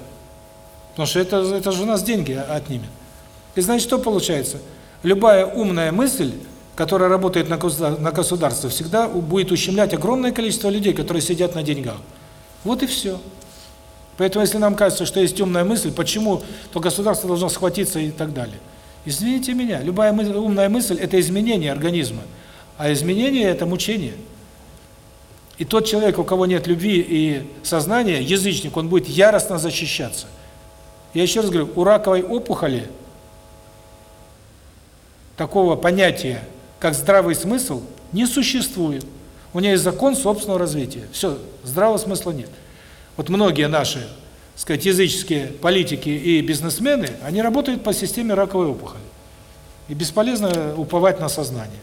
Потому что это, это же у нас деньги отнимет. И значит, что получается? Любая умная мысль, которая работает на на государство, всегда будет ущемлять огромное количество людей, которые сидят на деньгах. Вот и все. Поэтому, если нам кажется, что есть умная мысль, почему, то государство должно схватиться и так далее. Извините меня, любая мысль, умная мысль – это изменение организма, а изменение – это мучение. И тот человек, у кого нет любви и сознания, язычник, он будет яростно защищаться. Я еще раз говорю, у раковой опухоли такого понятия, как здравый смысл, не существует. У нее есть закон собственного развития. Все, здравого смысла нет. Вот многие наши, сказать, языческие политики и бизнесмены, они работают по системе раковой опухоли. И бесполезно уповать на сознание.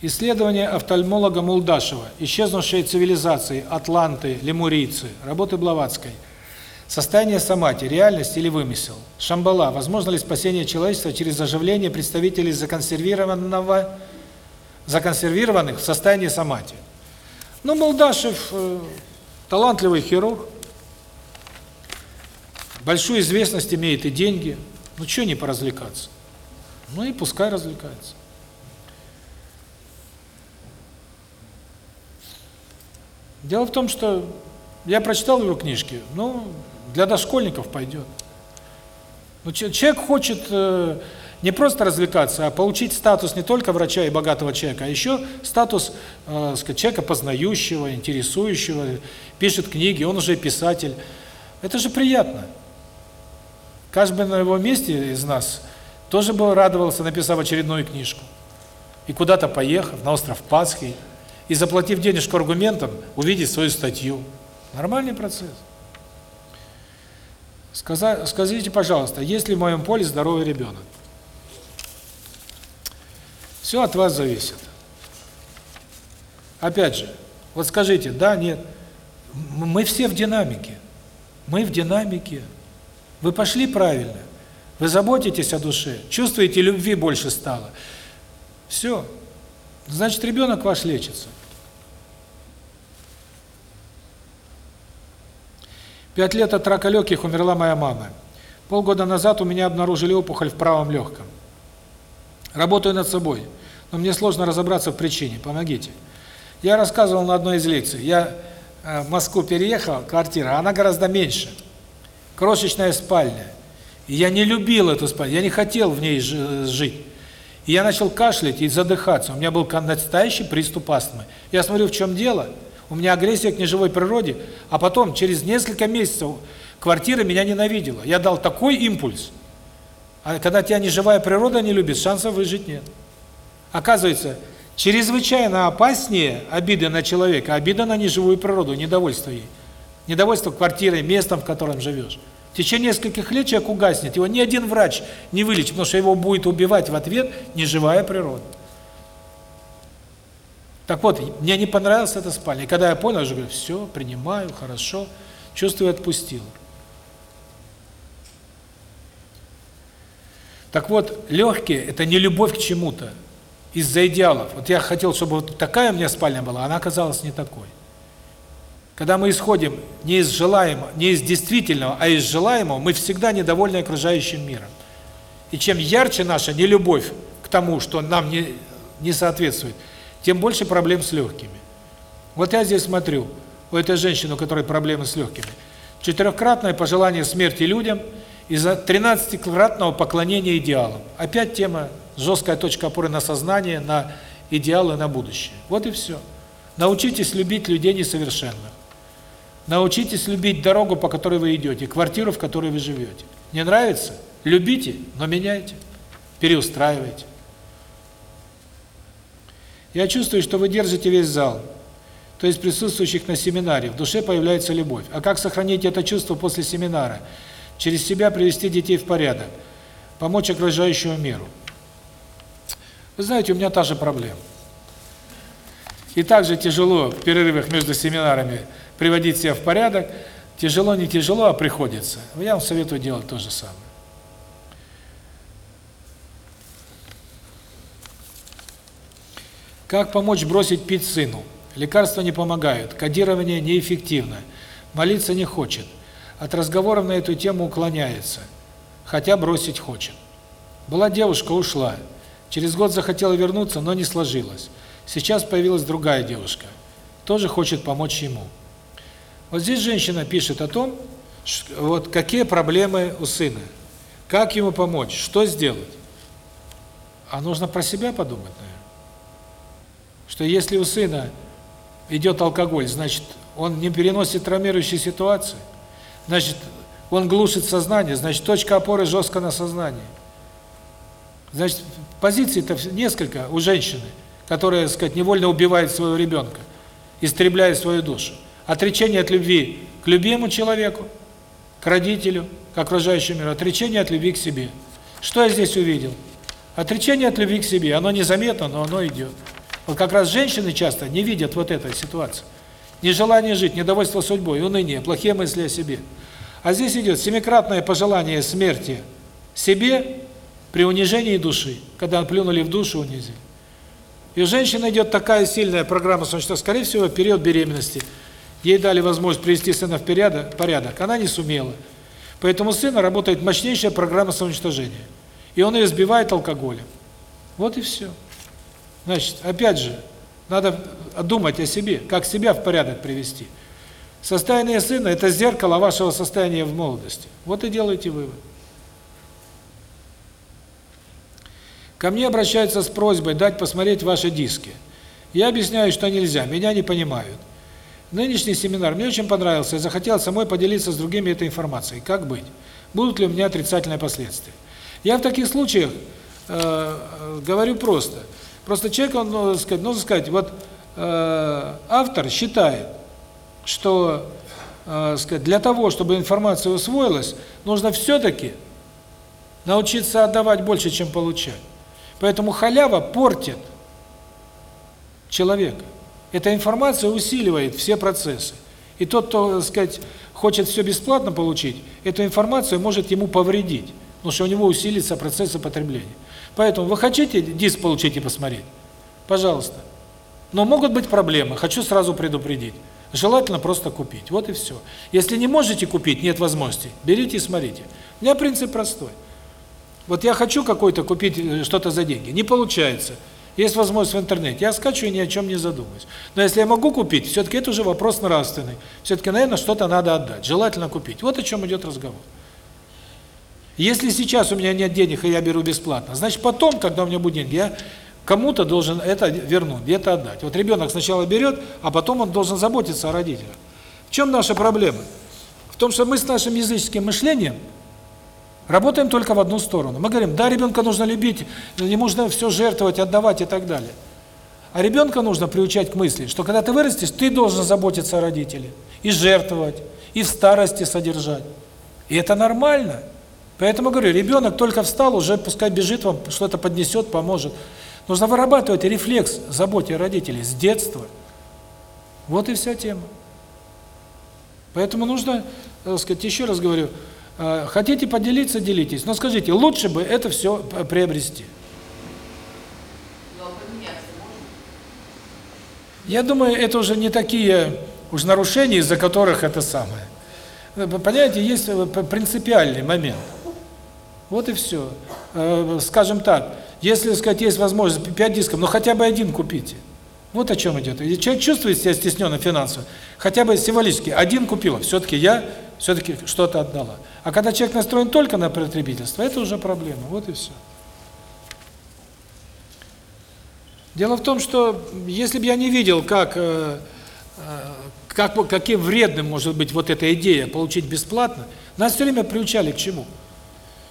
Исследование офтальмолога Мулдашева «Исчезнувшие цивилизации, атланты, лемурийцы», работы Блаватской. Состояние самати, реальность или вымысел? Шамбала. Возможно ли спасение человечества через заживление представителей законсервированного, законсервированных в состоянии самати? Ну, Молдашев э, талантливый хирург, большую известность имеет и деньги. Ну, что не поразвлекаться? Ну и пускай развлекается. Дело в том, что я прочитал его книжки, ну, для дошкольников пойдет. Ну, человек хочет э, не просто развлекаться, а получить статус не только врача и богатого человека, а еще статус э, человека познающего, интересующего, пишет книги, он уже писатель. Это же приятно. Каждый на его месте из нас тоже бы радовался, написав очередную книжку. И куда-то поехав на остров Пасхи, и заплатив денежку аргументом, увидеть свою статью. Нормальный процесс. Скажите, пожалуйста, есть ли в моем поле здоровый ребенок? Все от вас зависит. Опять же, вот скажите, да, нет. Мы все в динамике. Мы в динамике. Вы пошли правильно. Вы заботитесь о душе, чувствуете, любви больше стало. Все. Значит, ребенок ваш лечится. Пять лет от рака легких умерла моя мама. Полгода назад у меня обнаружили опухоль в правом легком. Работаю над собой, но мне сложно разобраться в причине. Помогите. Я рассказывал на одной из лекций. Я э, в Москву переехал, квартира, она гораздо меньше. Крошечная спальня. И я не любил эту спальню, я не хотел в ней жить. И я начал кашлять и задыхаться. У меня был настоящий приступ астмы. Я смотрю, в чем дело. У меня агрессия к неживой природе, а потом, через несколько месяцев, квартира меня ненавидела. Я дал такой импульс. А когда тебя неживая природа не любит, шансов выжить нет. Оказывается, чрезвычайно опаснее обиды на человека, обида на неживую природу, недовольство ей. Недовольство квартирой, местом, в котором живешь. В течение нескольких лет человек угаснет, его ни один врач не вылечит, потому что его будет убивать в ответ неживая природа. Так вот, мне не понравилась эта спальня. И когда я понял, я же говорю, все, принимаю, хорошо, чувствую, отпустил. Так вот, легкие – это не любовь к чему-то из-за идеалов. Вот я хотел, чтобы вот такая у меня спальня была, она оказалась не такой. Когда мы исходим не из желаемого, не из действительного, а из желаемого, мы всегда недовольны окружающим миром. И чем ярче наша нелюбовь к тому, что нам не, не соответствует, тем больше проблем с легкими. Вот я здесь смотрю, у этой женщины, у которой проблемы с легкими, четырехкратное пожелание смерти людям из-за тринадцатикратного поклонения идеалам. Опять тема жесткая точка опоры на сознание, на идеалы, на будущее. Вот и все. Научитесь любить людей несовершенных. Научитесь любить дорогу, по которой вы идете, квартиру, в которой вы живете. Не нравится? Любите, но меняйте, переустраивайте. Я чувствую, что вы держите весь зал, то есть присутствующих на семинаре. В душе появляется любовь. А как сохранить это чувство после семинара? Через себя привести детей в порядок, помочь окружающему миру. Вы знаете, у меня та же проблема. И также тяжело в перерывах между семинарами приводить себя в порядок. Тяжело, не тяжело, а приходится. Я вам советую делать то же самое. Как помочь бросить пить сыну? Лекарства не помогают, кодирование неэффективно, молиться не хочет, от разговоров на эту тему уклоняется, хотя бросить хочет. Была девушка, ушла. Через год захотела вернуться, но не сложилось. Сейчас появилась другая девушка, тоже хочет помочь ему. Вот здесь женщина пишет о том, вот какие проблемы у сына, как ему помочь, что сделать. А нужно про себя подумать, наверное. Что если у сына идет алкоголь, значит, он не переносит травмирующие ситуации, значит, он глушит сознание, значит, точка опоры жестко на сознании. Значит, позиций-то несколько у женщины, которая, так сказать, невольно убивает своего ребенка, истребляет свою душу. Отречение от любви к любимому человеку, к родителю, к окружающему миру, отречение от любви к себе. Что я здесь увидел? Отречение от любви к себе, оно незаметно, но оно идет. Вот как раз женщины часто не видят вот этой ситуации. Нежелание жить, недовольство судьбой, уныние, плохие мысли о себе. А здесь идет семикратное пожелание смерти себе при унижении души, когда плюнули в душу, унизили. И у женщины идет такая сильная программа, что, скорее всего, период беременности – Ей дали возможность привести сына в порядок, она не сумела. Поэтому у сына работает мощнейшая программа самоуничтожения. И он ее сбивает алкоголем. Вот и все. Значит, опять же, надо думать о себе, как себя в порядок привести. Состояние сына – это зеркало вашего состояния в молодости. Вот и делайте вывод. Ко мне обращаются с просьбой дать посмотреть ваши диски. Я объясняю, что нельзя, меня не понимают. Нынешний семинар мне очень понравился, я захотел самой поделиться с другими этой информацией. Как быть? Будут ли у меня отрицательные последствия? Я в таких случаях э, говорю просто. Просто человек, он, ну, сказать, нужно сказать, вот э, автор считает, что э, сказать, для того, чтобы информация усвоилась, нужно все-таки научиться отдавать больше, чем получать. Поэтому халява портит человека. Эта информация усиливает все процессы. И тот, кто, так сказать, хочет все бесплатно получить, эту информацию может ему повредить, потому что у него усилится процессы потребления. Поэтому вы хотите диск получить и посмотреть? Пожалуйста. Но могут быть проблемы, хочу сразу предупредить. Желательно просто купить. Вот и все. Если не можете купить, нет возможности, берите и смотрите. У меня принцип простой. Вот я хочу какой-то купить э, что-то за деньги, не получается – есть возможность в интернете. Я скачу и ни о чем не задумываюсь. Но если я могу купить, все-таки это уже вопрос нравственный. Все-таки, наверное, что-то надо отдать. Желательно купить. Вот о чем идет разговор. Если сейчас у меня нет денег, и я беру бесплатно, значит потом, когда у меня будет деньги, я кому-то должен это вернуть, где-то отдать. Вот ребенок сначала берет, а потом он должен заботиться о родителях. В чем наша проблема? В том, что мы с нашим языческим мышлением работаем только в одну сторону. Мы говорим, да, ребенка нужно любить, не нужно все жертвовать, отдавать и так далее. А ребенка нужно приучать к мысли, что когда ты вырастешь, ты должен заботиться о родителях, и жертвовать, и в старости содержать. И это нормально. Поэтому говорю, ребенок только встал, уже пускай бежит вам, что-то поднесет, поможет. Нужно вырабатывать рефлекс заботе о родителей с детства. Вот и вся тема. Поэтому нужно, так сказать, еще раз говорю, э, хотите поделиться, делитесь. Но скажите, лучше бы это все приобрести. Я думаю, это уже не такие уж нарушения, из-за которых это самое. Понимаете, есть э, принципиальный момент. Вот и все. Э, Скажем так, если, сказать, есть возможность 5 дисков, ну хотя бы один купите. Вот о чем идет. И человек чувствует себя стесненно финансово, хотя бы символически, один купила, все-таки я все-таки что-то отдала. А когда человек настроен только на потребительство, это уже проблема. Вот и все. Дело в том, что если бы я не видел, как, э, э, как каким вредным может быть вот эта идея получить бесплатно, нас все время приучали к чему?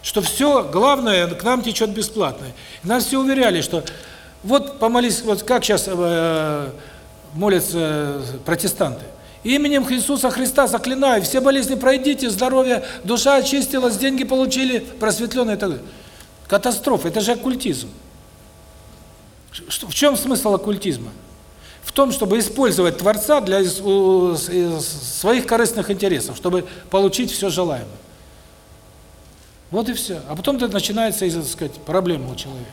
Что все, главное, к нам течет бесплатно. Нас все уверяли, что вот помолись, вот как сейчас э, молятся протестанты. Именем Иисуса Христа заклинаю, все болезни пройдите, здоровье, душа очистилась, деньги получили, просветленные и так далее. Катастрофа, это же оккультизм. В чем смысл оккультизма? В том, чтобы использовать Творца для своих корыстных интересов, чтобы получить все желаемое. Вот и все. А потом это начинается, из, так сказать, проблема у человека.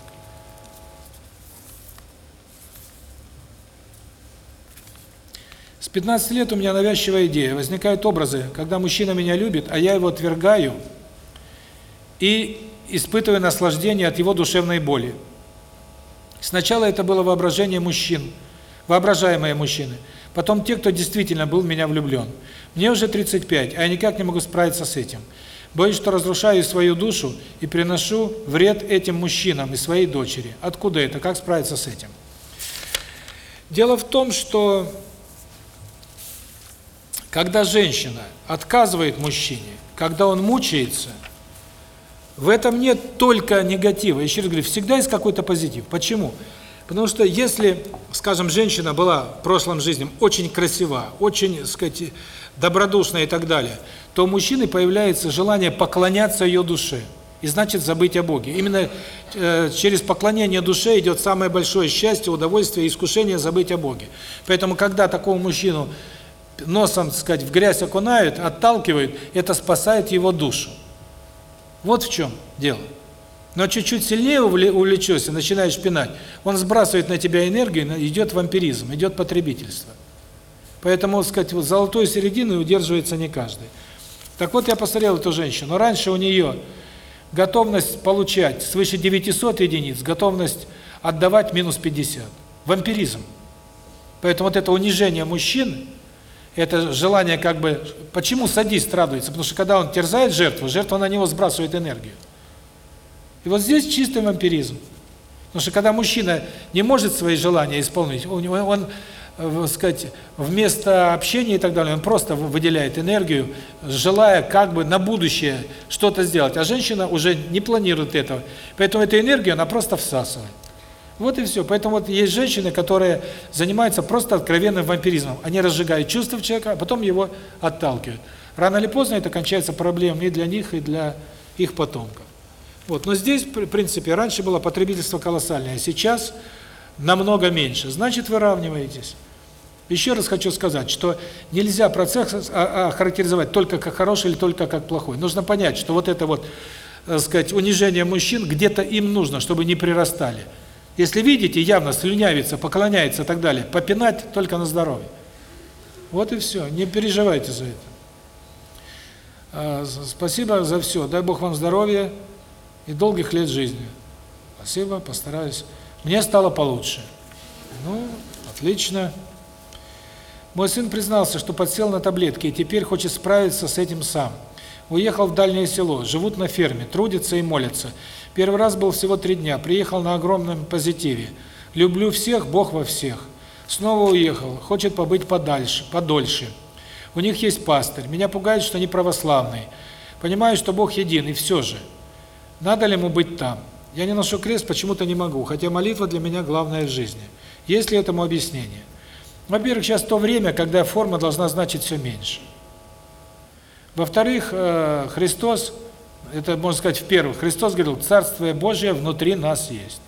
С 15 лет у меня навязчивая идея. Возникают образы, когда мужчина меня любит, а я его отвергаю и испытываю наслаждение от его душевной боли. Сначала это было воображение мужчин, воображаемые мужчины. Потом те, кто действительно был в меня влюблен. Мне уже 35, а я никак не могу справиться с этим. Боюсь, что разрушаю свою душу и приношу вред этим мужчинам и своей дочери. Откуда это? Как справиться с этим? Дело в том, что когда женщина отказывает мужчине, когда он мучается, в этом нет только негатива. Еще раз говорю, всегда есть какой-то позитив. Почему? Потому что если, скажем, женщина была в прошлом жизни очень красива, очень, так сказать, добродушна и так далее, то у мужчины появляется желание поклоняться ее душе. И значит забыть о Боге. Именно э, через поклонение душе идет самое большое счастье, удовольствие и искушение забыть о Боге. Поэтому, когда такого мужчину носом, так сказать, в грязь окунают, отталкивают, это спасает его душу. Вот в чем дело. Но чуть-чуть сильнее увлечешься, начинаешь пинать, он сбрасывает на тебя энергию, идет вампиризм, идет потребительство. Поэтому, так сказать, вот золотой середины удерживается не каждый. Так вот, я посмотрел эту женщину. Раньше у нее готовность получать свыше 900 единиц, готовность отдавать минус 50. Вампиризм. Поэтому вот это унижение мужчины, это желание как бы... Почему садист радуется? Потому что когда он терзает жертву, жертва на него сбрасывает энергию. И вот здесь чистый вампиризм. Потому что когда мужчина не может свои желания исполнить, он, э, сказать, вместо общения и так далее, он просто выделяет энергию, желая как бы на будущее что-то сделать. А женщина уже не планирует этого. Поэтому эту энергию она просто всасывает. Вот и все. Поэтому вот есть женщины, которые занимаются просто откровенным вампиризмом. Они разжигают чувства человека, а потом его отталкивают. Рано или поздно это кончается проблемой и для них, и для их потомков. Вот. Но здесь, в принципе, раньше было потребительство колоссальное, а сейчас намного меньше. Значит, выравниваетесь. Еще раз хочу сказать, что нельзя процесс охарактеризовать только как хороший или только как плохой. Нужно понять, что вот это вот, так сказать, унижение мужчин где-то им нужно, чтобы не прирастали. Если видите, явно слюнявится, поклоняется и так далее, попинать только на здоровье. Вот и все. Не переживайте за это. Спасибо за все. Дай Бог вам здоровья и долгих лет жизни. Спасибо, постараюсь. Мне стало получше. Ну, отлично. Мой сын признался, что подсел на таблетки и теперь хочет справиться с этим сам. Уехал в дальнее село, живут на ферме, трудятся и молятся. Первый раз был всего три дня, приехал на огромном позитиве. Люблю всех, Бог во всех. Снова уехал, хочет побыть подальше, подольше. У них есть пастырь. Меня пугает, что они православные. Понимаю, что Бог един, и все же. Надо ли ему быть там? Я не ношу крест, почему-то не могу, хотя молитва для меня главная в жизни. Есть ли этому объяснение? Во-первых, сейчас то время, когда форма должна значить все меньше. Во-вторых, э, Христос, это можно сказать в-первых, Христос говорил, Царствие Божие внутри нас есть.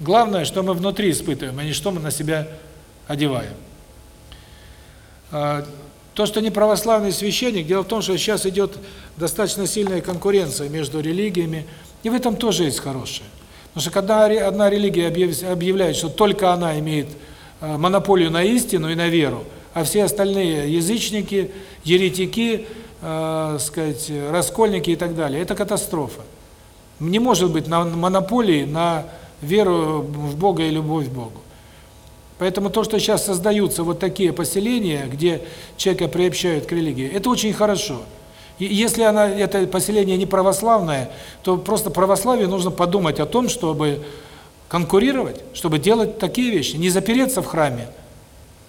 Главное, что мы внутри испытываем, а не что мы на себя одеваем. А, то, что не православный священник, дело в том, что сейчас идет достаточно сильная конкуренция между религиями, и в этом тоже есть хорошее. Потому что когда одна религия объявляет, что только она имеет э, монополию на истину и на веру, а все остальные язычники, еретики, э, сказать, раскольники и так далее, это катастрофа. Не может быть на монополии на веру в Бога и любовь к Богу. Поэтому то, что сейчас создаются вот такие поселения, где человека приобщают к религии, это очень хорошо. И если она это поселение не православное, то просто православию нужно подумать о том, чтобы конкурировать, чтобы делать такие вещи, не запереться в храме.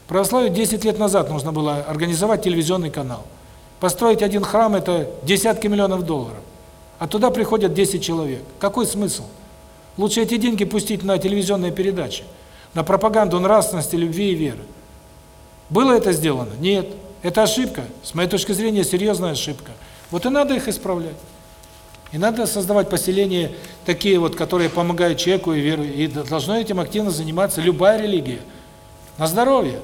Православию 10 лет назад нужно было организовать телевизионный канал. Построить один храм – это десятки миллионов долларов. А туда приходят 10 человек. Какой смысл? Лучше эти деньги пустить на телевизионные передачи, на пропаганду нравственности, любви и веры. Было это сделано? Нет. Это ошибка. С моей точки зрения, серьезная ошибка. Вот и надо их исправлять. И надо создавать поселения такие вот, которые помогают человеку и веру. И должно этим активно заниматься любая религия. На здоровье.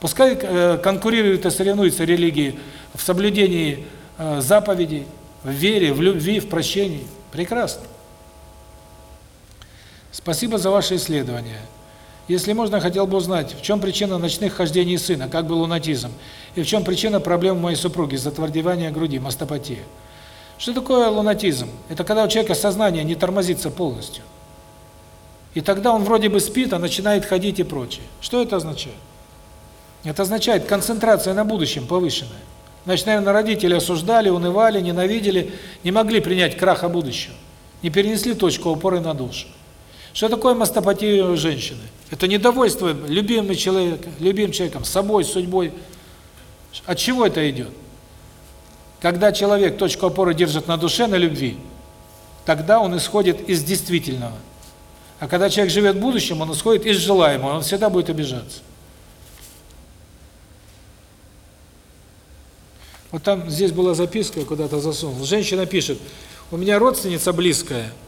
Пускай э, конкурируют и соревнуются религии в соблюдении э, заповедей, в вере, в любви, в прощении. Прекрасно. Спасибо за ваше исследование. Если можно, хотел бы узнать, в чем причина ночных хождений сына, как был лунатизм, и в чем причина проблем моей супруги, затвердевания груди, мастопатия. Что такое лунатизм? Это когда у человека сознание не тормозится полностью. И тогда он вроде бы спит, а начинает ходить и прочее. Что это означает? Это означает концентрация на будущем повышенная. Значит, наверное, родители осуждали, унывали, ненавидели, не могли принять краха будущего. Не перенесли точку опоры на душу. Что такое мастопатия у женщины? Это недовольство любимым человеком, любимым человеком, собой, судьбой. От чего это идет? Когда человек точку опоры держит на душе, на любви, тогда он исходит из действительного. А когда человек живет в будущем, он исходит из желаемого, он всегда будет обижаться. Вот там, здесь была записка, куда-то засунул. Женщина пишет, у меня родственница близкая –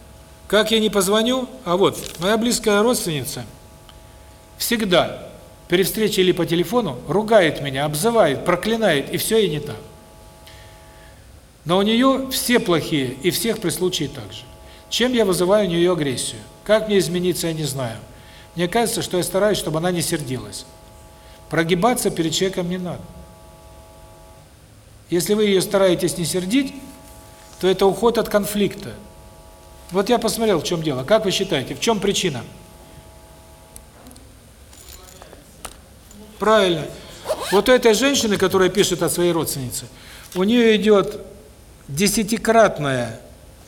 как я не позвоню, а вот, моя близкая родственница всегда при встрече или по телефону ругает меня, обзывает, проклинает, и все и не так. Но у нее все плохие, и всех при случае так же. Чем я вызываю у нее агрессию? Как мне измениться, я не знаю. Мне кажется, что я стараюсь, чтобы она не сердилась. Прогибаться перед человеком не надо. Если вы ее стараетесь не сердить, то это уход от конфликта. Вот я посмотрел, в чем дело. Как вы считаете, в чем причина? Правильно. Вот у этой женщины, которая пишет о своей родственнице, у нее идет десятикратная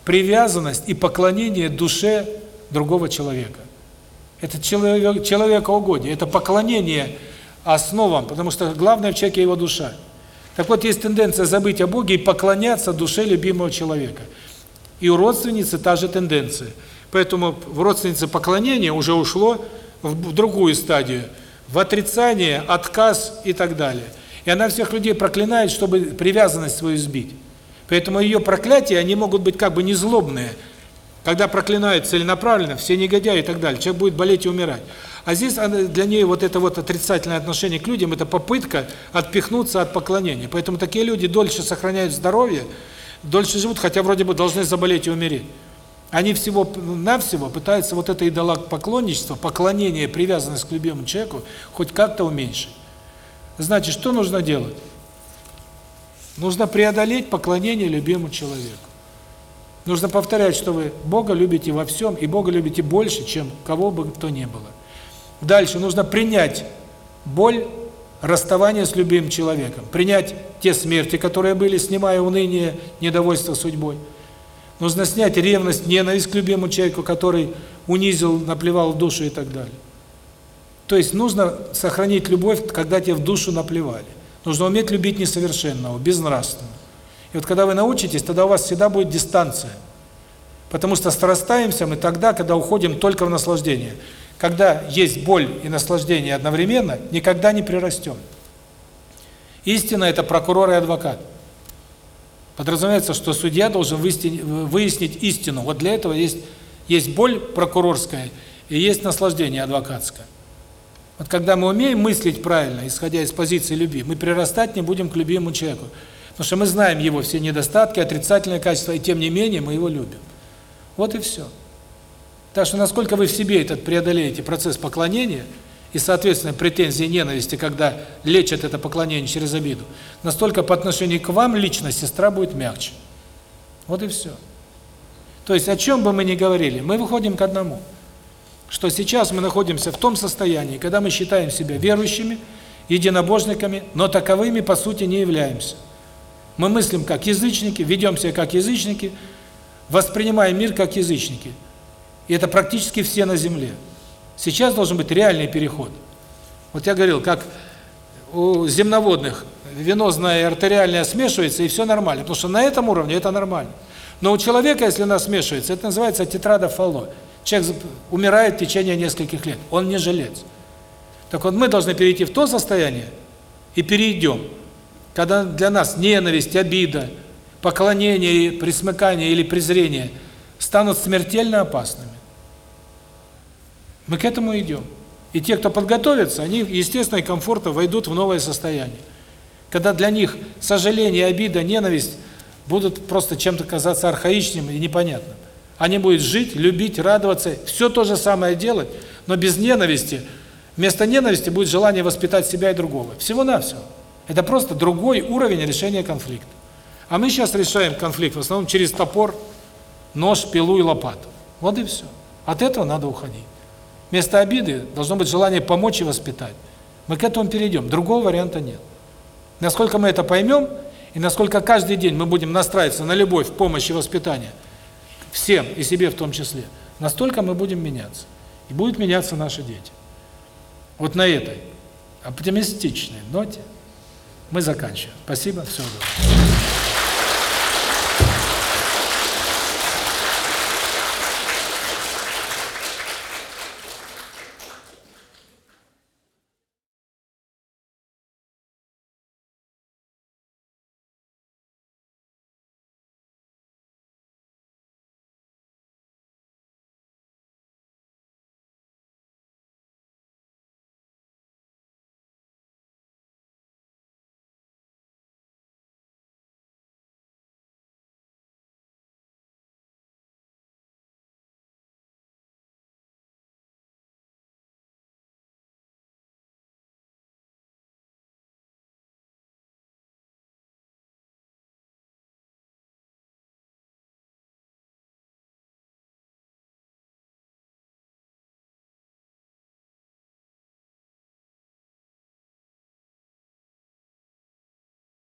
привязанность и поклонение душе другого человека. Это человек, человекоугодие, это поклонение основам, потому что главное в человеке его душа. Так вот, есть тенденция забыть о Боге и поклоняться душе любимого человека. И у родственницы та же тенденция. Поэтому в родственнице поклонение уже ушло в другую стадию, в отрицание, отказ и так далее. И она всех людей проклинает, чтобы привязанность свою сбить. Поэтому ее проклятия, они могут быть как бы не злобные. Когда проклинают целенаправленно, все негодяи и так далее, человек будет болеть и умирать. А здесь для нее вот это вот отрицательное отношение к людям, это попытка отпихнуться от поклонения. Поэтому такие люди дольше сохраняют здоровье, дольше живут, хотя вроде бы должны заболеть и умереть. Они всего-навсего пытаются вот это идолопоклонничество, поклонение, привязанность к любимому человеку хоть как-то уменьшить. Значит, что нужно делать? Нужно преодолеть поклонение любимому человеку. Нужно повторять, что вы Бога любите во всем, и Бога любите больше, чем кого бы то ни было. Дальше нужно принять боль расставание с любимым человеком, принять те смерти, которые были, снимая уныние, недовольство судьбой. Нужно снять ревность, ненависть к любимому человеку, который унизил, наплевал в душу и так далее. То есть нужно сохранить любовь, когда тебе в душу наплевали. Нужно уметь любить несовершенного, безнравственного. И вот когда вы научитесь, тогда у вас всегда будет дистанция. Потому что срастаемся мы тогда, когда уходим только в наслаждение. Когда есть боль и наслаждение одновременно, никогда не прирастем. Истина – это прокурор и адвокат. Подразумевается, что судья должен выяснить истину. Вот для этого есть, есть боль прокурорская и есть наслаждение адвокатское. Вот когда мы умеем мыслить правильно, исходя из позиции любви, мы прирастать не будем к любимому человеку. Потому что мы знаем его все недостатки, отрицательные качества, и тем не менее мы его любим. Вот и все. Так что насколько вы в себе этот преодолеете процесс поклонения и, соответственно, претензии и ненависти, когда лечат это поклонение через обиду, настолько по отношению к вам лично сестра будет мягче. Вот и все. То есть о чем бы мы ни говорили, мы выходим к одному – что сейчас мы находимся в том состоянии, когда мы считаем себя верующими, единобожниками, но таковыми по сути не являемся. Мы мыслим как язычники, ведем себя как язычники, воспринимаем мир как язычники. И это практически все на земле. Сейчас должен быть реальный переход. Вот я говорил, как у земноводных венозное и артериальное смешивается, и все нормально. Потому что на этом уровне это нормально. Но у человека, если она смешивается, это называется тетрадофало. Человек умирает в течение нескольких лет. Он не жилец. Так вот, мы должны перейти в то состояние, и перейдем, когда для нас ненависть, обида, поклонение, присмыкание или презрение станут смертельно опасными. Мы к этому идем. И те, кто подготовится, они, естественно, и комфортно войдут в новое состояние. Когда для них сожаление, обида, ненависть будут просто чем-то казаться архаичным и непонятным. Они будут жить, любить, радоваться, все то же самое делать, но без ненависти. Вместо ненависти будет желание воспитать себя и другого. Всего-навсего. Это просто другой уровень решения конфликта. А мы сейчас решаем конфликт в основном через топор, нож, пилу и лопату. Вот и все. От этого надо уходить. Вместо обиды должно быть желание помочь и воспитать. Мы к этому перейдем. Другого варианта нет. Насколько мы это поймем, и насколько каждый день мы будем настраиваться на любовь, помощь и воспитание – всем, и себе в том числе, настолько мы будем меняться. И будут меняться наши дети. Вот на этой оптимистичной ноте мы заканчиваем. Спасибо, всего доброго.